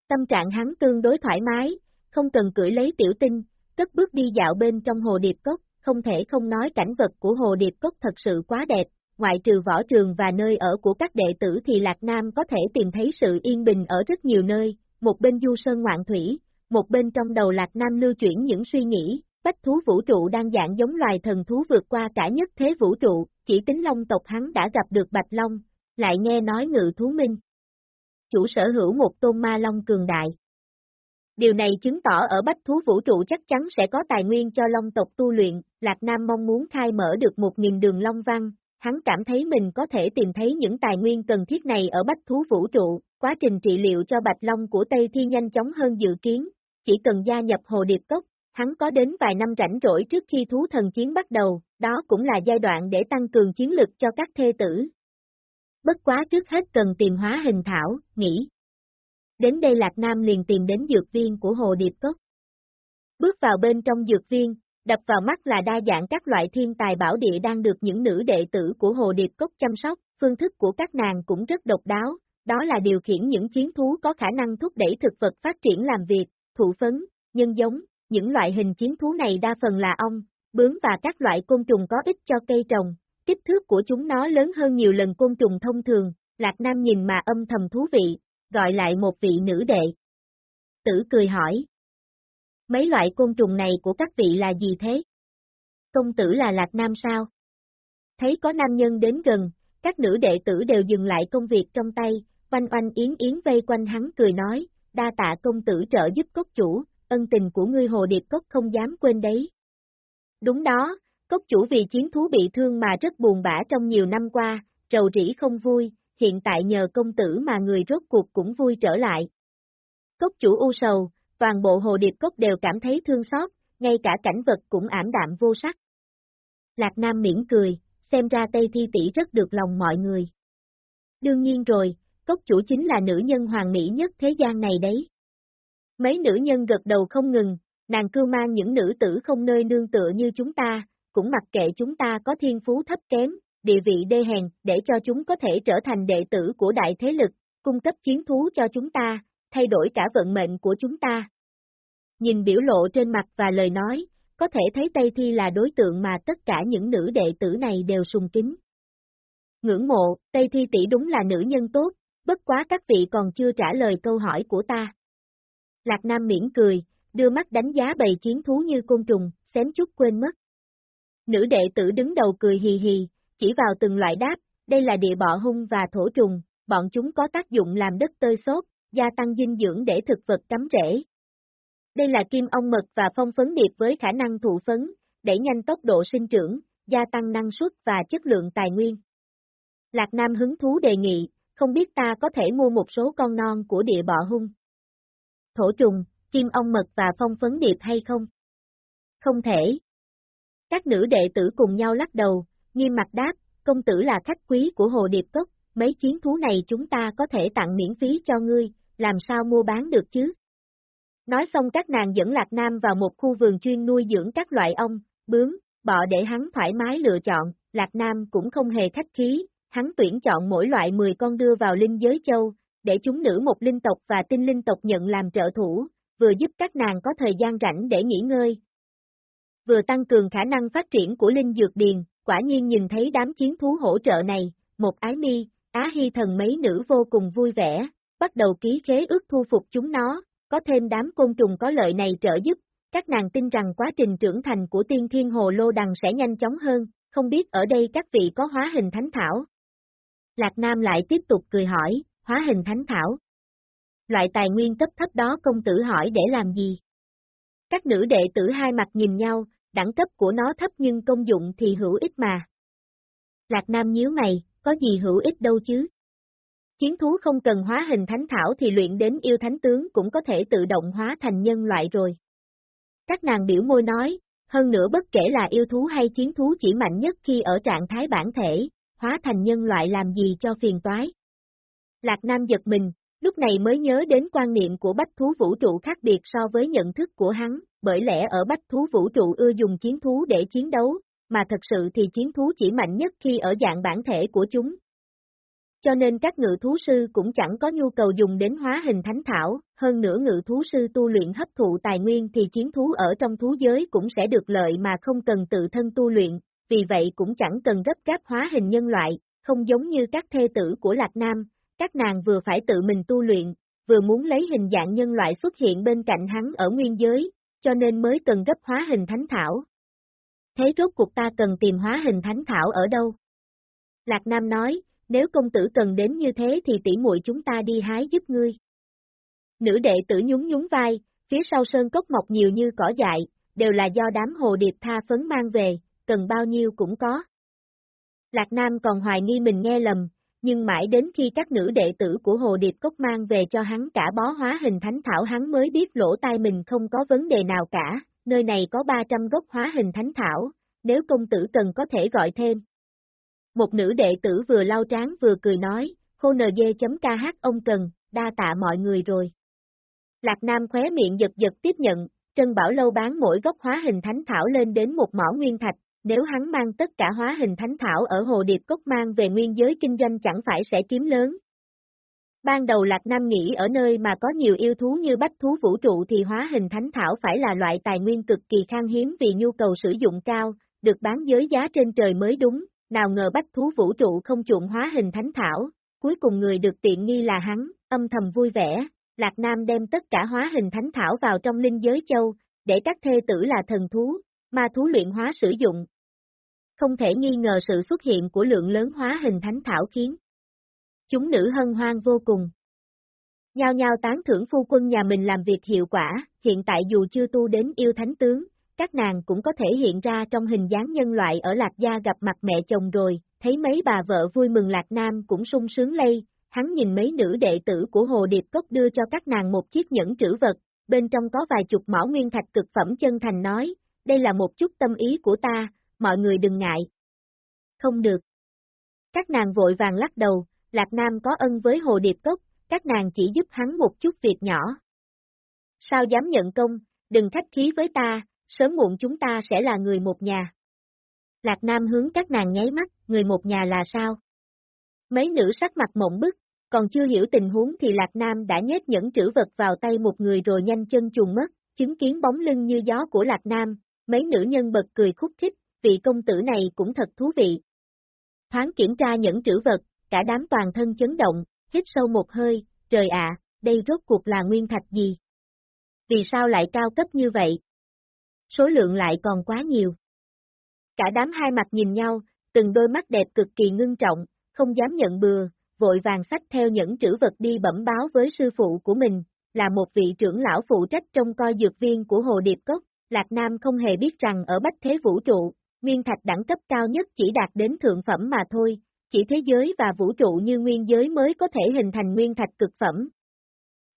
Tâm trạng hắn tương đối thoải mái, không cần cưỡi lấy tiểu tinh, cất bước đi dạo bên trong hồ điệp cốc, không thể không nói cảnh vật của hồ điệp cốc thật sự quá đẹp, ngoại trừ võ trường và nơi ở của các đệ tử thì Lạc Nam có thể tìm thấy sự yên bình ở rất nhiều nơi, một bên du sơn ngoạn thủy, một bên trong đầu Lạc Nam lưu chuyển những suy nghĩ, bách thú vũ trụ đang dạng giống loài thần thú vượt qua cả nhất thế vũ trụ, chỉ tính long tộc hắn đã gặp được Bạch Long, lại nghe nói ngự thú minh. Chủ sở hữu một tôn ma long cường đại. Điều này chứng tỏ ở bách thú vũ trụ chắc chắn sẽ có tài nguyên cho long tộc tu luyện, Lạc Nam mong muốn khai mở được một nghìn đường long văn, hắn cảm thấy mình có thể tìm thấy những tài nguyên cần thiết này ở bách thú vũ trụ, quá trình trị liệu cho bạch long của Tây Thi nhanh chóng hơn dự kiến, chỉ cần gia nhập hồ điệp cốc, hắn có đến vài năm rảnh rỗi trước khi thú thần chiến bắt đầu, đó cũng là giai đoạn để tăng cường chiến lực cho các thê tử. Bất quá trước hết cần tìm hóa hình thảo, nghĩ. Đến đây Lạc Nam liền tìm đến dược viên của hồ điệp cốc. Bước vào bên trong dược viên, đập vào mắt là đa dạng các loại thiên tài bảo địa đang được những nữ đệ tử của hồ điệp cốc chăm sóc, phương thức của các nàng cũng rất độc đáo, đó là điều khiển những chiến thú có khả năng thúc đẩy thực vật phát triển làm việc, thụ phấn, nhân giống, những loại hình chiến thú này đa phần là ong, bướm và các loại côn trùng có ích cho cây trồng, kích thước của chúng nó lớn hơn nhiều lần côn trùng thông thường, Lạc Nam nhìn mà âm thầm thú vị, gọi lại một vị nữ đệ. Tử cười hỏi. Mấy loại côn trùng này của các vị là gì thế? Công tử là Lạc Nam sao? Thấy có nam nhân đến gần, các nữ đệ tử đều dừng lại công việc trong tay, oanh oanh yến yến vây quanh hắn cười nói, đa tạ công tử trợ giúp cốc chủ, ân tình của ngươi hồ điệp cốc không dám quên đấy. Đúng đó, cốc chủ vì chiến thú bị thương mà rất buồn bã trong nhiều năm qua, trầu rỉ không vui, hiện tại nhờ công tử mà người rốt cuộc cũng vui trở lại. Cốc chủ u sầu, toàn bộ hồ điệp cốc đều cảm thấy thương xót, ngay cả cảnh vật cũng ảm đạm vô sắc. Lạc Nam miễn cười, xem ra Tây Thi tỷ rất được lòng mọi người. Đương nhiên rồi, cốc chủ chính là nữ nhân hoàng mỹ nhất thế gian này đấy. Mấy nữ nhân gật đầu không ngừng, nàng cưu mang những nữ tử không nơi nương tựa như chúng ta, cũng mặc kệ chúng ta có thiên phú thấp kém, địa vị đê hèn, để cho chúng có thể trở thành đệ tử của đại thế lực, cung cấp chiến thú cho chúng ta, thay đổi cả vận mệnh của chúng ta. Nhìn biểu lộ trên mặt và lời nói, có thể thấy Tây Thi là đối tượng mà tất cả những nữ đệ tử này đều sùng kính. Ngưỡng mộ, Tây Thi tỷ đúng là nữ nhân tốt, bất quá các vị còn chưa trả lời câu hỏi của ta. Lạc Nam miễn cười, đưa mắt đánh giá bầy chiến thú như côn trùng, xém chút quên mất. Nữ đệ tử đứng đầu cười hì hì, chỉ vào từng loại đáp, đây là địa bọ hung và thổ trùng, bọn chúng có tác dụng làm đất tơi xốp, gia tăng dinh dưỡng để thực vật cắm rễ. Đây là kim ong mật và phong phấn điệp với khả năng thụ phấn, đẩy nhanh tốc độ sinh trưởng, gia tăng năng suất và chất lượng tài nguyên. Lạc Nam hứng thú đề nghị, không biết ta có thể mua một số con non của địa bọ hung. Thổ trùng, kim ong mật và phong phấn điệp hay không? Không thể. Các nữ đệ tử cùng nhau lắc đầu, nghiêm mặt đáp, công tử là khách quý của Hồ Điệp Cốc, mấy chiến thú này chúng ta có thể tặng miễn phí cho ngươi, làm sao mua bán được chứ? Nói xong các nàng dẫn Lạc Nam vào một khu vườn chuyên nuôi dưỡng các loại ong, bướm, bọ để hắn thoải mái lựa chọn, Lạc Nam cũng không hề khách khí, hắn tuyển chọn mỗi loại 10 con đưa vào linh giới châu, để chúng nữ một linh tộc và tinh linh tộc nhận làm trợ thủ, vừa giúp các nàng có thời gian rảnh để nghỉ ngơi. Vừa tăng cường khả năng phát triển của linh dược điền, quả nhiên nhìn thấy đám chiến thú hỗ trợ này, một ái mi, á hy thần mấy nữ vô cùng vui vẻ, bắt đầu ký khế ước thu phục chúng nó, có thêm đám côn trùng có lợi này trợ giúp, các nàng tin rằng quá trình trưởng thành của tiên thiên hồ lô đằng sẽ nhanh chóng hơn, không biết ở đây các vị có hóa hình thánh thảo. Lạc Nam lại tiếp tục cười hỏi, hóa hình thánh thảo. Loại tài nguyên cấp thấp đó công tử hỏi để làm gì? Các nữ đệ tử hai mặt nhìn nhau, đẳng cấp của nó thấp nhưng công dụng thì hữu ích mà. Lạc Nam nhíu mày, có gì hữu ích đâu chứ? Chiến thú không cần hóa hình thánh thảo thì luyện đến yêu thánh tướng cũng có thể tự động hóa thành nhân loại rồi. Các nàng biểu môi nói, hơn nữa bất kể là yêu thú hay chiến thú chỉ mạnh nhất khi ở trạng thái bản thể, hóa thành nhân loại làm gì cho phiền toái. Lạc Nam giật mình, lúc này mới nhớ đến quan niệm của bách thú vũ trụ khác biệt so với nhận thức của hắn, bởi lẽ ở bách thú vũ trụ ưa dùng chiến thú để chiến đấu, mà thật sự thì chiến thú chỉ mạnh nhất khi ở dạng bản thể của chúng. Cho nên các ngự thú sư cũng chẳng có nhu cầu dùng đến hóa hình thánh thảo, hơn nữa ngự thú sư tu luyện hấp thụ tài nguyên thì chiến thú ở trong thú giới cũng sẽ được lợi mà không cần tự thân tu luyện, vì vậy cũng chẳng cần gấp gáp hóa hình nhân loại, không giống như các thê tử của Lạc Nam, các nàng vừa phải tự mình tu luyện, vừa muốn lấy hình dạng nhân loại xuất hiện bên cạnh hắn ở nguyên giới, cho nên mới cần gấp hóa hình thánh thảo. Thế rốt cuộc ta cần tìm hóa hình thánh thảo ở đâu? Lạc Nam nói, nếu công tử cần đến như thế thì tỷ muội chúng ta đi hái giúp ngươi. Nữ đệ tử nhún nhún vai, phía sau sơn cốc mọc nhiều như cỏ dại, đều là do đám hồ điệp tha phấn mang về, cần bao nhiêu cũng có. Lạc Nam còn hoài nghi mình nghe lầm, nhưng mãi đến khi các nữ đệ tử của Hồ Điệp Cốc mang về cho hắn cả bó hóa hình thánh thảo hắn mới biết lỗ tai mình không có vấn đề nào cả, nơi này có 300 gốc hóa hình thánh thảo, nếu công tử cần có thể gọi thêm. Một nữ đệ tử vừa lau trán vừa cười nói, khô nd.kh ông cần, đa tạ mọi người rồi. Lạc Nam khóe miệng giật giật tiếp nhận, Trân Bảo Lâu bán mỗi gốc hóa hình thánh thảo lên đến một mỏ nguyên thạch, nếu hắn mang tất cả hóa hình thánh thảo ở Hồ Điệp Cốc mang về nguyên giới kinh doanh chẳng phải sẽ kiếm lớn. Ban đầu Lạc Nam nghĩ ở nơi mà có nhiều yêu thú như bách thú vũ trụ thì hóa hình thánh thảo phải là loại tài nguyên cực kỳ khan hiếm vì nhu cầu sử dụng cao, được bán giới giá trên trời mới đúng, nào ngờ bách thú vũ trụ không chuộng hóa hình thánh thảo, cuối cùng người được tiện nghi là hắn, âm thầm vui vẻ, Lạc Nam đem tất cả hóa hình thánh thảo vào trong linh giới châu, để các thê tử là thần thú, ma thú luyện hóa sử dụng. Không thể nghi ngờ sự xuất hiện của lượng lớn hóa hình thánh thảo khiến chúng nữ hân hoan vô cùng. Nhao nhao tán thưởng phu quân nhà mình làm việc hiệu quả, hiện tại dù chưa tu đến yêu thánh tướng, các nàng cũng có thể hiện ra trong hình dáng nhân loại ở Lạc Gia gặp mặt mẹ chồng rồi, thấy mấy bà vợ vui mừng Lạc Nam cũng sung sướng lây, hắn nhìn mấy nữ đệ tử của Hồ Điệp Cốc đưa cho các nàng một chiếc nhẫn trữ vật, bên trong có vài chục mỏ nguyên thạch cực phẩm chân thành nói, đây là một chút tâm ý của ta, mọi người đừng ngại. Không được. Các nàng vội vàng lắc đầu, Lạc Nam có ân với Hồ Điệp Cốc, các nàng chỉ giúp hắn một chút việc nhỏ. Sao dám nhận công, đừng khách khí với ta, sớm muộn chúng ta sẽ là người một nhà. Lạc Nam hướng các nàng nháy mắt, người một nhà là sao? Mấy nữ sắc mặt mộng bức, còn chưa hiểu tình huống thì Lạc Nam đã nhét nhẫn trữ vật vào tay một người rồi nhanh chân trùng mất, chứng kiến bóng lưng như gió của Lạc Nam, mấy nữ nhân bật cười khúc khích, vị công tử này cũng thật thú vị. Thoáng kiểm tra nhẫn trữ vật, cả đám toàn thân chấn động, hít sâu một hơi, trời ạ, đây rốt cuộc là nguyên thạch gì? Vì sao lại cao cấp như vậy? Số lượng lại còn quá nhiều. Cả đám hai mặt nhìn nhau, từng đôi mắt đẹp cực kỳ ngưng trọng, không dám nhận bừa, vội vàng sách theo những trữ vật đi bẩm báo với sư phụ của mình, là một vị trưởng lão phụ trách trong coi dược viên của Hồ Điệp Cốc, Lạc Nam không hề biết rằng ở Bách Thế Vũ Trụ, nguyên thạch đẳng cấp cao nhất chỉ đạt đến thượng phẩm mà thôi, chỉ thế giới và vũ trụ như nguyên giới mới có thể hình thành nguyên thạch cực phẩm.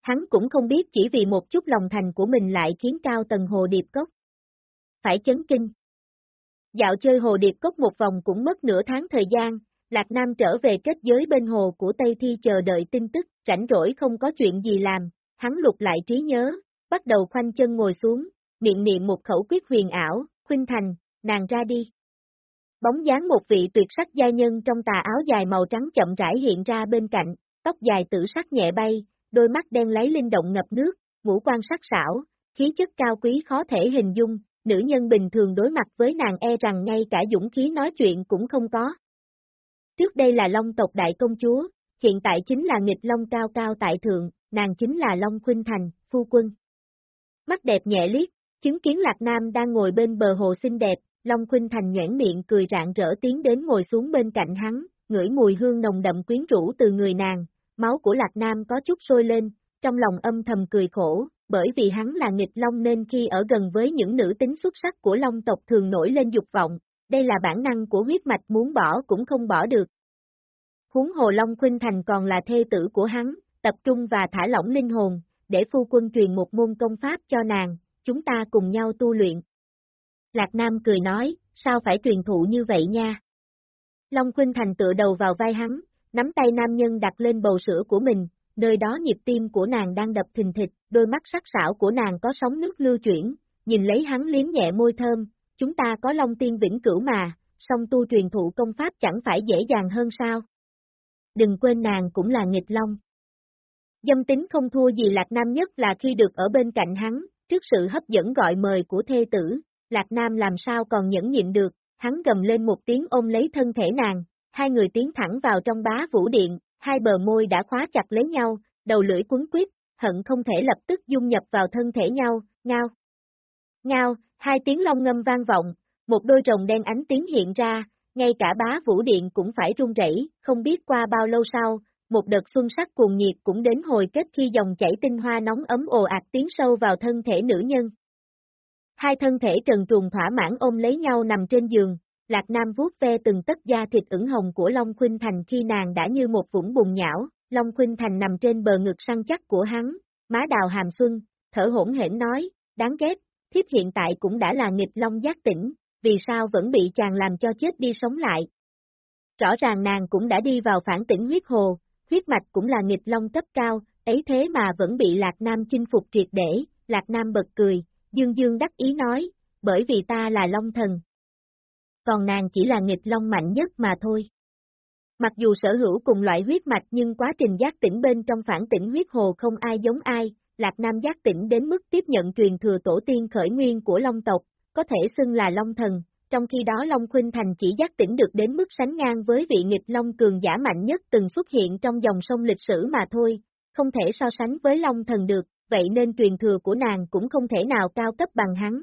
Hắn cũng không biết chỉ vì một chút lòng thành của mình lại khiến cao tầng Hồ Điệp Cốc. Phải chấn kinh. Dạo chơi Hồ Điệp Cốc một vòng cũng mất nửa tháng thời gian, Lạc Nam trở về kết giới bên hồ của Tây Thi chờ đợi tin tức, rảnh rỗi không có chuyện gì làm, hắn lục lại trí nhớ, bắt đầu khoanh chân ngồi xuống, miệng niệm một khẩu quyết huyền ảo, khuynh thành, nàng ra đi. Bóng dáng một vị tuyệt sắc gia nhân trong tà áo dài màu trắng chậm rãi hiện ra bên cạnh, tóc dài tử sắc nhẹ bay, đôi mắt đen lấy linh động ngập nước, ngũ quan sắc sảo, khí chất cao quý khó thể hình dung, nữ nhân bình thường đối mặt với nàng e rằng ngay cả dũng khí nói chuyện cũng không có. Trước đây là Long tộc đại công chúa, hiện tại chính là nghịch Long cao cao tại thượng, nàng chính là Long Khuynh Thành, phu quân. Mắt đẹp nhẹ liếc, chứng kiến Lạc Nam đang ngồi bên bờ hồ xinh đẹp, Long Khuynh Thành nhoảng miệng cười rạng rỡ tiến đến ngồi xuống bên cạnh hắn, ngửi mùi hương nồng đậm quyến rũ từ người nàng, máu của Lạc Nam có chút sôi lên, trong lòng âm thầm cười khổ, bởi vì hắn là nghịch Long nên khi ở gần với những nữ tính xuất sắc của Long tộc thường nổi lên dục vọng, đây là bản năng của huyết mạch muốn bỏ cũng không bỏ được. Huống hồ Long Khuynh Thành còn là thê tử của hắn, tập trung và thả lỏng linh hồn, để phu quân truyền một môn công pháp cho nàng, chúng ta cùng nhau tu luyện. Lạc Nam cười nói, sao phải truyền thụ như vậy nha? Long Khuynh Thành tựa đầu vào vai hắn, nắm tay nam nhân đặt lên bầu sữa của mình, nơi đó nhịp tim của nàng đang đập thình thịch, đôi mắt sắc sảo của nàng có sóng nước lưu chuyển, nhìn lấy hắn liếm nhẹ môi thơm, chúng ta có Long Tiên vĩnh cửu mà, song tu truyền thụ công pháp chẳng phải dễ dàng hơn sao? Đừng quên nàng cũng là nghịch Long. Dâm tính không thua gì Lạc Nam nhất là khi được ở bên cạnh hắn, trước sự hấp dẫn gọi mời của thê tử, Lạc Nam làm sao còn nhẫn nhịn được, hắn gầm lên một tiếng ôm lấy thân thể nàng, hai người tiến thẳng vào trong bá vũ điện, hai bờ môi đã khóa chặt lấy nhau, đầu lưỡi cuốn quyết, hận không thể lập tức dung nhập vào thân thể nhau, ngao. Ngao, hai tiếng long ngâm vang vọng, một đôi rồng đen ánh tiếng hiện ra, ngay cả bá vũ điện cũng phải run rẩy, không biết qua bao lâu sau, một đợt xuân sắc cuồng nhiệt cũng đến hồi kết khi dòng chảy tinh hoa nóng ấm ồ ạt tiến sâu vào thân thể nữ nhân. Hai thân thể trần truồng thỏa mãn ôm lấy nhau nằm trên giường, Lạc Nam vuốt ve từng tất da thịt ửng hồng của Long Khuynh Thành khi nàng đã như một vũng bùn nhão, Long Khuynh Thành nằm trên bờ ngực săn chắc của hắn, má đào hàm xuân, thở hỗn hển nói, đáng ghét, thiếp hiện tại cũng đã là nghịch Long giác tỉnh, vì sao vẫn bị chàng làm cho chết đi sống lại. Rõ ràng nàng cũng đã đi vào phản tỉnh huyết hồ, huyết mạch cũng là nghịch Long cấp cao, ấy thế mà vẫn bị Lạc Nam chinh phục triệt để, Lạc Nam bật cười, Dương Dương đắc ý nói, bởi vì ta là Long thần. Còn nàng chỉ là nghịch Long mạnh nhất mà thôi. Mặc dù sở hữu cùng loại huyết mạch nhưng quá trình giác tỉnh bên trong phản tỉnh huyết hồ không ai giống ai, Lạc Nam giác tỉnh đến mức tiếp nhận truyền thừa tổ tiên khởi nguyên của Long tộc, có thể xưng là Long thần, trong khi đó Long Khuynh Thành chỉ giác tỉnh được đến mức sánh ngang với vị nghịch Long cường giả mạnh nhất từng xuất hiện trong dòng sông lịch sử mà thôi, không thể so sánh với Long Thần được, vậy nên truyền thừa của nàng cũng không thể nào cao cấp bằng hắn.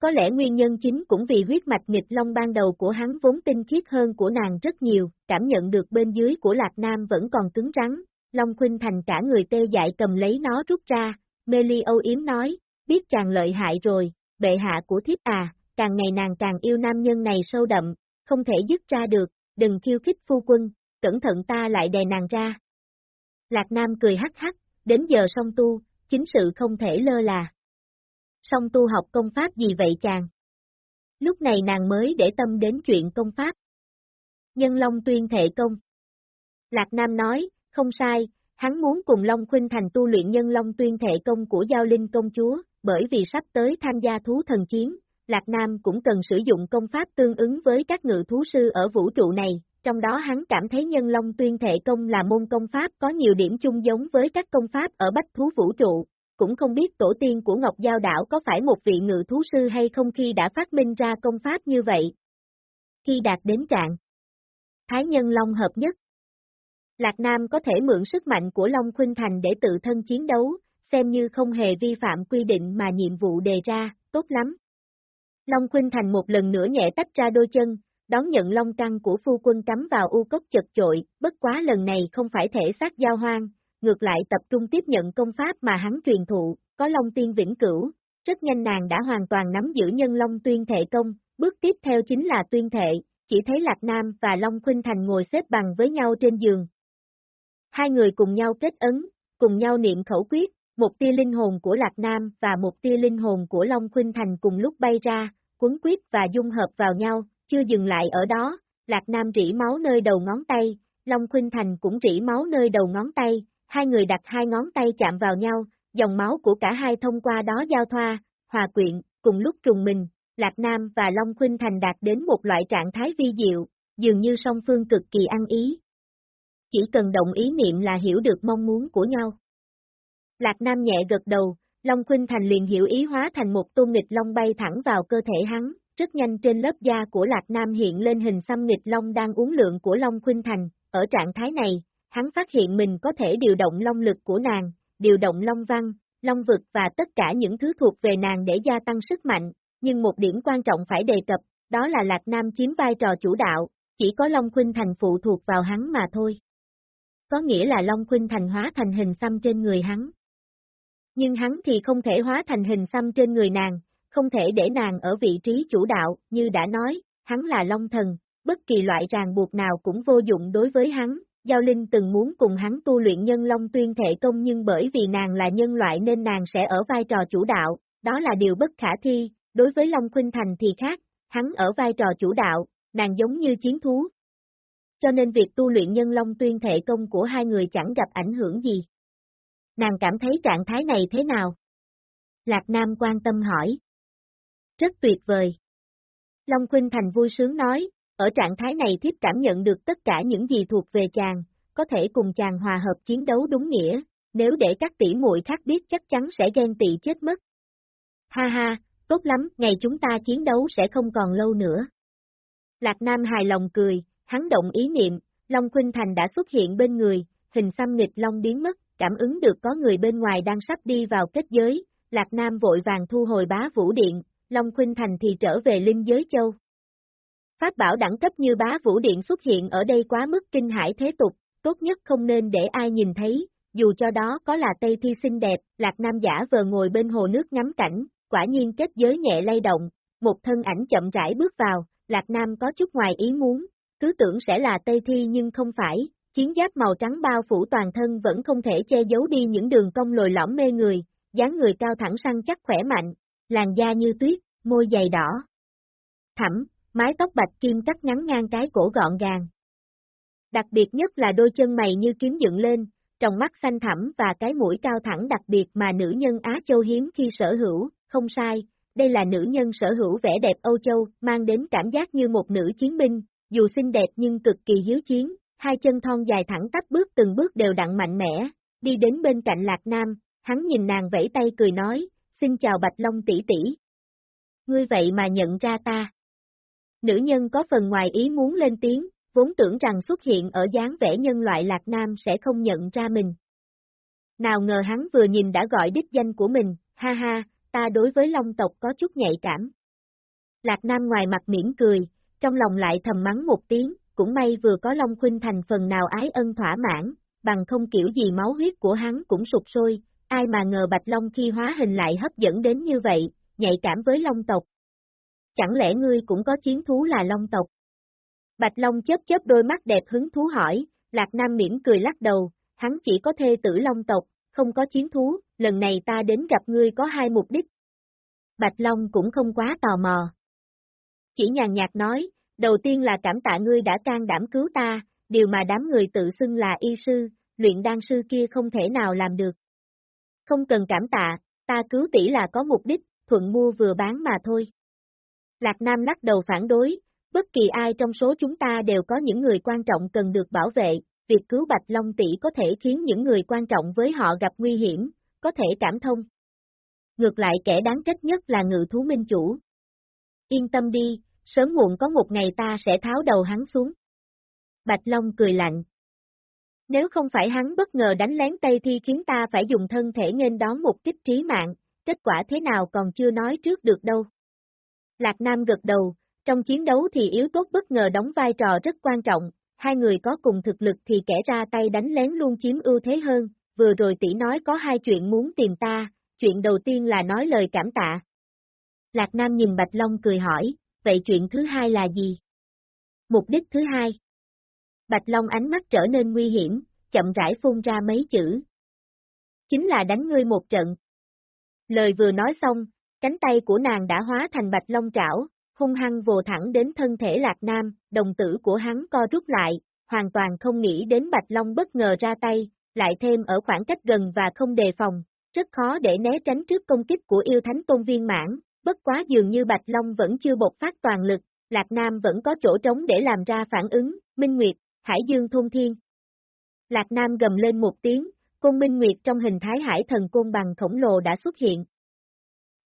Có lẽ nguyên nhân chính cũng vì huyết mạch nghịch long ban đầu của hắn vốn tinh khiết hơn của nàng rất nhiều, cảm nhận được bên dưới của Lạc Nam vẫn còn cứng rắn, Long Khuynh Thành cả người tê dại cầm lấy nó rút ra, Meli âu yếm nói, biết chàng lợi hại rồi, bệ hạ của thiếp à, càng ngày nàng càng yêu nam nhân này sâu đậm, không thể dứt ra được, đừng khiêu khích phu quân, cẩn thận ta lại đè nàng ra. Lạc Nam cười hắc hắc, đến giờ song tu, chính sự không thể lơ là. Song tu học công pháp gì vậy chàng? Lúc này nàng mới để tâm đến chuyện công pháp. Nhân Long tuyên thệ công. Lạc Nam nói, không sai, hắn muốn cùng Long Khuynh Thành tu luyện nhân Long tuyên thệ công của Giao Linh công chúa, bởi vì sắp tới tham gia thú thần chiến, Lạc Nam cũng cần sử dụng công pháp tương ứng với các ngự thú sư ở vũ trụ này, trong đó hắn cảm thấy nhân Long tuyên thệ công là môn công pháp có nhiều điểm chung giống với các công pháp ở bách thú vũ trụ, cũng không biết tổ tiên của Ngọc Giao Đảo có phải một vị ngự thú sư hay không khi đã phát minh ra công pháp như vậy. Khi đạt đến trạng Thái Nhân Long hợp nhất Lạc Nam có thể mượn sức mạnh của Long Khuynh Thành để tự thân chiến đấu, xem như không hề vi phạm quy định mà nhiệm vụ đề ra, tốt lắm. Long Khuynh Thành một lần nữa nhẹ tách ra đôi chân, đón nhận long căng của phu quân cắm vào u cốc chật chội, bất quá lần này không phải thể xác giao hoang, ngược lại tập trung tiếp nhận công pháp mà hắn truyền thụ, có long tiên vĩnh cửu, rất nhanh nàng đã hoàn toàn nắm giữ nhân long tuyên thệ công, bước tiếp theo chính là tuyên thệ, chỉ thấy Lạc Nam và Long Khuynh Thành ngồi xếp bằng với nhau trên giường. Hai người cùng nhau kết ấn, cùng nhau niệm khẩu quyết, một tia linh hồn của Lạc Nam và một tia linh hồn của Long Khuynh Thành cùng lúc bay ra, cuốn quyết và dung hợp vào nhau, chưa dừng lại ở đó, Lạc Nam rỉ máu nơi đầu ngón tay, Long Khuynh Thành cũng rỉ máu nơi đầu ngón tay, hai người đặt hai ngón tay chạm vào nhau, dòng máu của cả hai thông qua đó giao thoa, hòa quyện, cùng lúc trùng mình, Lạc Nam và Long Khuynh Thành đạt đến một loại trạng thái vi diệu, dường như song phương cực kỳ ăn ý. Chỉ cần đồng ý niệm là hiểu được mong muốn của nhau. Lạc Nam nhẹ gật đầu, Long Khuynh Thành liền hiểu ý hóa thành một tôn nghịch long bay thẳng vào cơ thể hắn, rất nhanh trên lớp da của Lạc Nam hiện lên hình xăm nghịch long đang uống lượng của Long Khuynh Thành, ở trạng thái này, hắn phát hiện mình có thể điều động long lực của nàng, điều động long văn, long vực và tất cả những thứ thuộc về nàng để gia tăng sức mạnh, nhưng một điểm quan trọng phải đề cập, đó là Lạc Nam chiếm vai trò chủ đạo, chỉ có Long Khuynh Thành phụ thuộc vào hắn mà thôi. Có nghĩa là Long Khuynh Thành hóa thành hình xăm trên người hắn. Nhưng hắn thì không thể hóa thành hình xăm trên người nàng, không thể để nàng ở vị trí chủ đạo, như đã nói, hắn là Long Thần, bất kỳ loại ràng buộc nào cũng vô dụng đối với hắn. Giao Linh từng muốn cùng hắn tu luyện nhân Long tuyên thể công nhưng bởi vì nàng là nhân loại nên nàng sẽ ở vai trò chủ đạo, đó là điều bất khả thi, đối với Long Khuynh Thành thì khác, hắn ở vai trò chủ đạo, nàng giống như chiến thú. Cho nên việc tu luyện nhân Long tuyên thể công của hai người chẳng gặp ảnh hưởng gì. Nàng cảm thấy trạng thái này thế nào? Lạc Nam quan tâm hỏi. Rất tuyệt vời. Long Khuynh Thành vui sướng nói, ở trạng thái này thiếp cảm nhận được tất cả những gì thuộc về chàng, có thể cùng chàng hòa hợp chiến đấu đúng nghĩa, nếu để các tỷ muội khác biết chắc chắn sẽ ghen tị chết mất. Ha ha, tốt lắm, ngày chúng ta chiến đấu sẽ không còn lâu nữa. Lạc Nam hài lòng cười, hắn động ý niệm, Long Khuynh Thành đã xuất hiện bên người, hình xăm nghịch Long biến mất, cảm ứng được có người bên ngoài đang sắp đi vào kết giới, Lạc Nam vội vàng thu hồi bá vũ điện, Long Khuynh Thành thì trở về linh giới châu. Pháp bảo đẳng cấp như bá vũ điện xuất hiện ở đây quá mức kinh hải thế tục, tốt nhất không nên để ai nhìn thấy, dù cho đó có là Tây Thi xinh đẹp, Lạc Nam giả vờ ngồi bên hồ nước ngắm cảnh, quả nhiên kết giới nhẹ lay động, một thân ảnh chậm rãi bước vào, Lạc Nam có chút ngoài ý muốn, cứ tưởng sẽ là Tây Thi nhưng không phải, chiến giáp màu trắng bao phủ toàn thân vẫn không thể che giấu đi những đường cong lồi lõm mê người, dáng người cao thẳng săn chắc khỏe mạnh, làn da như tuyết, môi dày đỏ. Thẩm, mái tóc bạch kim cắt ngắn ngang cái cổ gọn gàng. Đặc biệt nhất là đôi chân mày như kiếm dựng lên, trong mắt xanh thẳm và cái mũi cao thẳng đặc biệt mà nữ nhân Á Châu hiếm khi sở hữu, không sai, đây là nữ nhân sở hữu vẻ đẹp Âu Châu, mang đến cảm giác như một nữ chiến binh, dù xinh đẹp nhưng cực kỳ hiếu chiến, hai chân thon dài thẳng tắp bước từng bước đều đặn mạnh mẽ, đi đến bên cạnh Lạc Nam, hắn nhìn nàng vẫy tay cười nói, xin chào Bạch Long tỷ tỷ. Ngươi vậy mà nhận ra ta nữ nhân có phần ngoài ý muốn lên tiếng, vốn tưởng rằng xuất hiện ở dáng vẻ nhân loại Lạc Nam sẽ không nhận ra mình. Nào ngờ hắn vừa nhìn đã gọi đích danh của mình, ha ha, ta đối với Long tộc có chút nhạy cảm. Lạc Nam ngoài mặt mỉm cười, trong lòng lại thầm mắng một tiếng, cũng may vừa có Long Khuynh thành phần nào ái ân thỏa mãn, bằng không kiểu gì máu huyết của hắn cũng sụp sôi, ai mà ngờ Bạch Long khi hóa hình lại hấp dẫn đến như vậy, nhạy cảm với Long tộc. Chẳng lẽ ngươi cũng có chiến thú là Long tộc? Bạch Long chớp chớp đôi mắt đẹp hứng thú hỏi, Lạc Nam mỉm cười lắc đầu, hắn chỉ có thê tử Long tộc, không có chiến thú, lần này ta đến gặp ngươi có hai mục đích. Bạch Long cũng không quá tò mò. Chỉ nhàn nhạt nói, đầu tiên là cảm tạ ngươi đã can đảm cứu ta, điều mà đám người tự xưng là y sư, luyện đan sư kia không thể nào làm được. Không cần cảm tạ, ta cứu tỷ là có mục đích, thuận mua vừa bán mà thôi. Lạc Nam lắc đầu phản đối, bất kỳ ai trong số chúng ta đều có những người quan trọng cần được bảo vệ, việc cứu Bạch Long tỷ có thể khiến những người quan trọng với họ gặp nguy hiểm, có thể cảm thông. Ngược lại kẻ đáng trách nhất là ngự thú minh chủ. Yên tâm đi, sớm muộn có một ngày ta sẽ tháo đầu hắn xuống. Bạch Long cười lạnh. Nếu không phải hắn bất ngờ đánh lén Tây Thi khiến ta phải dùng thân thể nghênh đón một kích trí mạng, kết quả thế nào còn chưa nói trước được đâu. Lạc Nam gật đầu, trong chiến đấu thì yếu tốt bất ngờ đóng vai trò rất quan trọng, hai người có cùng thực lực thì kẻ ra tay đánh lén luôn chiếm ưu thế hơn, vừa rồi tỷ nói có hai chuyện muốn tìm ta, chuyện đầu tiên là nói lời cảm tạ. Lạc Nam nhìn Bạch Long cười hỏi, vậy chuyện thứ hai là gì? Mục đích thứ hai. Bạch Long ánh mắt trở nên nguy hiểm, chậm rãi phun ra mấy chữ. Chính là đánh ngươi một trận. Lời vừa nói xong, cánh tay của nàng đã hóa thành Bạch Long trảo, hung hăng vồ thẳng đến thân thể Lạc Nam, đồng tử của hắn co rút lại, hoàn toàn không nghĩ đến Bạch Long bất ngờ ra tay, lại thêm ở khoảng cách gần và không đề phòng, rất khó để né tránh trước công kích của yêu thánh tôn viên mãn, bất quá dường như Bạch Long vẫn chưa bộc phát toàn lực, Lạc Nam vẫn có chỗ trống để làm ra phản ứng, Minh Nguyệt, Hải Dương Thôn Thiên. Lạc Nam gầm lên một tiếng, Côn Minh Nguyệt trong hình thái hải thần côn bằng khổng lồ đã xuất hiện.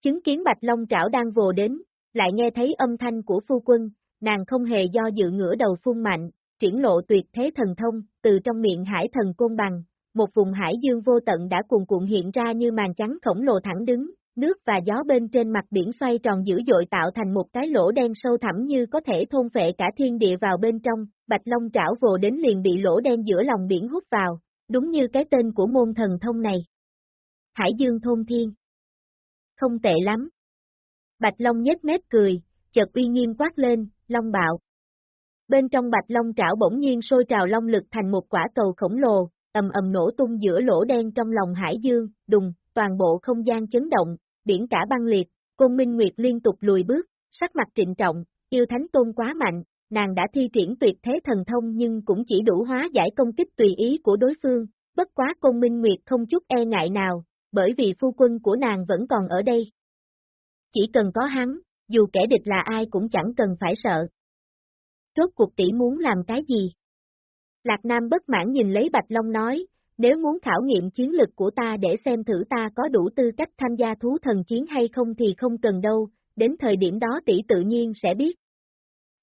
Chứng kiến Bạch Long trảo đang vồ đến, lại nghe thấy âm thanh của phu quân, nàng không hề do dự ngửa đầu phun mạnh, triển lộ tuyệt thế thần thông, từ trong miệng hải thần côn bằng, một vùng hải dương vô tận đã cuồn cuộn hiện ra như màn trắng khổng lồ thẳng đứng, nước và gió bên trên mặt biển xoay tròn dữ dội tạo thành một cái lỗ đen sâu thẳm như có thể thôn phệ cả thiên địa vào bên trong, bạch long trảo vồ đến liền bị lỗ đen giữa lòng biển hút vào, đúng như cái tên của môn thần thông này. Hải dương thôn thiên. Không tệ lắm. Bạch long nhếch mép cười, chợt uy nghiêm quát lên, long bạo. Bên trong bạch long trảo bỗng nhiên sôi trào long lực thành một quả cầu khổng lồ, ầm ầm nổ tung giữa lỗ đen trong lòng hải dương, đùng, toàn bộ không gian chấn động, biển cả băng liệt, Côn Minh Nguyệt liên tục lùi bước, sắc mặt trịnh trọng, yêu thánh tôn quá mạnh, nàng đã thi triển tuyệt thế thần thông nhưng cũng chỉ đủ hóa giải công kích tùy ý của đối phương, bất quá Côn Minh Nguyệt không chút e ngại nào, bởi vì phu quân của nàng vẫn còn ở đây. Chỉ cần có hắn, dù kẻ địch là ai cũng chẳng cần phải sợ. Rốt cuộc tỷ muốn làm cái gì? Lạc Nam bất mãn nhìn lấy Bạch Long nói, nếu muốn khảo nghiệm chiến lực của ta để xem thử ta có đủ tư cách tham gia thú thần chiến hay không thì không cần đâu, đến thời điểm đó tỷ tự nhiên sẽ biết.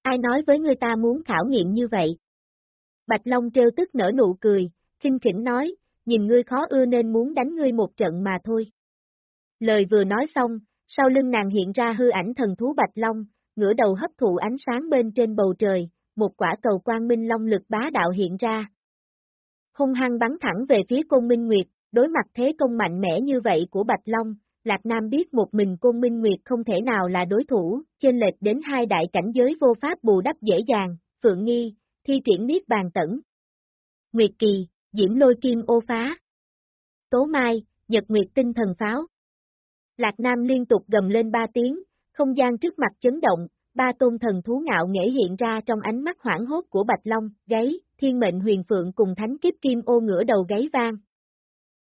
Ai nói với người ta muốn khảo nghiệm như vậy? Bạch Long trêu tức nở nụ cười, khinh khỉnh nói, nhìn ngươi khó ưa nên muốn đánh ngươi một trận mà thôi. Lời vừa nói xong, sau lưng nàng hiện ra hư ảnh thần thú Bạch Long, ngửa đầu hấp thụ ánh sáng bên trên bầu trời, một quả cầu quang minh long lực bá đạo hiện ra. Hung hăng bắn thẳng về phía Côn Minh Nguyệt, đối mặt thế công mạnh mẽ như vậy của Bạch Long, Lạc Nam biết một mình Côn Minh Nguyệt không thể nào là đối thủ, trên lệch đến hai đại cảnh giới vô pháp bù đắp dễ dàng, Phượng Nghi, thi triển niết bàn tẩn. Nguyệt Kỳ, Diễm Lôi Kim ô phá. Tố Mai, Nhật Nguyệt Tinh Thần Pháo. Lạc Nam liên tục gầm lên ba tiếng, không gian trước mặt chấn động, ba tôn thần thú ngạo nghệ hiện ra trong ánh mắt hoảng hốt của Bạch Long, gáy, thiên mệnh huyền phượng cùng thánh kiếp kim ô ngửa đầu gáy vang.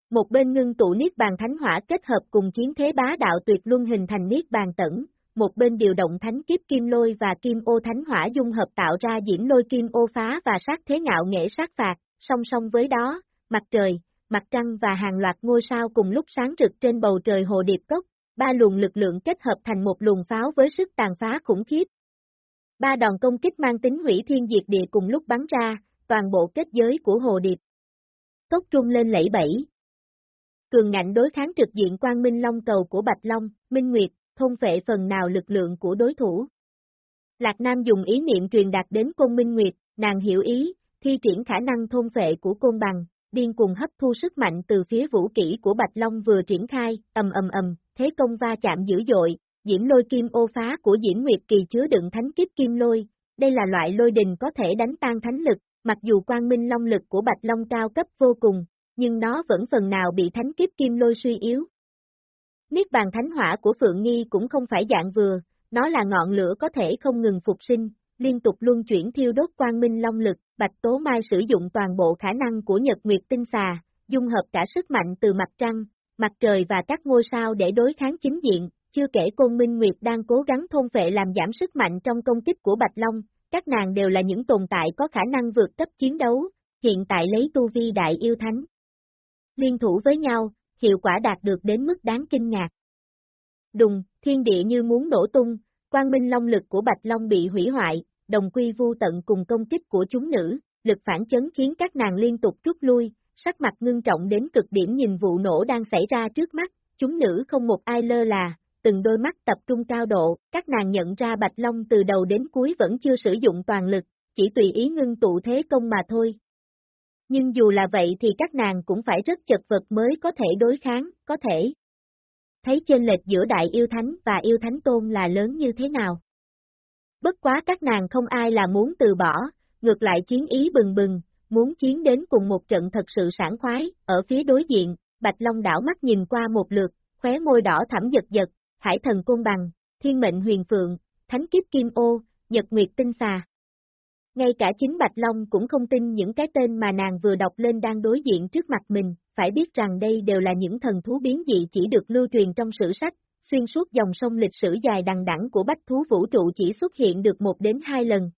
Một bên ngưng tụ niết bàn thánh hỏa kết hợp cùng chiến thế bá đạo tuyệt luân hình thành niết bàn tẩn, một bên điều động thánh kiếp kim lôi và kim ô thánh hỏa dung hợp tạo ra diễm lôi kim ô phá và sát thế ngạo nghệ sát phạt, song song với đó, mặt trời, mặt trăng và hàng loạt ngôi sao cùng lúc sáng rực trên bầu trời hồ điệp cốc, ba luồng lực lượng kết hợp thành một luồng pháo với sức tàn phá khủng khiếp. Ba đòn công kích mang tính hủy thiên diệt địa cùng lúc bắn ra, toàn bộ kết giới của hồ điệp. Cốc trung lên lẫy bẫy. Cường ngạnh đối kháng trực diện quang minh long cầu của Bạch Long, Minh Nguyệt, thôn phệ phần nào lực lượng của đối thủ. Lạc Nam dùng ý niệm truyền đạt đến Côn Minh Nguyệt, nàng hiểu ý, thi triển khả năng thôn phệ của côn bằng, điên cùng hấp thu sức mạnh từ phía vũ kỹ của Bạch Long vừa triển khai, ầm ầm ầm, thế công va chạm dữ dội, diễm lôi kim ô phá của Diễm Nguyệt Kỳ chứa đựng thánh kiếp kim lôi, đây là loại lôi đình có thể đánh tan thánh lực, mặc dù quang minh long lực của Bạch Long cao cấp vô cùng, nhưng nó vẫn phần nào bị thánh kiếp kim lôi suy yếu. Niết bàn thánh hỏa của Phượng Nghi cũng không phải dạng vừa, nó là ngọn lửa có thể không ngừng phục sinh, liên tục luân chuyển thiêu đốt quang minh long lực, Bạch Tố Mai sử dụng toàn bộ khả năng của Nhật Nguyệt Tinh Xà, dung hợp cả sức mạnh từ mặt trăng, mặt trời và các ngôi sao để đối kháng chính diện, chưa kể Côn Minh Nguyệt đang cố gắng thôn phệ làm giảm sức mạnh trong công kích của Bạch Long, các nàng đều là những tồn tại có khả năng vượt cấp chiến đấu, hiện tại lấy tu vi đại yêu thánh. Liên thủ với nhau, hiệu quả đạt được đến mức đáng kinh ngạc. Đùng, thiên địa như muốn nổ tung, quang minh long lực của Bạch Long bị hủy hoại, đồng quy vu tận cùng công kích của chúng nữ, lực phản chấn khiến các nàng liên tục rút lui, sắc mặt ngưng trọng đến cực điểm nhìn vụ nổ đang xảy ra trước mắt, chúng nữ không một ai lơ là, từng đôi mắt tập trung cao độ, các nàng nhận ra Bạch Long từ đầu đến cuối vẫn chưa sử dụng toàn lực, chỉ tùy ý ngưng tụ thế công mà thôi. Nhưng dù là vậy thì các nàng cũng phải rất chật vật mới có thể đối kháng, có thể thấy trên lệch giữa đại yêu thánh và yêu thánh tôn là lớn như thế nào. Bất quá các nàng không ai là muốn từ bỏ, ngược lại chiến ý bừng bừng, muốn chiến đến cùng một trận thật sự sảng khoái, ở phía đối diện, Bạch Long đảo mắt nhìn qua một lượt, khóe môi đỏ thẳm giật giật, Hải thần côn bằng, Thiên mệnh huyền phượng, Thánh kiếp kim ô, Nhật nguyệt tinh xà. Ngay cả chính Bạch Long cũng không tin những cái tên mà nàng vừa đọc lên đang đối diện trước mặt mình, phải biết rằng đây đều là những thần thú biến dị chỉ được lưu truyền trong sử sách, xuyên suốt dòng sông lịch sử dài đằng đẵng của bách thú vũ trụ chỉ xuất hiện được một đến hai lần.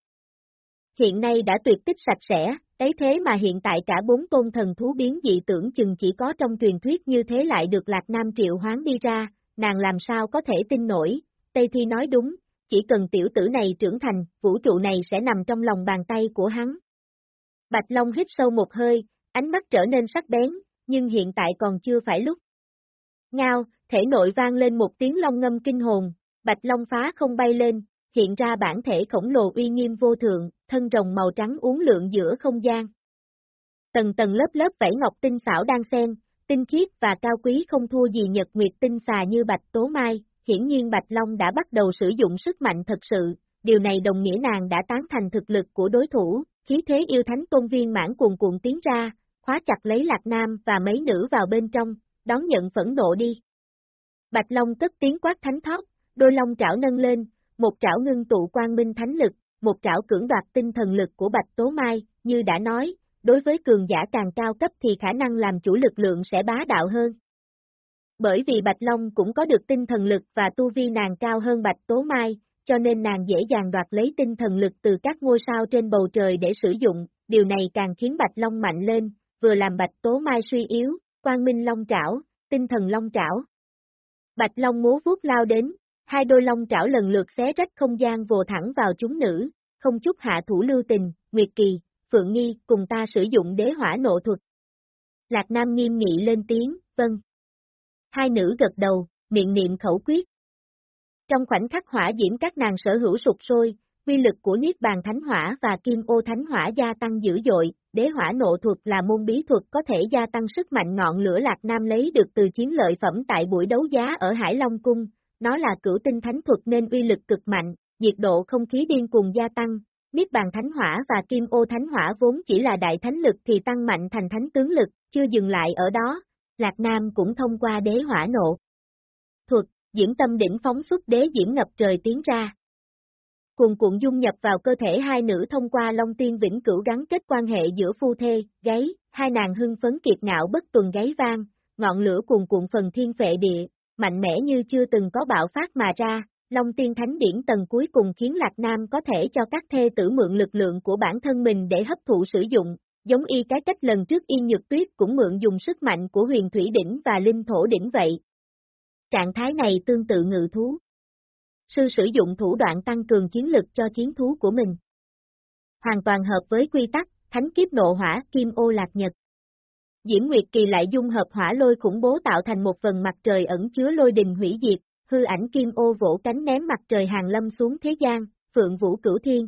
Hiện nay đã tuyệt tích sạch sẽ, ấy thế mà hiện tại cả bốn tôn thần thú biến dị tưởng chừng chỉ có trong truyền thuyết như thế lại được Lạc Nam triệu hoán đi ra, nàng làm sao có thể tin nổi, Tây Thi nói đúng, chỉ cần tiểu tử này trưởng thành, vũ trụ này sẽ nằm trong lòng bàn tay của hắn. Bạch Long hít sâu một hơi, ánh mắt trở nên sắc bén, nhưng hiện tại còn chưa phải lúc. Ngao, thể nội vang lên một tiếng long ngâm kinh hồn, Bạch Long phá không bay lên, hiện ra bản thể khổng lồ uy nghiêm vô thượng, thân rồng màu trắng uốn lượn giữa không gian. Tầng tầng lớp lớp vảy ngọc tinh xảo đang xen, tinh khiết và cao quý không thua gì nhật nguyệt tinh xà như Bạch Tố Mai, hiển nhiên Bạch Long đã bắt đầu sử dụng sức mạnh thật sự, điều này đồng nghĩa nàng đã tán thành thực lực của đối thủ, khí thế yêu thánh tôn viên mãn cuồn cuộn tiến ra, khóa chặt lấy Lạc Nam và mấy nữ vào bên trong, đón nhận phẫn nộ đi. Bạch Long cất tiếng quát thánh thót, đôi long trảo nâng lên, một trảo ngưng tụ quang minh thánh lực, một trảo cưỡng đoạt tinh thần lực của Bạch Tố Mai, như đã nói, đối với cường giả càng cao cấp thì khả năng làm chủ lực lượng sẽ bá đạo hơn. Bởi vì Bạch Long cũng có được tinh thần lực và tu vi nàng cao hơn Bạch Tố Mai, cho nên nàng dễ dàng đoạt lấy tinh thần lực từ các ngôi sao trên bầu trời để sử dụng, điều này càng khiến Bạch Long mạnh lên, vừa làm Bạch Tố Mai suy yếu, quang minh long trảo, tinh thần long trảo. Bạch Long múa vuốt lao đến, hai đôi long trảo lần lượt xé rách không gian vồ thẳng vào chúng nữ, không chút hạ thủ lưu tình, Nguyệt Kỳ, Phượng Nghi, cùng ta sử dụng đế hỏa nộ thuật. Lạc Nam nghiêm nghị lên tiếng, vâng. Hai nữ gật đầu, miệng niệm khẩu quyết. Trong khoảnh khắc hỏa diễm các nàng sở hữu sụp sôi, quy lực của Niết Bàn Thánh Hỏa và Kim Ô Thánh Hỏa gia tăng dữ dội, đế hỏa nộ thuật là môn bí thuật có thể gia tăng sức mạnh ngọn lửa Lạc Nam lấy được từ chiến lợi phẩm tại buổi đấu giá ở Hải Long Cung, nó là cửu tinh thánh thuật nên uy lực cực mạnh, nhiệt độ không khí điên cuồng gia tăng, Niết bàn thánh hỏa và kim ô thánh hỏa vốn chỉ là đại thánh lực thì tăng mạnh thành thánh tướng lực, chưa dừng lại ở đó, Lạc Nam cũng thông qua đế hỏa nộ. Thuật, diễn tâm đỉnh phóng xuất đế diễm ngập trời tiến ra. Cuồn cuộn dung nhập vào cơ thể hai nữ thông qua Long Tiên Vĩnh Cửu gắn kết quan hệ giữa phu thê, gáy, hai nàng hưng phấn kiệt ngạo bất tuần gáy vang, ngọn lửa cuồn cuộn phần thiên phệ địa, mạnh mẽ như chưa từng có bạo phát mà ra, Long Tiên Thánh Điển tầng cuối cùng khiến Lạc Nam có thể cho các thê tử mượn lực lượng của bản thân mình để hấp thụ sử dụng, giống y cái cách lần trước Yên Nhược Tuyết cũng mượn dùng sức mạnh của huyền thủy đỉnh và linh thổ đỉnh vậy. Trạng thái này tương tự ngự thú sư sử dụng thủ đoạn tăng cường chiến lực cho chiến thú của mình. Hoàn toàn hợp với quy tắc, thánh kiếp nộ hỏa, kim ô lạc nhật. Diễm Nguyệt Kỳ lại dung hợp hỏa lôi khủng bố tạo thành một phần mặt trời ẩn chứa lôi đình hủy diệt, hư ảnh kim ô vỗ cánh ném mặt trời hàng lâm xuống thế gian, phượng vũ cửu thiên.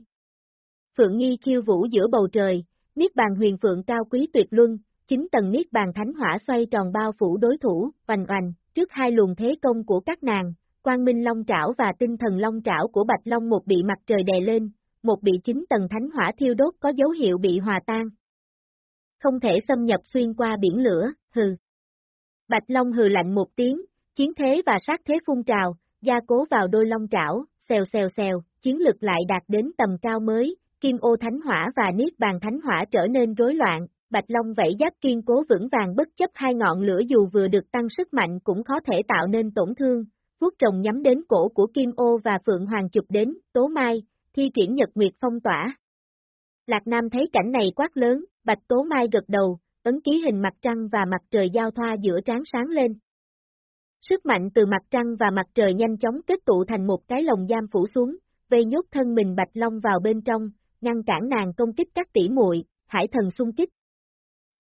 Phượng nghi khiêu vũ giữa bầu trời, niết bàn huyền phượng cao quý tuyệt luân, chính tầng niết bàn thánh hỏa xoay tròn bao phủ đối thủ, oành oành, trước hai luồng thế công của các nàng, quang minh long trảo và tinh thần long trảo của bạch long một bị mặt trời đè lên, một bị chính tầng thánh hỏa thiêu đốt có dấu hiệu bị hòa tan. Không thể xâm nhập xuyên qua biển lửa, hừ. Bạch Long hừ lạnh một tiếng, chiến thế và sát thế phun trào, gia cố vào đôi long trảo, xèo xèo xèo, chiến lực lại đạt đến tầm cao mới, kim ô thánh hỏa và niết bàn thánh hỏa trở nên rối loạn, Bạch Long vẫy giáp kiên cố vững vàng bất chấp hai ngọn lửa dù vừa được tăng sức mạnh cũng có thể tạo nên tổn thương, vuốt rồng nhắm đến cổ của Kim Ô và Phượng Hoàng chụp đến, Tố Mai, thi triển Nhật Nguyệt phong tỏa. Lạc Nam thấy cảnh này quát lớn, Bạch Tố Mai gật đầu, ấn ký hình mặt trăng và mặt trời giao thoa giữa trán sáng lên. Sức mạnh từ mặt trăng và mặt trời nhanh chóng kết tụ thành một cái lồng giam phủ xuống, vây nhốt thân mình Bạch Long vào bên trong, ngăn cản nàng công kích các tỷ muội, hải thần xung kích.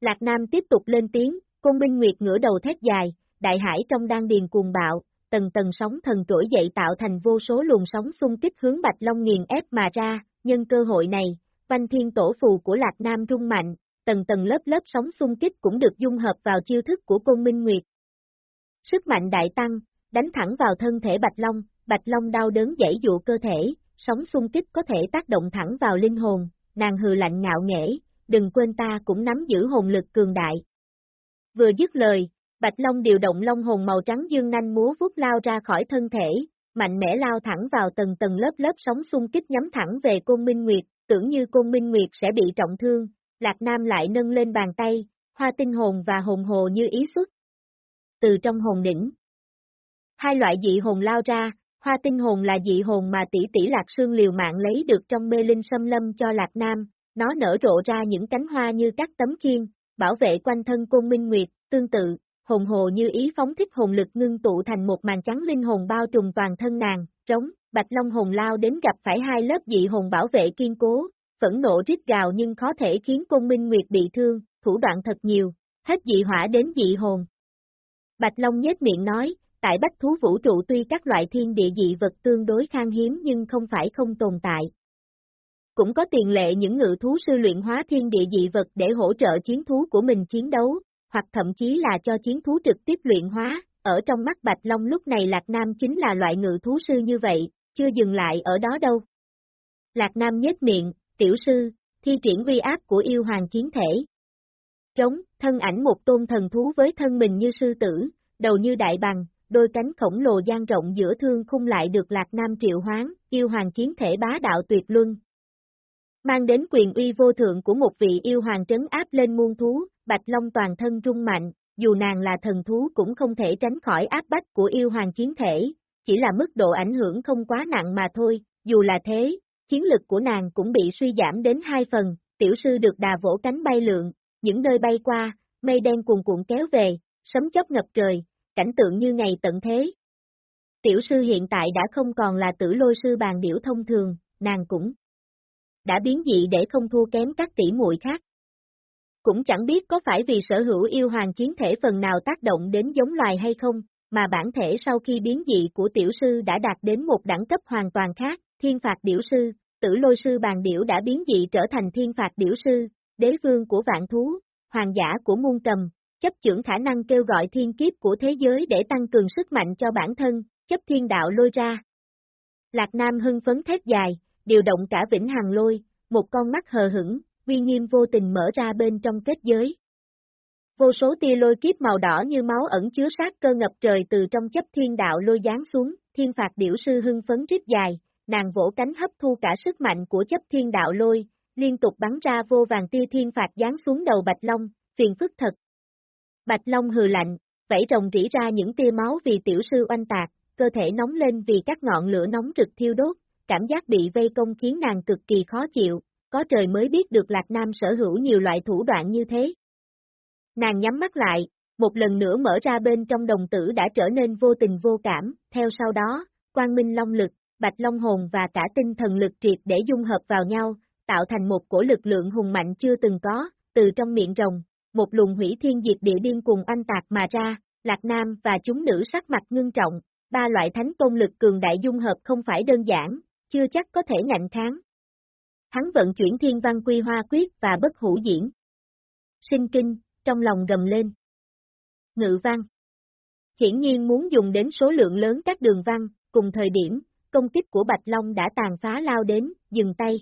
Lạc Nam tiếp tục lên tiếng, Côn Minh Nguyệt ngửa đầu thét dài, đại hải trong đan điền cuồng bạo, tầng tầng sóng thần trỗi dậy tạo thành vô số luồng sóng xung kích hướng Bạch Long nghiền ép mà ra, nhân cơ hội này, văn thiên tổ phù của Lạc Nam rung mạnh, tầng tầng lớp lớp sóng xung kích cũng được dung hợp vào chiêu thức của Côn Minh Nguyệt. Sức mạnh đại tăng, đánh thẳng vào thân thể Bạch Long, Bạch Long đau đớn dãy dụ cơ thể, sóng xung kích có thể tác động thẳng vào linh hồn, nàng hừ lạnh ngạo nghễ, đừng quên ta cũng nắm giữ hồn lực cường đại. Vừa dứt lời, Bạch Long điều động long hồn màu trắng dương nanh múa vuốt lao ra khỏi thân thể, mạnh mẽ lao thẳng vào tầng tầng lớp lớp sóng xung kích nhắm thẳng về Côn Minh Nguyệt, tưởng như Côn Minh Nguyệt sẽ bị trọng thương, Lạc Nam lại nâng lên bàn tay, hoa tinh hồn và hồn hồ như ý xuất. Từ trong hồn đỉnh, hai loại dị hồn lao ra, hoa tinh hồn là dị hồn mà tỷ tỷ Lạc Sương liều mạng lấy được trong mê linh xâm lâm cho Lạc Nam, nó nở rộ ra những cánh hoa như các tấm khiên, bảo vệ quanh thân Côn Minh Nguyệt, tương tự, hồn hồ như ý phóng thích hồn lực ngưng tụ thành một màn trắng linh hồn bao trùm toàn thân nàng, trống, bạch long hồn lao đến gặp phải hai lớp dị hồn bảo vệ kiên cố, phẫn nộ rít gào nhưng khó thể khiến Côn Minh Nguyệt bị thương, thủ đoạn thật nhiều, hết dị hỏa đến dị hồn. Bạch Long nhếch miệng nói, tại bách thú vũ trụ tuy các loại thiên địa dị vật tương đối khan hiếm nhưng không phải không tồn tại, cũng có tiền lệ những ngự thú sư luyện hóa thiên địa dị vật để hỗ trợ chiến thú của mình chiến đấu, hoặc thậm chí là cho chiến thú trực tiếp luyện hóa, ở trong mắt Bạch Long lúc này Lạc Nam chính là loại ngự thú sư như vậy, chưa dừng lại ở đó đâu. Lạc Nam nhếch miệng, tiểu sư, thi triển uy áp của yêu hoàng chiến thể. Trống, thân ảnh một tôn thần thú với thân mình như sư tử, đầu như đại bằng, đôi cánh khổng lồ gian rộng giữa thương khung lại được Lạc Nam triệu hoán, yêu hoàng chiến thể bá đạo tuyệt luân, mang đến quyền uy vô thượng của một vị yêu hoàng trấn áp lên muôn thú, Bạch Long toàn thân rung mạnh, dù nàng là thần thú cũng không thể tránh khỏi áp bách của yêu hoàng chiến thể, chỉ là mức độ ảnh hưởng không quá nặng mà thôi, dù là thế, chiến lực của nàng cũng bị suy giảm đến hai phần, tiểu sư được đà vỗ cánh bay lượng, những nơi bay qua, mây đen cuồn cuộn kéo về, sấm chớp ngập trời, cảnh tượng như ngày tận thế. Tiểu sư hiện tại đã không còn là tử lôi sư bàn điểu thông thường, nàng cũng đã biến dị để không thua kém các tỷ muội khác. Cũng chẳng biết có phải vì sở hữu yêu hoàng chiến thể phần nào tác động đến giống loài hay không, mà bản thể sau khi biến dị của tiểu sư đã đạt đến một đẳng cấp hoàn toàn khác, thiên phạt điểu sư, tử lôi sư bàn điểu đã biến dị trở thành thiên phạt điểu sư, đế vương của vạn thú, hoàng giả của muôn cầm, chấp trưởng khả năng kêu gọi thiên kiếp của thế giới để tăng cường sức mạnh cho bản thân, chấp thiên đạo lôi ra. Lạc Nam hưng phấn thét dài, điều động cả vĩnh hằng lôi, một con mắt hờ hững, uy nghiêm vô tình mở ra bên trong kết giới. Vô số tia lôi kiếp màu đỏ như máu ẩn chứa sát cơ ngập trời từ trong chấp thiên đạo lôi giáng xuống, thiên phạt điểu sư hưng phấn rít dài, nàng vỗ cánh hấp thu cả sức mạnh của chấp thiên đạo lôi, liên tục bắn ra vô vàng tia thiên phạt giáng xuống đầu Bạch Long, phiền phức thật. Bạch Long hừ lạnh, vẫy rồng rỉ ra những tia máu vì tiểu sư oanh tạc, cơ thể nóng lên vì các ngọn lửa nóng rực thiêu đốt, cảm giác bị vây công khiến nàng cực kỳ khó chịu, có trời mới biết được Lạc Nam sở hữu nhiều loại thủ đoạn như thế. Nàng nhắm mắt lại, một lần nữa mở ra bên trong đồng tử đã trở nên vô tình vô cảm, theo sau đó, quang minh long lực, Bạch Long hồn và cả tinh thần lực triệt để dung hợp vào nhau, tạo thành một cổ lực lượng hùng mạnh chưa từng có, từ trong miệng rồng, một luồng hủy thiên diệt địa điên cùng anh tạc mà ra, Lạc Nam và chúng nữ sắc mặt ngưng trọng, ba loại thánh tôn lực cường đại dung hợp không phải đơn giản, chưa chắc có thể ngạnh kháng. Hắn vận chuyển thiên văn quy hoa quyết và bất hủ diễn. Sinh kinh, trong lòng gầm lên. Ngự văn. Hiển nhiên muốn dùng đến số lượng lớn các đường văn, cùng thời điểm, công kích của Bạch Long đã tàn phá lao đến, dừng tay.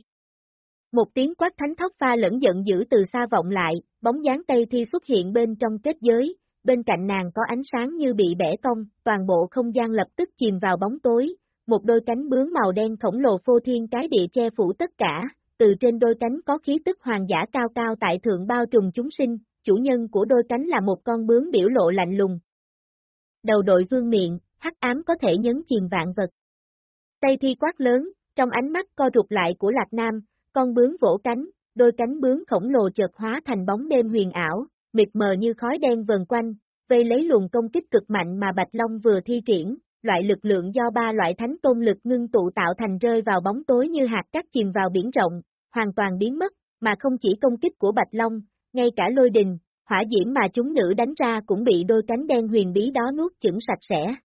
Một tiếng quát thánh thóc pha lẫn giận dữ từ xa vọng lại, bóng dáng Tây Thi xuất hiện bên trong kết giới, bên cạnh nàng có ánh sáng như bị bẻ cong, toàn bộ không gian lập tức chìm vào bóng tối, một đôi cánh bướm màu đen khổng lồ phô thiên cái địa che phủ tất cả, từ trên đôi cánh có khí tức hoàng giả cao cao tại thượng bao trùm chúng sinh, chủ nhân của đôi cánh là một con bướm biểu lộ lạnh lùng. Đầu đội vương miệng, hắc ám có thể nhấn chìm vạn vật. Tây thi quát lớn, trong ánh mắt co rụt lại của Lạc Nam, con bướm vỗ cánh, đôi cánh bướm khổng lồ chợt hóa thành bóng đêm huyền ảo, mịt mờ như khói đen vần quanh, vây lấy luồng công kích cực mạnh mà Bạch Long vừa thi triển, loại lực lượng do ba loại thánh tôn lực ngưng tụ tạo thành rơi vào bóng tối như hạt cát chìm vào biển rộng, hoàn toàn biến mất, mà không chỉ công kích của Bạch Long, ngay cả lôi đình, hỏa diễm mà chúng nữ đánh ra cũng bị đôi cánh đen huyền bí đó nuốt chửng sạch sẽ.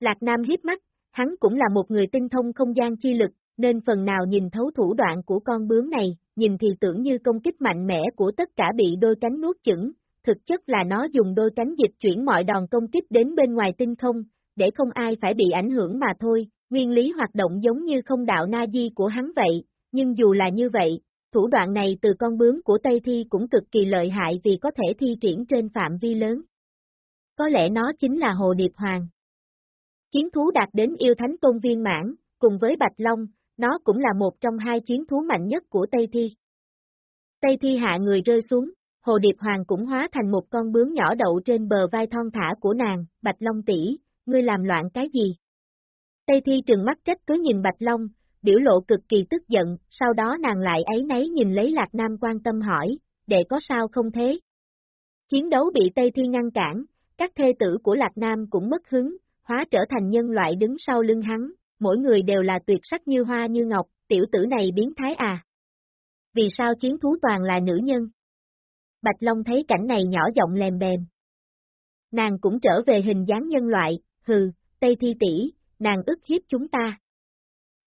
Lạc Nam hiếp mắt, hắn cũng là một người tinh thông không gian chi lực, nên phần nào nhìn thấu thủ đoạn của con bướm này, nhìn thì tưởng như công kích mạnh mẽ của tất cả bị đôi cánh nuốt chửng, thực chất là nó dùng đôi cánh dịch chuyển mọi đòn công kích đến bên ngoài tinh không, để không ai phải bị ảnh hưởng mà thôi, nguyên lý hoạt động giống như không đạo na di của hắn vậy, nhưng dù là như vậy, thủ đoạn này từ con bướm của Tây Thi cũng cực kỳ lợi hại vì có thể thi triển trên phạm vi lớn. Có lẽ nó chính là Hồ Điệp Hoàng. Chiến thú đạt đến yêu thánh tôn viên mãn, cùng với Bạch Long, nó cũng là một trong hai chiến thú mạnh nhất của Tây Thi. Tây Thi hạ người rơi xuống, Hồ Điệp Hoàng cũng hóa thành một con bướm nhỏ đậu trên bờ vai thon thả của nàng, Bạch Long tỷ, ngươi làm loạn cái gì? Tây Thi trừng mắt trách cứ nhìn Bạch Long, biểu lộ cực kỳ tức giận, sau đó nàng lại ấy nấy nhìn lấy Lạc Nam quan tâm hỏi, để có sao không thế? Chiến đấu bị Tây Thi ngăn cản, các thê tử của Lạc Nam cũng mất hứng, hóa trở thành nhân loại đứng sau lưng hắn, mỗi người đều là tuyệt sắc như hoa như ngọc, tiểu tử này biến thái à? Vì sao chiến thú toàn là nữ nhân? Bạch Long thấy cảnh này nhỏ giọng lèm bèm. Nàng cũng trở về hình dáng nhân loại, hừ, Tây Thi tỷ, nàng ức hiếp chúng ta.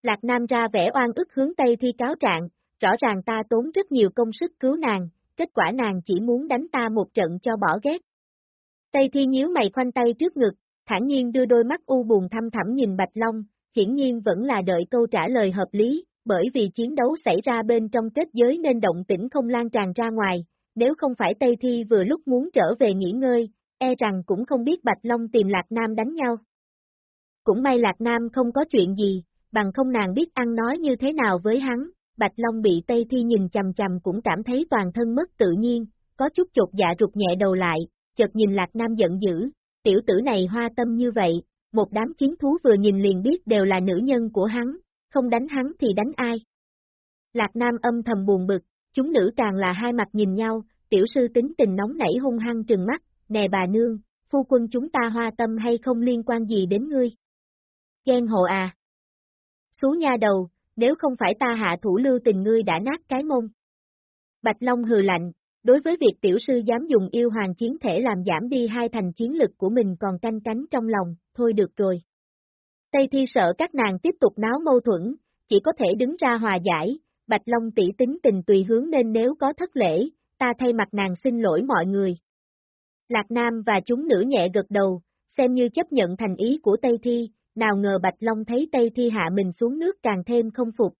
Lạc Nam ra vẻ oan ức hướng Tây Thi cáo trạng, rõ ràng ta tốn rất nhiều công sức cứu nàng, kết quả nàng chỉ muốn đánh ta một trận cho bỏ ghét. Tây Thi nhíu mày khoanh tay trước ngực, thản nhiên đưa đôi mắt u buồn thăm thẳm nhìn Bạch Long, hiển nhiên vẫn là đợi câu trả lời hợp lý, bởi vì chiến đấu xảy ra bên trong kết giới nên động tĩnh không lan tràn ra ngoài, nếu không phải Tây Thi vừa lúc muốn trở về nghỉ ngơi, e rằng cũng không biết Bạch Long tìm Lạc Nam đánh nhau. Cũng may Lạc Nam không có chuyện gì, bằng không nàng biết ăn nói như thế nào với hắn, Bạch Long bị Tây Thi nhìn chầm chầm cũng cảm thấy toàn thân mất tự nhiên, có chút chột dạ rụt nhẹ đầu lại, chợt nhìn Lạc Nam giận dữ, tiểu tử này hoa tâm như vậy, một đám chiến thú vừa nhìn liền biết đều là nữ nhân của hắn, không đánh hắn thì đánh ai. Lạc Nam âm thầm buồn bực, chúng nữ càng là hai mặt nhìn nhau, tiểu sư tính tình nóng nảy hung hăng trừng mắt, nè bà nương, phu quân chúng ta hoa tâm hay không liên quan gì đến ngươi? Ghen hồ à? Xú nha đầu, nếu không phải ta hạ thủ lưu tình ngươi đã nát cái mông. Bạch Long hừ lạnh, đối với việc tiểu sư dám dùng yêu hoàng chiến thể làm giảm đi hai thành chiến lực của mình còn canh cánh trong lòng, thôi được rồi. Tây Thi sợ các nàng tiếp tục náo mâu thuẫn, chỉ có thể đứng ra hòa giải, Bạch Long tỷ tính tình tùy hướng nên nếu có thất lễ, ta thay mặt nàng xin lỗi mọi người. Lạc Nam và chúng nữ nhẹ gật đầu, xem như chấp nhận thành ý của Tây Thi, nào ngờ Bạch Long thấy Tây Thi hạ mình xuống nước càng thêm không phục.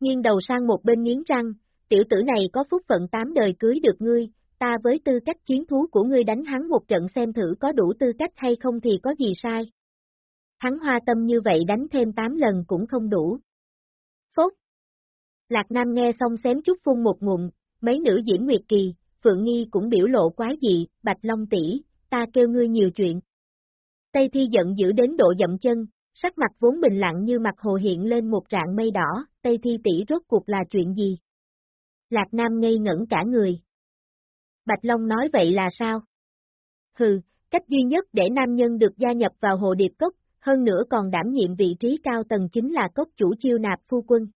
Nghiêng đầu sang một bên nghiến răng, tiểu tử này có phúc phận tám đời cưới được ngươi, ta với tư cách chiến thú của ngươi đánh hắn một trận xem thử có đủ tư cách hay không thì có gì sai. Hắn hoa tâm như vậy đánh thêm tám lần cũng không đủ. Phốt! Lạc Nam nghe xong xém chút phun một ngụm, mấy nữ diễn nguyệt kỳ, Phượng Nghi cũng biểu lộ quái dị, Bạch Long tỷ, ta kêu ngươi nhiều chuyện. Tây Thi giận dữ đến độ dậm chân, sắc mặt vốn bình lặng như mặt hồ hiện lên một trạng mây đỏ, Tây Thi tỷ rốt cuộc là chuyện gì? Lạc Nam ngây ngẩn cả người. Bạch Long nói vậy là sao? Hừ, cách duy nhất để nam nhân được gia nhập vào hồ điệp cốc, hơn nữa còn đảm nhiệm vị trí cao tầng chính là cốc chủ chiêu nạp phu quân.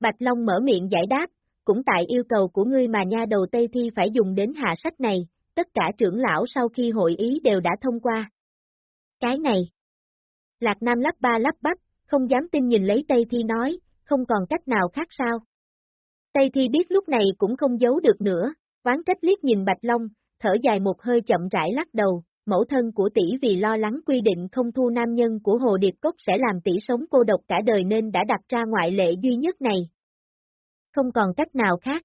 Bạch Long mở miệng giải đáp, cũng tại yêu cầu của ngươi mà nha đầu Tây Thi phải dùng đến hạ sách này, tất cả trưởng lão sau khi hội ý đều đã thông qua. Cái này. Lạc Nam lắp ba lắp bắp, không dám tin nhìn lấy Tây Thi nói, không còn cách nào khác sao. Tây Thi biết lúc này cũng không giấu được nữa, quán trách liếc nhìn Bạch Long, thở dài một hơi chậm rãi lắc đầu, mẫu thân của tỷ vì lo lắng quy định không thu nam nhân của Hồ Điệp Cốc sẽ làm tỷ sống cô độc cả đời nên đã đặt ra ngoại lệ duy nhất này. Không còn cách nào khác.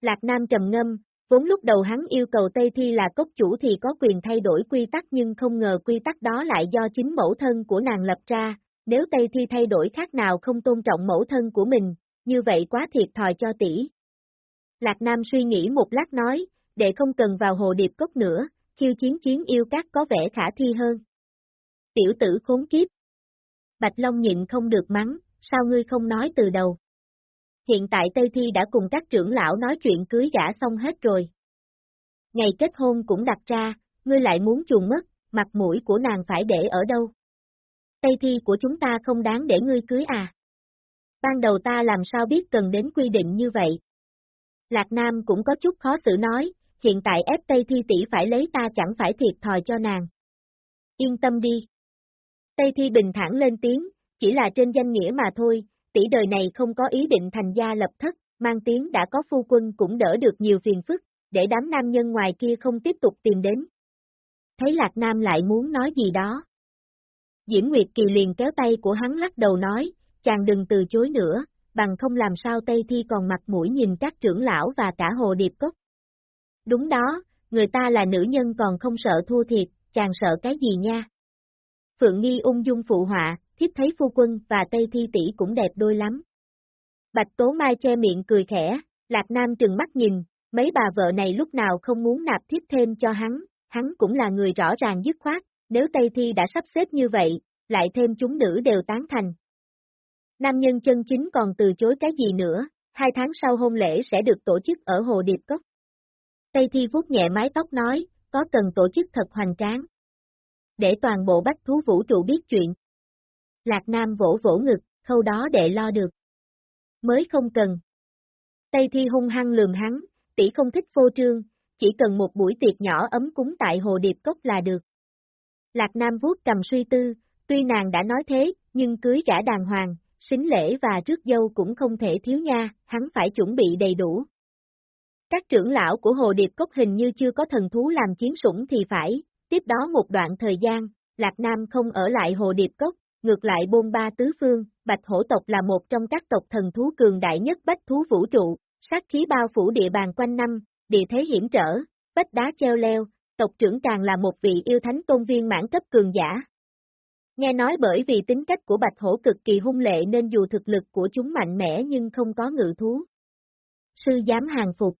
Lạc Nam trầm ngâm, vốn lúc đầu hắn yêu cầu Tây Thi là cốc chủ thì có quyền thay đổi quy tắc nhưng không ngờ quy tắc đó lại do chính mẫu thân của nàng lập ra, nếu Tây Thi thay đổi khác nào không tôn trọng mẫu thân của mình, như vậy quá thiệt thòi cho tỷ. Lạc Nam suy nghĩ một lát nói, để không cần vào hồ điệp cốc nữa, khiêu chiến chiến yêu các có vẻ khả thi hơn. Tiểu tử khốn kiếp. Bạch Long nhịn không được mắng, sao ngươi không nói từ đầu? Hiện tại Tây Thi đã cùng các trưởng lão nói chuyện cưới gã xong hết rồi. Ngày kết hôn cũng đặt ra, ngươi lại muốn chuồn mất, mặt mũi của nàng phải để ở đâu? Tây Thi của chúng ta không đáng để ngươi cưới à? Ban đầu ta làm sao biết cần đến quy định như vậy? Lạc Nam cũng có chút khó xử nói, hiện tại ép Tây Thi tỷ phải lấy ta chẳng phải thiệt thòi cho nàng. Yên tâm đi. Tây Thi bình thản lên tiếng, chỉ là trên danh nghĩa mà thôi, tỷ đời này không có ý định thành gia lập thất, mang tiếng đã có phu quân cũng đỡ được nhiều phiền phức, để đám nam nhân ngoài kia không tiếp tục tìm đến. Thấy Lạc Nam lại muốn nói gì đó. Diễm Nguyệt Kỳ liền kéo tay của hắn lắc đầu nói, chàng đừng từ chối nữa, bằng không làm sao Tây Thi còn mặt mũi nhìn các trưởng lão và cả hồ điệp cốc. Đúng đó, người ta là nữ nhân còn không sợ thua thiệt, chàng sợ cái gì nha. Phượng Nghi ung dung phụ họa, thiếp thấy phu quân và Tây Thi tỷ cũng đẹp đôi lắm. Bạch Tố Mai che miệng cười khẽ, Lạc Nam trừng mắt nhìn, mấy bà vợ này lúc nào không muốn nạp thiếp thêm cho hắn, hắn cũng là người rõ ràng dứt khoát, nếu Tây Thi đã sắp xếp như vậy, lại thêm chúng nữ đều tán thành. Nam nhân chân chính còn từ chối cái gì nữa, hai tháng sau hôn lễ sẽ được tổ chức ở Hồ Điệp Cốc. Tây Thi vuốt nhẹ mái tóc nói, có cần tổ chức thật hoành tráng. Để toàn bộ bách thú vũ trụ biết chuyện. Lạc Nam vỗ vỗ ngực, khâu đó để lo được. Mới không cần. Tây Thi hung hăng lườm hắn, tỷ không thích phô trương, chỉ cần một buổi tiệc nhỏ ấm cúng tại Hồ Điệp Cốc là được. Lạc Nam vuốt cầm suy tư, tuy nàng đã nói thế, nhưng cưới gã đàng hoàng, xính lễ và rước dâu cũng không thể thiếu nha, hắn phải chuẩn bị đầy đủ. Các trưởng lão của Hồ Điệp Cốc hình như chưa có thần thú làm chiến sủng thì phải, tiếp đó một đoạn thời gian, Lạc Nam không ở lại Hồ Điệp Cốc, ngược lại bôn ba tứ phương, Bạch Hổ tộc là một trong các tộc thần thú cường đại nhất bách thú vũ trụ, sát khí bao phủ địa bàn quanh năm, địa thế hiểm trở, bách đá treo leo, tộc trưởng càng là một vị yêu thánh tôn viên mãn cấp cường giả. Nghe nói bởi vì tính cách của Bạch Hổ cực kỳ hung lệ nên dù thực lực của chúng mạnh mẽ nhưng không có ngự thú. Sư dám hàng phục.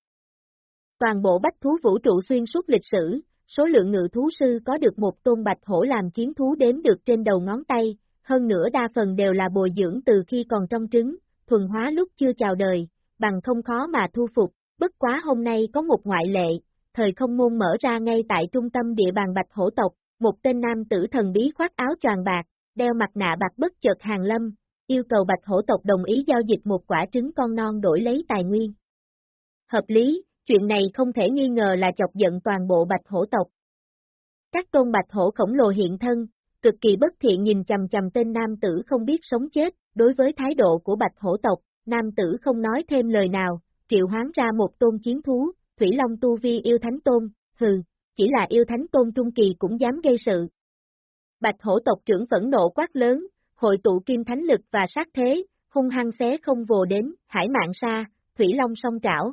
Toàn bộ bách thú vũ trụ xuyên suốt lịch sử, số lượng ngự thú sư có được một tôn Bạch Hổ làm chiến thú đếm được trên đầu ngón tay, hơn nữa đa phần đều là bồi dưỡng từ khi còn trong trứng, thuần hóa lúc chưa chào đời, bằng không khó mà thu phục, bất quá hôm nay có một ngoại lệ, thời không môn mở ra ngay tại trung tâm địa bàn Bạch Hổ tộc, một tên nam tử thần bí khoác áo choàng bạc, đeo mặt nạ bạc bất chợt hàng lâm, yêu cầu Bạch Hổ tộc đồng ý giao dịch một quả trứng con non đổi lấy tài nguyên. Hợp lý, chuyện này không thể nghi ngờ là chọc giận toàn bộ Bạch Hổ tộc. Các tôn Bạch Hổ khổng lồ hiện thân, cực kỳ bất thiện nhìn chầm chầm tên nam tử không biết sống chết, đối với thái độ của Bạch Hổ tộc, nam tử không nói thêm lời nào, triệu hoán ra một tôn chiến thú, Thủy Long Tu Vi yêu thánh tôn, hừ, chỉ là yêu thánh tôn trung kỳ cũng dám gây sự. Bạch hổ tộc trưởng phẫn nộ quát lớn, hội tụ kim thánh lực và sát thế, hung hăng xé không vồ đến, hải mạng xa Thủy Long song trảo.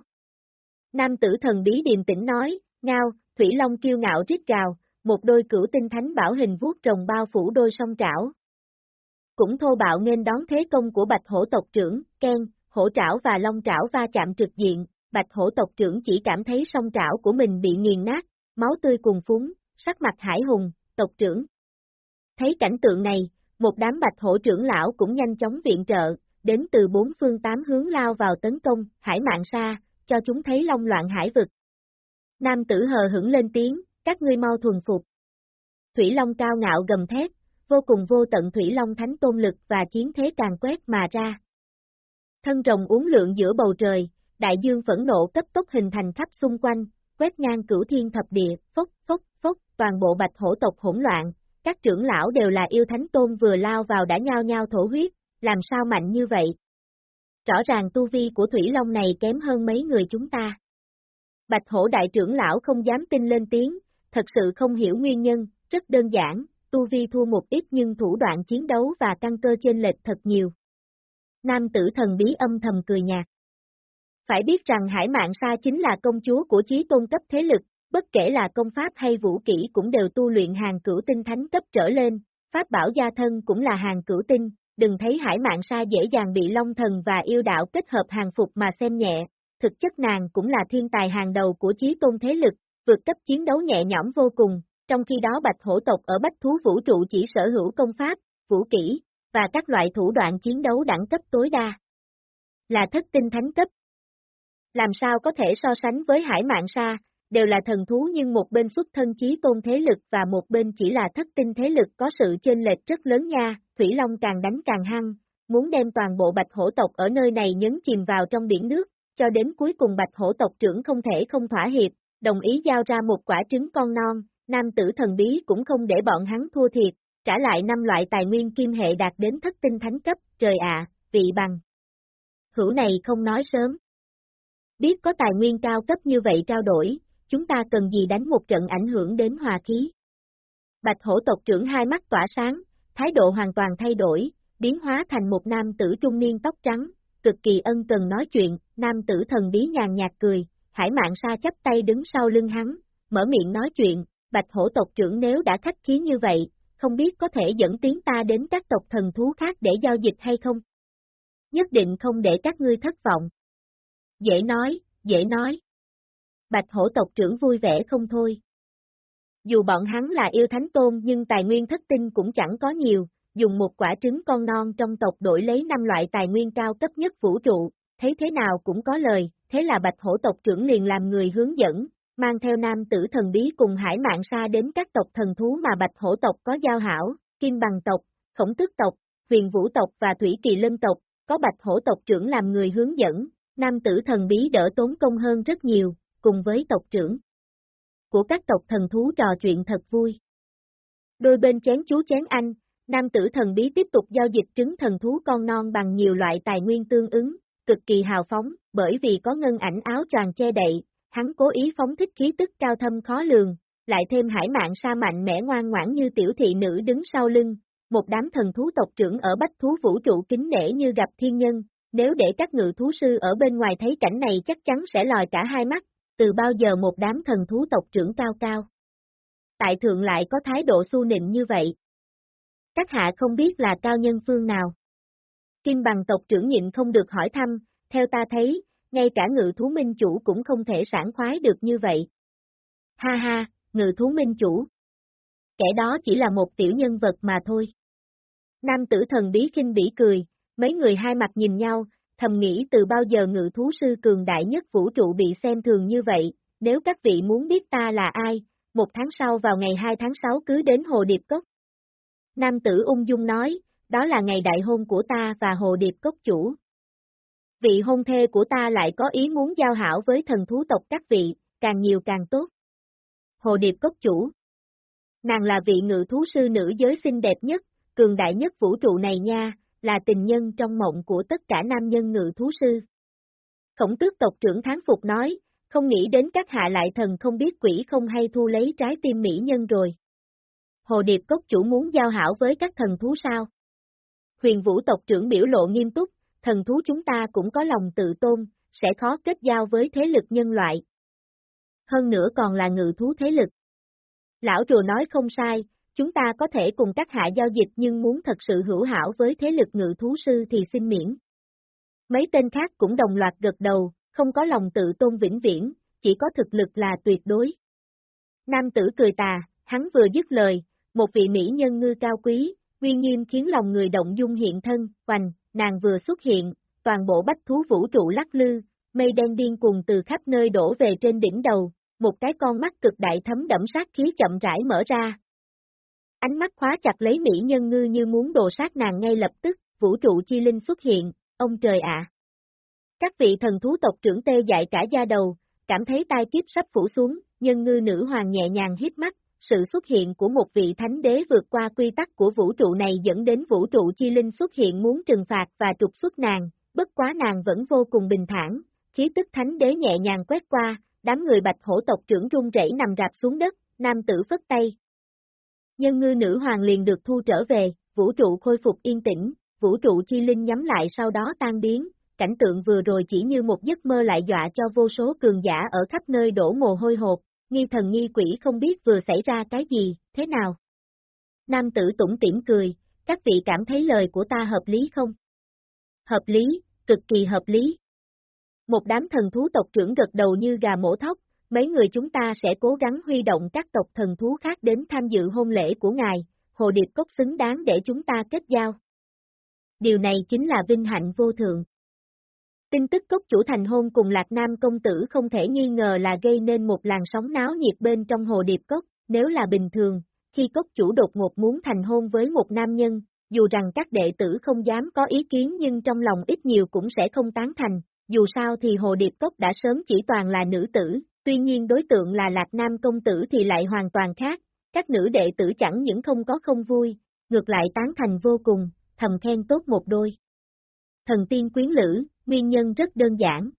Nam tử thần bí điềm tĩnh nói, ngao, Thủy Long kiêu ngạo rít gào, một đôi cửu tinh thánh bảo hình vuốt rồng bao phủ đôi song trảo. Cũng thô bạo nên đón thế công của bạch hổ tộc trưởng, Ken, hổ trảo và long trảo va chạm trực diện, bạch hổ tộc trưởng chỉ cảm thấy song trảo của mình bị nghiền nát, máu tươi cùng phúng, sắc mặt hải hùng, tộc trưởng. Thấy cảnh tượng này, một đám bạch hổ trưởng lão cũng nhanh chóng viện trợ, đến từ bốn phương tám hướng lao vào tấn công, hải mạng xa, cho chúng thấy long loạn hải vực. Nam tử hờ hững lên tiếng, các ngươi mau thuần phục. Thủy Long cao ngạo gầm thét, vô cùng vô tận Thủy Long Thánh Tôn lực và chiến thế càng quét mà ra. Thân rồng uốn lượn giữa bầu trời, đại dương phẫn nộ cấp tốc hình thành khắp xung quanh, quét ngang cửu thiên thập địa, phốc, phốc, phốc, toàn bộ bạch hổ tộc hỗn loạn, các trưởng lão đều là yêu thánh tôn vừa lao vào đã nhao nhao thổ huyết, làm sao mạnh như vậy? Rõ ràng tu vi của Thủy Long này kém hơn mấy người chúng ta. Bạch hổ đại trưởng lão không dám tin lên tiếng, thật sự không hiểu nguyên nhân, rất đơn giản, tu vi thua một ít nhưng thủ đoạn chiến đấu và căn cơ trên lệch thật nhiều. Nam tử thần bí âm thầm cười nhạt. Phải biết rằng Hải Mạng Sa chính là công chúa của chí tôn cấp thế lực, bất kể là công pháp hay vũ kỹ cũng đều tu luyện hàng cửu tinh thánh cấp trở lên, pháp bảo gia thân cũng là hàng cửu tinh, đừng thấy Hải Mạng Sa dễ dàng bị Long Thần và yêu đạo kết hợp hàng phục mà xem nhẹ, thực chất nàng cũng là thiên tài hàng đầu của chí tôn thế lực, vượt cấp chiến đấu nhẹ nhõm vô cùng, trong khi đó bạch hổ tộc ở bách thú vũ trụ chỉ sở hữu công pháp, vũ kỹ, và các loại thủ đoạn chiến đấu đẳng cấp tối đa. Là thất tinh thánh cấp. Làm sao có thể so sánh với hải mạng sa, đều là thần thú nhưng một bên xuất thân chí tôn thế lực và một bên chỉ là thất tinh thế lực có sự chênh lệch rất lớn nha, Thủy Long càng đánh càng hăng, muốn đem toàn bộ bạch hổ tộc ở nơi này nhấn chìm vào trong biển nước, cho đến cuối cùng bạch hổ tộc trưởng không thể không thỏa hiệp, đồng ý giao ra một quả trứng con non, nam tử thần bí cũng không để bọn hắn thua thiệt, trả lại năm loại tài nguyên kim hệ đạt đến thất tinh thánh cấp, trời ạ, vị bằng. Hữu này không nói sớm. Biết có tài nguyên cao cấp như vậy trao đổi, chúng ta cần gì đánh một trận ảnh hưởng đến hòa khí. Bạch hổ tộc trưởng hai mắt tỏa sáng, thái độ hoàn toàn thay đổi, biến hóa thành một nam tử trung niên tóc trắng, cực kỳ ân cần nói chuyện, nam tử thần bí nhàn nhạt cười, hải mạng sa chấp tay đứng sau lưng hắn, mở miệng nói chuyện, bạch hổ tộc trưởng nếu đã khách khí như vậy, không biết có thể dẫn tiếng ta đến các tộc thần thú khác để giao dịch hay không? Nhất định không để các ngươi thất vọng. Dễ nói, dễ nói. Bạch hổ tộc trưởng vui vẻ không thôi. Dù bọn hắn là yêu thánh tôn nhưng tài nguyên thất tinh cũng chẳng có nhiều, dùng một quả trứng con non trong tộc đổi lấy năm loại tài nguyên cao cấp nhất vũ trụ, thấy thế nào cũng có lời, thế là bạch hổ tộc trưởng liền làm người hướng dẫn, mang theo nam tử thần bí cùng hải mạng xa đến các tộc thần thú mà bạch hổ tộc có giao hảo, kim bằng tộc, khổng tức tộc, huyền vũ tộc và thủy kỳ lân tộc, có bạch hổ tộc trưởng làm người hướng dẫn, nam tử thần bí đỡ tốn công hơn rất nhiều, cùng với tộc trưởng của các tộc thần thú trò chuyện thật vui. Đôi bên chén chú chén anh, nam tử thần bí tiếp tục giao dịch trứng thần thú con non bằng nhiều loại tài nguyên tương ứng, cực kỳ hào phóng, bởi vì có ngân ảnh áo tràn che đậy, hắn cố ý phóng thích khí tức cao thâm khó lường, lại thêm hải mạng sa mạnh mẽ ngoan ngoãn như tiểu thị nữ đứng sau lưng, một đám thần thú tộc trưởng ở bách thú vũ trụ kính nể như gặp thiên nhân, nếu để các ngự thú sư ở bên ngoài thấy cảnh này chắc chắn sẽ lòi cả hai mắt, từ bao giờ một đám thần thú tộc trưởng cao cao. Tại thượng lại có thái độ su nịnh như vậy. Các hạ không biết là cao nhân phương nào. Kim bằng tộc trưởng nhịn không được hỏi thăm, theo ta thấy, ngay cả ngự thú minh chủ cũng không thể sản khoái được như vậy. Ha ha, ngự thú minh chủ. Kẻ đó chỉ là một tiểu nhân vật mà thôi. Nam tử thần bí kinh bỉ cười, mấy người hai mặt nhìn nhau, thầm nghĩ từ bao giờ ngự thú sư cường đại nhất vũ trụ bị xem thường như vậy, nếu các vị muốn biết ta là ai, một tháng sau vào ngày 2 tháng 6 cứ đến Hồ Điệp Cốc. Nam tử ung dung nói, đó là ngày đại hôn của ta và Hồ Điệp Cốc chủ. Vị hôn thê của ta lại có ý muốn giao hảo với thần thú tộc các vị, càng nhiều càng tốt. Hồ Điệp Cốc chủ. Nàng là vị ngự thú sư nữ giới xinh đẹp nhất, cường đại nhất vũ trụ này nha, là tình nhân trong mộng của tất cả nam nhân ngự thú sư. Khổng tước tộc trưởng tháng phục nói, không nghĩ đến các hạ lại thần không biết quỷ không hay thu lấy trái tim mỹ nhân rồi. Hồ Điệp Cốc chủ muốn giao hảo với các thần thú sao? Huyền vũ tộc trưởng biểu lộ nghiêm túc, thần thú chúng ta cũng có lòng tự tôn, sẽ khó kết giao với thế lực nhân loại. Hơn nữa còn là ngự thú thế lực. Lão rùa nói không sai, chúng ta có thể cùng các hạ giao dịch nhưng muốn thật sự hữu hảo với thế lực ngự thú sư thì xin miễn. Mấy tên khác cũng đồng loạt gật đầu, không có lòng tự tôn vĩnh viễn, chỉ có thực lực là tuyệt đối. Nam tử cười tà, hắn vừa dứt lời, một vị mỹ nhân ngư cao quý, uy nghiêm khiến lòng người động dung hiện thân, hoành, nàng vừa xuất hiện, toàn bộ bách thú vũ trụ lắc lư, mây đen điên cùng từ khắp nơi đổ về trên đỉnh đầu, một cái con mắt cực đại thấm đẫm sát khí chậm rãi mở ra, Ánh mắt khóa chặt lấy mỹ nhân ngư như muốn đồ sát nàng ngay lập tức, vũ trụ chi linh xuất hiện, ông trời ạ. Các vị thần thú tộc trưởng tê dại cả da đầu, cảm thấy tai kiếp sắp phủ xuống, nhân ngư nữ hoàng nhẹ nhàng hít mắt, sự xuất hiện của một vị thánh đế vượt qua quy tắc của vũ trụ này dẫn đến vũ trụ chi linh xuất hiện muốn trừng phạt và trục xuất nàng, bất quá nàng vẫn vô cùng bình thản, khí tức thánh đế nhẹ nhàng quét qua, đám người bạch hổ tộc trưởng run rẩy nằm rạp xuống đất, nam tử phất tay. Nhân ngư nữ hoàng liền được thu trở về, vũ trụ khôi phục yên tĩnh, vũ trụ chi linh nhắm lại sau đó tan biến, cảnh tượng vừa rồi chỉ như một giấc mơ lại dọa cho vô số cường giả ở khắp nơi đổ mồ hôi hột, nghi thần nghi quỷ không biết vừa xảy ra cái gì, thế nào. Nam tử tủng tiễn cười, các vị cảm thấy lời của ta hợp lý không? Hợp lý, cực kỳ hợp lý. Một đám thần thú tộc trưởng gật đầu như gà mổ thóc, mấy người chúng ta sẽ cố gắng huy động các tộc thần thú khác đến tham dự hôn lễ của ngài, hồ điệp cốc xứng đáng để chúng ta kết giao. Điều này chính là vinh hạnh vô thượng. Tin tức cốc chủ thành hôn cùng Lạc Nam công tử không thể nghi ngờ là gây nên một làn sóng náo nhiệt bên trong hồ điệp cốc, nếu là bình thường, khi cốc chủ đột ngột muốn thành hôn với một nam nhân, dù rằng các đệ tử không dám có ý kiến nhưng trong lòng ít nhiều cũng sẽ không tán thành, dù sao thì hồ điệp cốc đã sớm chỉ toàn là nữ tử, tuy nhiên đối tượng là Lạc Nam công tử thì lại hoàn toàn khác, các nữ đệ tử chẳng những không có không vui, ngược lại tán thành vô cùng, thầm khen tốt một đôi. Thần tiên quyến lữ, nguyên nhân rất đơn giản.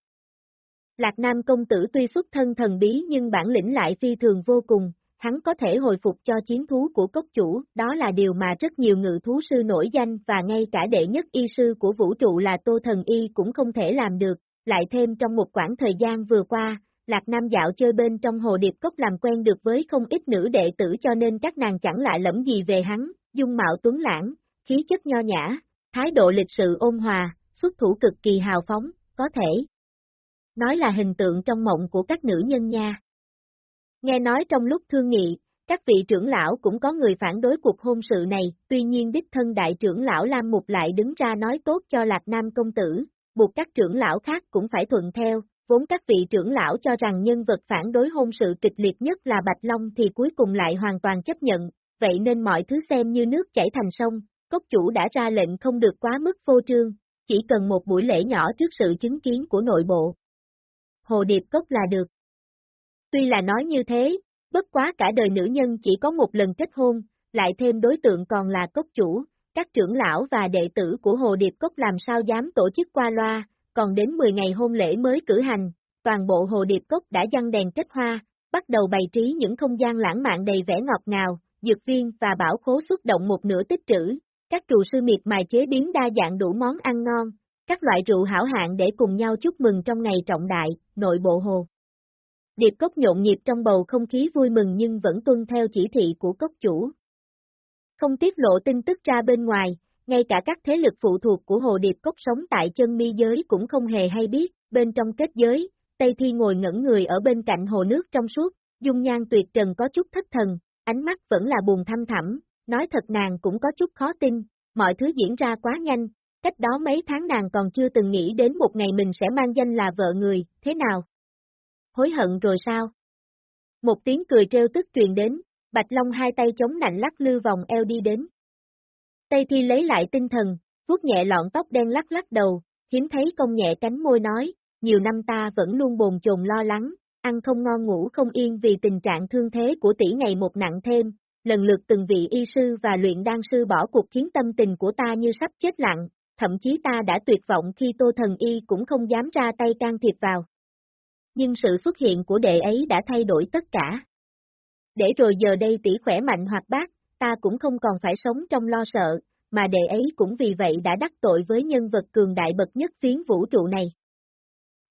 Lạc Nam công tử tuy xuất thân thần bí nhưng bản lĩnh lại phi thường vô cùng, hắn có thể hồi phục cho chiến thú của cốc chủ, đó là điều mà rất nhiều ngự thú sư nổi danh và ngay cả đệ nhất y sư của vũ trụ là Tô Thần Y cũng không thể làm được, lại thêm trong một khoảng thời gian vừa qua, Lạc Nam dạo chơi bên trong hồ điệp cốc làm quen được với không ít nữ đệ tử cho nên các nàng chẳng lại lẫm gì về hắn, dung mạo tuấn lãng, khí chất nho nhã, thái độ lịch sự ôn hòa, xuất thủ cực kỳ hào phóng, có thể nói là hình tượng trong mộng của các nữ nhân nha. Nghe nói trong lúc thương nghị, các vị trưởng lão cũng có người phản đối cuộc hôn sự này, tuy nhiên đích thân đại trưởng lão Lam Mục lại đứng ra nói tốt cho Lạc Nam công tử, buộc các trưởng lão khác cũng phải thuận theo, vốn các vị trưởng lão cho rằng nhân vật phản đối hôn sự kịch liệt nhất là Bạch Long thì cuối cùng lại hoàn toàn chấp nhận, vậy nên mọi thứ xem như nước chảy thành sông, cốc chủ đã ra lệnh không được quá mức vô trương, chỉ cần một buổi lễ nhỏ trước sự chứng kiến của nội bộ. Hồ Điệp Cốc là được. Tuy là nói như thế, bất quá cả đời nữ nhân chỉ có một lần kết hôn, lại thêm đối tượng còn là cốc chủ, các trưởng lão và đệ tử của Hồ Điệp Cốc làm sao dám tổ chức qua loa, còn đến 10 ngày hôn lễ mới cử hành, toàn bộ Hồ Điệp Cốc đã dăng đèn kết hoa, bắt đầu bày trí những không gian lãng mạn đầy vẻ ngọt ngào, dược viên và bảo khố xuất động một nửa tích trữ, các trụ sư miệt mài chế biến đa dạng đủ món ăn ngon, các loại rượu hảo hạng để cùng nhau chúc mừng trong ngày trọng đại, nội bộ hồ. Điệp cốc nhộn nhịp trong bầu không khí vui mừng nhưng vẫn tuân theo chỉ thị của cốc chủ. Không tiết lộ tin tức ra bên ngoài, ngay cả các thế lực phụ thuộc của hồ điệp cốc sống tại chân mi giới cũng không hề hay biết, bên trong kết giới, Tây Thi ngồi ngẩn người ở bên cạnh hồ nước trong suốt, dung nhan tuyệt trần có chút thất thần, ánh mắt vẫn là buồn thăm thẳm, nói thật nàng cũng có chút khó tin, mọi thứ diễn ra quá nhanh, cách đó mấy tháng nàng còn chưa từng nghĩ đến một ngày mình sẽ mang danh là vợ người, thế nào? Hối hận rồi sao? Một tiếng cười trêu tức truyền đến, Bạch Long hai tay chống nạnh lắc lư vòng eo đi đến. Tây Thi lấy lại tinh thần, vuốt nhẹ lọn tóc đen lắc lắc đầu, hiếm thấy công nhẹ cánh môi nói, nhiều năm ta vẫn luôn bồn chồn lo lắng, ăn không ngon ngủ không yên vì tình trạng thương thế của tỷ ngày một nặng thêm, lần lượt từng vị y sư và luyện đan sư bỏ cuộc khiến tâm tình của ta như sắp chết lặng, thậm chí ta đã tuyệt vọng khi tô thần y cũng không dám ra tay can thiệp vào. Nhưng sự xuất hiện của đệ ấy đã thay đổi tất cả. Để rồi giờ đây tỷ khỏe mạnh hoặc bác, ta cũng không còn phải sống trong lo sợ, mà đệ ấy cũng vì vậy đã đắc tội với nhân vật cường đại bậc nhất phiến vũ trụ này.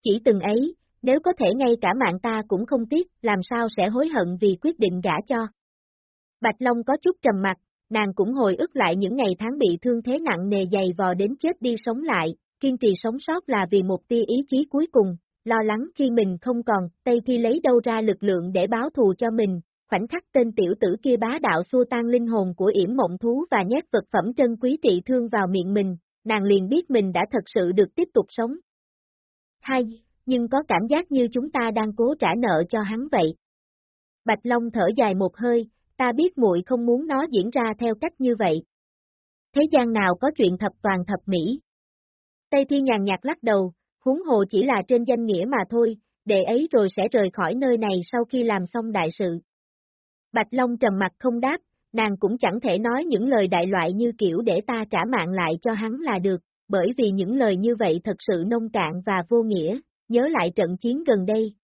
Chỉ từng ấy, nếu có thể ngay cả mạng ta cũng không tiếc, làm sao sẽ hối hận vì quyết định gả cho. Bạch Long có chút trầm mặt, nàng cũng hồi ức lại những ngày tháng bị thương thế nặng nề dày vò đến chết đi sống lại, kiên trì sống sót là vì một tia ý chí cuối cùng, lo lắng khi mình không còn, Tây Thi lấy đâu ra lực lượng để báo thù cho mình, khoảnh khắc tên tiểu tử kia bá đạo xua tan linh hồn của yểm mộng thú và nhét vật phẩm trân quý trị thương vào miệng mình, nàng liền biết mình đã thật sự được tiếp tục sống. Hai, nhưng có cảm giác như chúng ta đang cố trả nợ cho hắn vậy. Bạch Long thở dài một hơi, ta biết muội không muốn nó diễn ra theo cách như vậy. Thế gian nào có chuyện thập toàn thập mỹ? Tây Thi nhàn nhạt lắc đầu, huống hồ chỉ là trên danh nghĩa mà thôi, đệ ấy rồi sẽ rời khỏi nơi này sau khi làm xong đại sự. Bạch Long trầm mặt không đáp, nàng cũng chẳng thể nói những lời đại loại như kiểu để ta trả mạng lại cho hắn là được, bởi vì những lời như vậy thật sự nông cạn và vô nghĩa, nhớ lại trận chiến gần đây.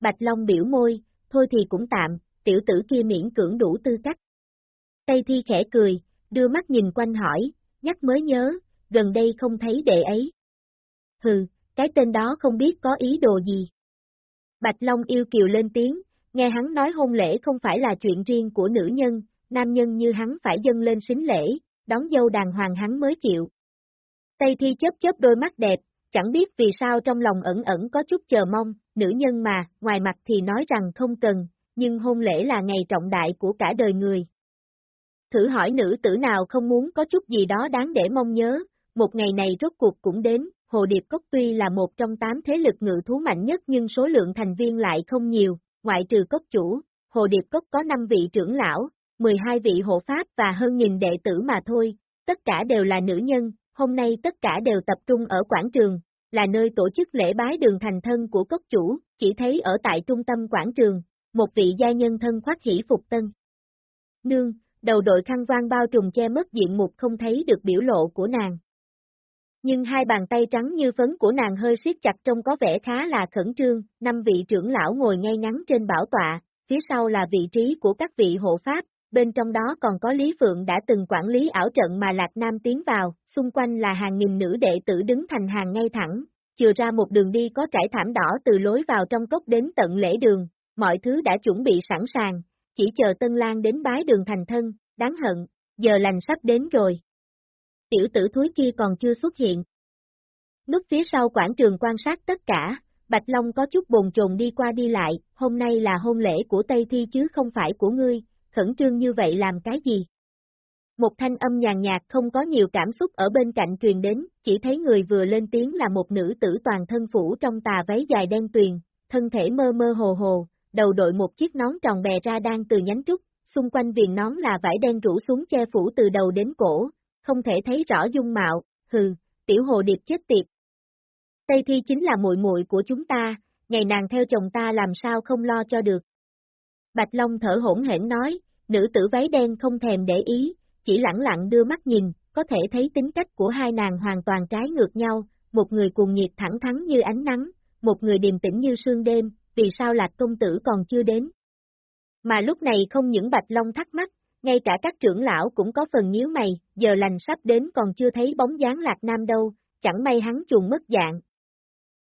Bạch Long biểu môi, thôi thì cũng tạm, tiểu tử kia miễn cưỡng đủ tư cách. Tây Thi khẽ cười, đưa mắt nhìn quanh hỏi, nhắc mới nhớ, gần đây không thấy đệ ấy. Hừ, cái tên đó không biết có ý đồ gì. Bạch Long yêu kiều lên tiếng, nghe hắn nói hôn lễ không phải là chuyện riêng của nữ nhân, nam nhân như hắn phải dâng lên xính lễ, đón dâu đàng hoàng hắn mới chịu. Tây Thi chớp chớp đôi mắt đẹp, chẳng biết vì sao trong lòng ẩn ẩn có chút chờ mong, nữ nhân mà, ngoài mặt thì nói rằng không cần, nhưng hôn lễ là ngày trọng đại của cả đời người. Thử hỏi nữ tử nào không muốn có chút gì đó đáng để mong nhớ, một ngày này rốt cuộc cũng đến, Hồ Điệp Cốc tuy là một trong tám thế lực ngự thú mạnh nhất nhưng số lượng thành viên lại không nhiều, ngoại trừ cốc chủ, Hồ Điệp Cốc có 5 vị trưởng lão, 12 vị hộ pháp và hơn nghìn đệ tử mà thôi, tất cả đều là nữ nhân, hôm nay tất cả đều tập trung ở quảng trường, là nơi tổ chức lễ bái đường thành thân của cốc chủ, chỉ thấy ở tại trung tâm quảng trường, một vị gia nhân thân khoác hỷ phục tân. Nương, đầu đội khăn vang bao trùm che mất diện mục không thấy được biểu lộ của nàng. Nhưng hai bàn tay trắng như phấn của nàng hơi siết chặt trông có vẻ khá là khẩn trương, năm vị trưởng lão ngồi ngay ngắn trên bảo tọa, phía sau là vị trí của các vị hộ pháp, bên trong đó còn có Lý Phượng đã từng quản lý ảo trận mà Lạc Nam tiến vào, xung quanh là hàng nghìn nữ đệ tử đứng thành hàng ngay thẳng, chừa ra một đường đi có trải thảm đỏ từ lối vào trong cốc đến tận lễ đường, mọi thứ đã chuẩn bị sẵn sàng, chỉ chờ Tân Lan đến bái đường thành thân, đáng hận, giờ lành sắp đến rồi. Tiểu tử thúi kia còn chưa xuất hiện. Núp phía sau quảng trường quan sát tất cả, Bạch Long có chút bồn chồn đi qua đi lại, hôm nay là hôn lễ của Tây Thi chứ không phải của ngươi, khẩn trương như vậy làm cái gì? Một thanh âm nhàn nhạt không có nhiều cảm xúc ở bên cạnh truyền đến, chỉ thấy người vừa lên tiếng là một nữ tử toàn thân phủ trong tà váy dài đen tuyền, thân thể mơ mơ hồ hồ, đầu đội một chiếc nón tròn bè ra đang từ nhánh trúc, xung quanh viền nón là vải đen rủ xuống che phủ từ đầu đến cổ, không thể thấy rõ dung mạo, hừ, tiểu hồ điệp chết tiệt. Tây Thi chính là muội muội của chúng ta, ngày nàng theo chồng ta làm sao không lo cho được. Bạch Long thở hỗn hển nói, nữ tử váy đen không thèm để ý, chỉ lẳng lặng đưa mắt nhìn, có thể thấy tính cách của hai nàng hoàn toàn trái ngược nhau, một người cuồng nhiệt thẳng thắn như ánh nắng, một người điềm tĩnh như sương đêm, vì sao Lạc công tử còn chưa đến. Mà lúc này không những Bạch Long thắc mắc, ngay cả các trưởng lão cũng có phần nhíu mày, giờ lành sắp đến còn chưa thấy bóng dáng Lạc Nam đâu, chẳng may hắn chuồn mất dạng.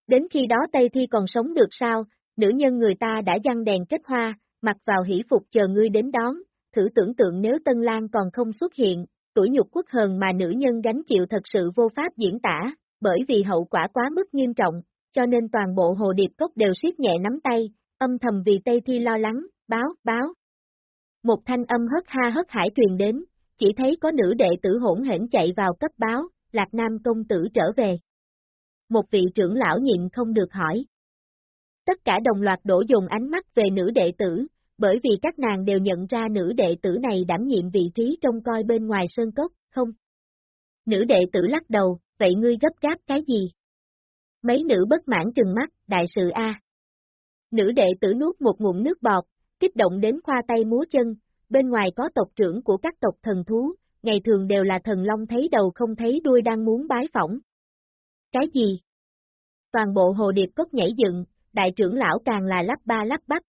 Đến khi đó Tây Thi còn sống được sao, nữ nhân người ta đã giăng đèn kết hoa, mặc vào hỷ phục chờ ngươi đến đón, thử tưởng tượng nếu Tân Lan còn không xuất hiện, tuổi nhục quốc hờn mà nữ nhân gánh chịu thật sự vô pháp diễn tả, bởi vì hậu quả quá mức nghiêm trọng, cho nên toàn bộ hồ điệp cốc đều siết nhẹ nắm tay, âm thầm vì Tây Thi lo lắng, báo, báo. Một thanh âm hất ha hất hải truyền đến, chỉ thấy có nữ đệ tử hỗn hển chạy vào cấp báo, Lạc Nam công tử trở về. Một vị trưởng lão nhịn không được hỏi. Tất cả đồng loạt đổ dồn ánh mắt về nữ đệ tử, bởi vì các nàng đều nhận ra nữ đệ tử này đảm nhiệm vị trí trông coi bên ngoài sơn cốc, không? Nữ đệ tử lắc đầu, vậy ngươi gấp gáp cái gì? Mấy nữ bất mãn trừng mắt, đại sự A. Nữ đệ tử nuốt một ngụm nước bọt, kích động đến khoa tay múa chân, bên ngoài có tộc trưởng của các tộc thần thú, ngày thường đều là thần long thấy đầu không thấy đuôi đang muốn bái phỏng. Cái gì? Toàn bộ hồ điệp cốc nhảy dựng, đại trưởng lão càng là lắp ba lắp bắp.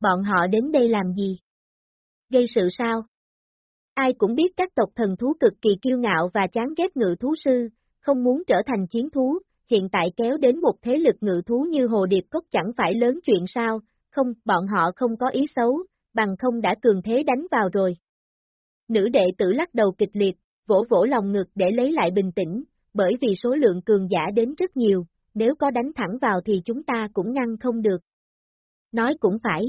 Bọn họ đến đây làm gì? Gây sự sao? Ai cũng biết các tộc thần thú cực kỳ kiêu ngạo và chán ghét ngự thú sư, không muốn trở thành chiến thú, hiện tại kéo đến một thế lực ngự thú như hồ điệp cốc chẳng phải lớn chuyện sao, không, bọn họ không có ý xấu, bằng không đã cường thế đánh vào rồi. Nữ đệ tử lắc đầu kịch liệt, vỗ vỗ lòng ngực để lấy lại bình tĩnh, bởi vì số lượng cường giả đến rất nhiều, nếu có đánh thẳng vào thì chúng ta cũng ngăn không được. Nói cũng phải.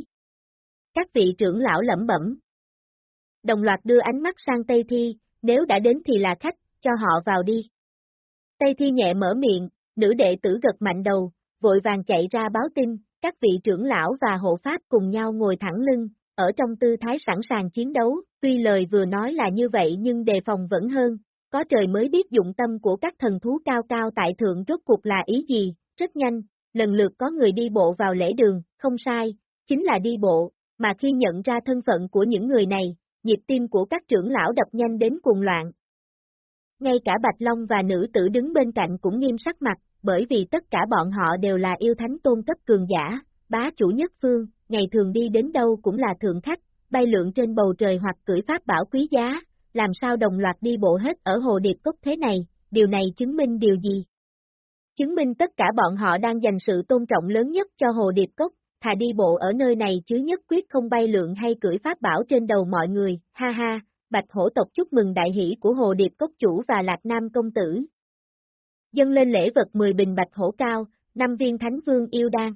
Các vị trưởng lão lẩm bẩm. Đồng loạt đưa ánh mắt sang Tây Thi, nếu đã đến thì là khách, cho họ vào đi. Tây Thi nhẹ mở miệng, nữ đệ tử gật mạnh đầu, vội vàng chạy ra báo tin, các vị trưởng lão và hộ pháp cùng nhau ngồi thẳng lưng, ở trong tư thái sẵn sàng chiến đấu, tuy lời vừa nói là như vậy nhưng đề phòng vẫn hơn, có trời mới biết dụng tâm của các thần thú cao cao tại thượng rốt cuộc là ý gì, rất nhanh, lần lượt có người đi bộ vào lễ đường, không sai, chính là đi bộ, mà khi nhận ra thân phận của những người này, nhịp tim của các trưởng lão đập nhanh đến cuồng loạn. Ngay cả Bạch Long và nữ tử đứng bên cạnh cũng nghiêm sắc mặt, bởi vì tất cả bọn họ đều là yêu thánh tôn cấp cường giả, bá chủ nhất phương, ngày thường đi đến đâu cũng là thượng khách, bay lượn trên bầu trời hoặc cưỡi pháp bảo quý giá, làm sao đồng loạt đi bộ hết ở hồ điệp cốc thế này, điều này chứng minh điều gì? Chứng minh tất cả bọn họ đang dành sự tôn trọng lớn nhất cho hồ điệp cốc, thà đi bộ ở nơi này chứ nhất quyết không bay lượn hay cưỡi pháp bảo trên đầu mọi người, ha ha, bạch hổ tộc chúc mừng đại hỷ của hồ điệp cốc chủ và lạc nam công tử. Dâng lên lễ vật 10 bình bạch hổ cao, 5 viên thánh vương yêu đan.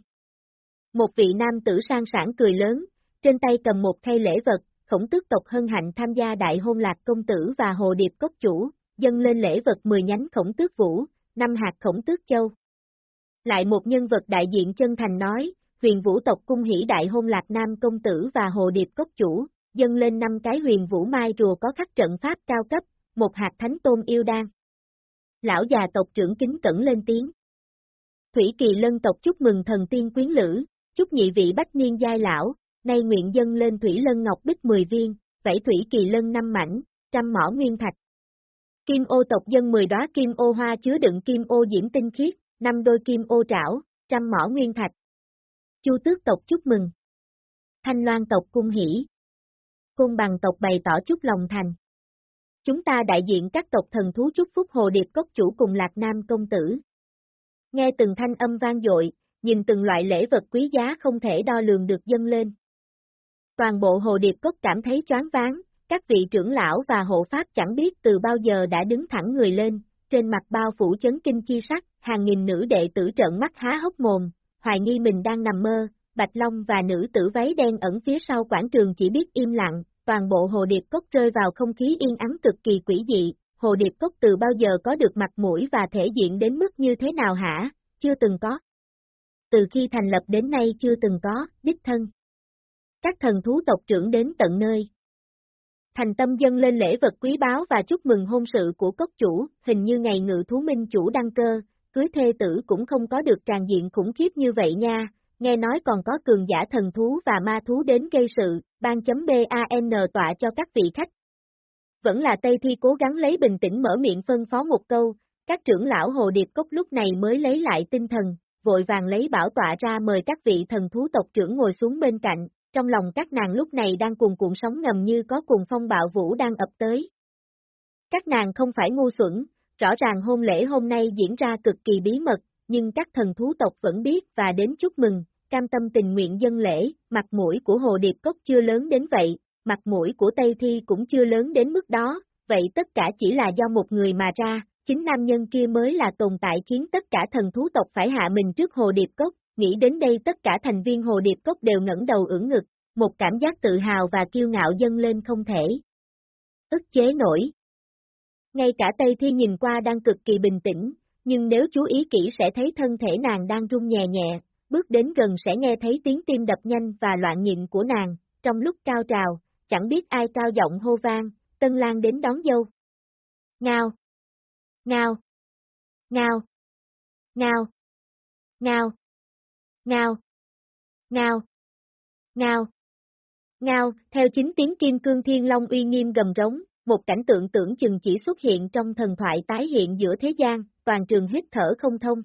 Một vị nam tử sang sản cười lớn, trên tay cầm một khay lễ vật, khổng tước tộc hân hạnh tham gia đại hôn lạc công tử và hồ điệp cốc chủ, dâng lên lễ vật 10 nhánh khổng tước vũ, 5 hạt khổng tước châu. Lại một nhân vật đại diện chân thành nói, huyền vũ tộc cung hỷ đại hôn lạc nam công tử và hồ điệp cốc chủ, dâng lên năm cái huyền vũ mai rùa có khắc trận pháp cao cấp, một hạt thánh tôn yêu đan. Lão già tộc trưởng kính cẩn lên tiếng. Thủy kỳ lân tộc chúc mừng thần tiên quyến lữ, chúc nhị vị bách niên giai lão, nay nguyện dân lên thủy lân ngọc bích 10 viên, vẫy thủy kỳ lân năm mảnh, trăm mỏ nguyên thạch. Kim ô tộc dân 10 đóa kim ô hoa chứa đựng kim ô diễm tinh khiết, năm đôi kim ô trảo, trăm mỏ nguyên thạch. Chu tước tộc chúc mừng. Thanh loan tộc cung hỷ. Côn bằng tộc bày tỏ chút lòng thành. Chúng ta đại diện các tộc thần thú chúc phúc hồ điệp cốc chủ cùng lạc nam công tử. Nghe từng thanh âm vang dội, nhìn từng loại lễ vật quý giá không thể đo lường được dâng lên. Toàn bộ hồ điệp cốc cảm thấy choáng váng, các vị trưởng lão và hộ pháp chẳng biết từ bao giờ đã đứng thẳng người lên, trên mặt bao phủ chấn kinh chi sắc, hàng nghìn nữ đệ tử trợn mắt há hốc mồm, hoài nghi mình đang nằm mơ, Bạch Long và nữ tử váy đen ẩn phía sau quảng trường chỉ biết im lặng, toàn bộ hồ điệp cốc rơi vào không khí yên ắng cực kỳ quỷ dị, hồ điệp cốc từ bao giờ có được mặt mũi và thể diện đến mức như thế nào hả, chưa từng có. Từ khi thành lập đến nay chưa từng có, đích thân. Các thần thú tộc trưởng đến tận nơi. Thành tâm dân lên lễ vật quý báo và chúc mừng hôn sự của cốc chủ, hình như ngày ngự thú minh chủ đăng cơ, cưới thê tử cũng không có được tràn diện khủng khiếp như vậy nha, nghe nói còn có cường giả thần thú và ma thú đến gây sự, ban chấm BAN tọa cho các vị khách. Vẫn là Tây Thi cố gắng lấy bình tĩnh mở miệng phân phó một câu, các trưởng lão Hồ Điệp Cốc lúc này mới lấy lại tinh thần, vội vàng lấy bảo tọa ra mời các vị thần thú tộc trưởng ngồi xuống bên cạnh, trong lòng các nàng lúc này đang cuồn cuộn sóng ngầm như có cuồng phong bạo vũ đang ập tới. Các nàng không phải ngu xuẩn, rõ ràng hôn lễ hôm nay diễn ra cực kỳ bí mật, nhưng các thần thú tộc vẫn biết và đến chúc mừng, cam tâm tình nguyện dân lễ, mặt mũi của Hồ Điệp Cốc chưa lớn đến vậy, mặt mũi của Tây Thi cũng chưa lớn đến mức đó, vậy tất cả chỉ là do một người mà ra, chính nam nhân kia mới là tồn tại khiến tất cả thần thú tộc phải hạ mình trước Hồ Điệp Cốc, nghĩ đến đây tất cả thành viên Hồ Điệp Cốc đều ngẩng đầu ưỡn ngực, một cảm giác tự hào và kiêu ngạo dâng lên không thể. ức chế nổi. Ngay cả Tây Thi nhìn qua đang cực kỳ bình tĩnh, nhưng nếu chú ý kỹ sẽ thấy thân thể nàng đang rung nhẹ nhẹ, bước đến gần sẽ nghe thấy tiếng tim đập nhanh và loạn nhịn của nàng, trong lúc cao trào, chẳng biết ai cao giọng hô vang, Tân Lan đến đón dâu. Ngao! Ngao! Ngao! Ngao! Ngao! Ngao! Ngao! Ngao! Ngao, theo chính tiếng kim cương thiên long uy nghiêm gầm rống, một cảnh tượng tưởng chừng chỉ xuất hiện trong thần thoại tái hiện giữa thế gian, toàn trường hít thở không thông,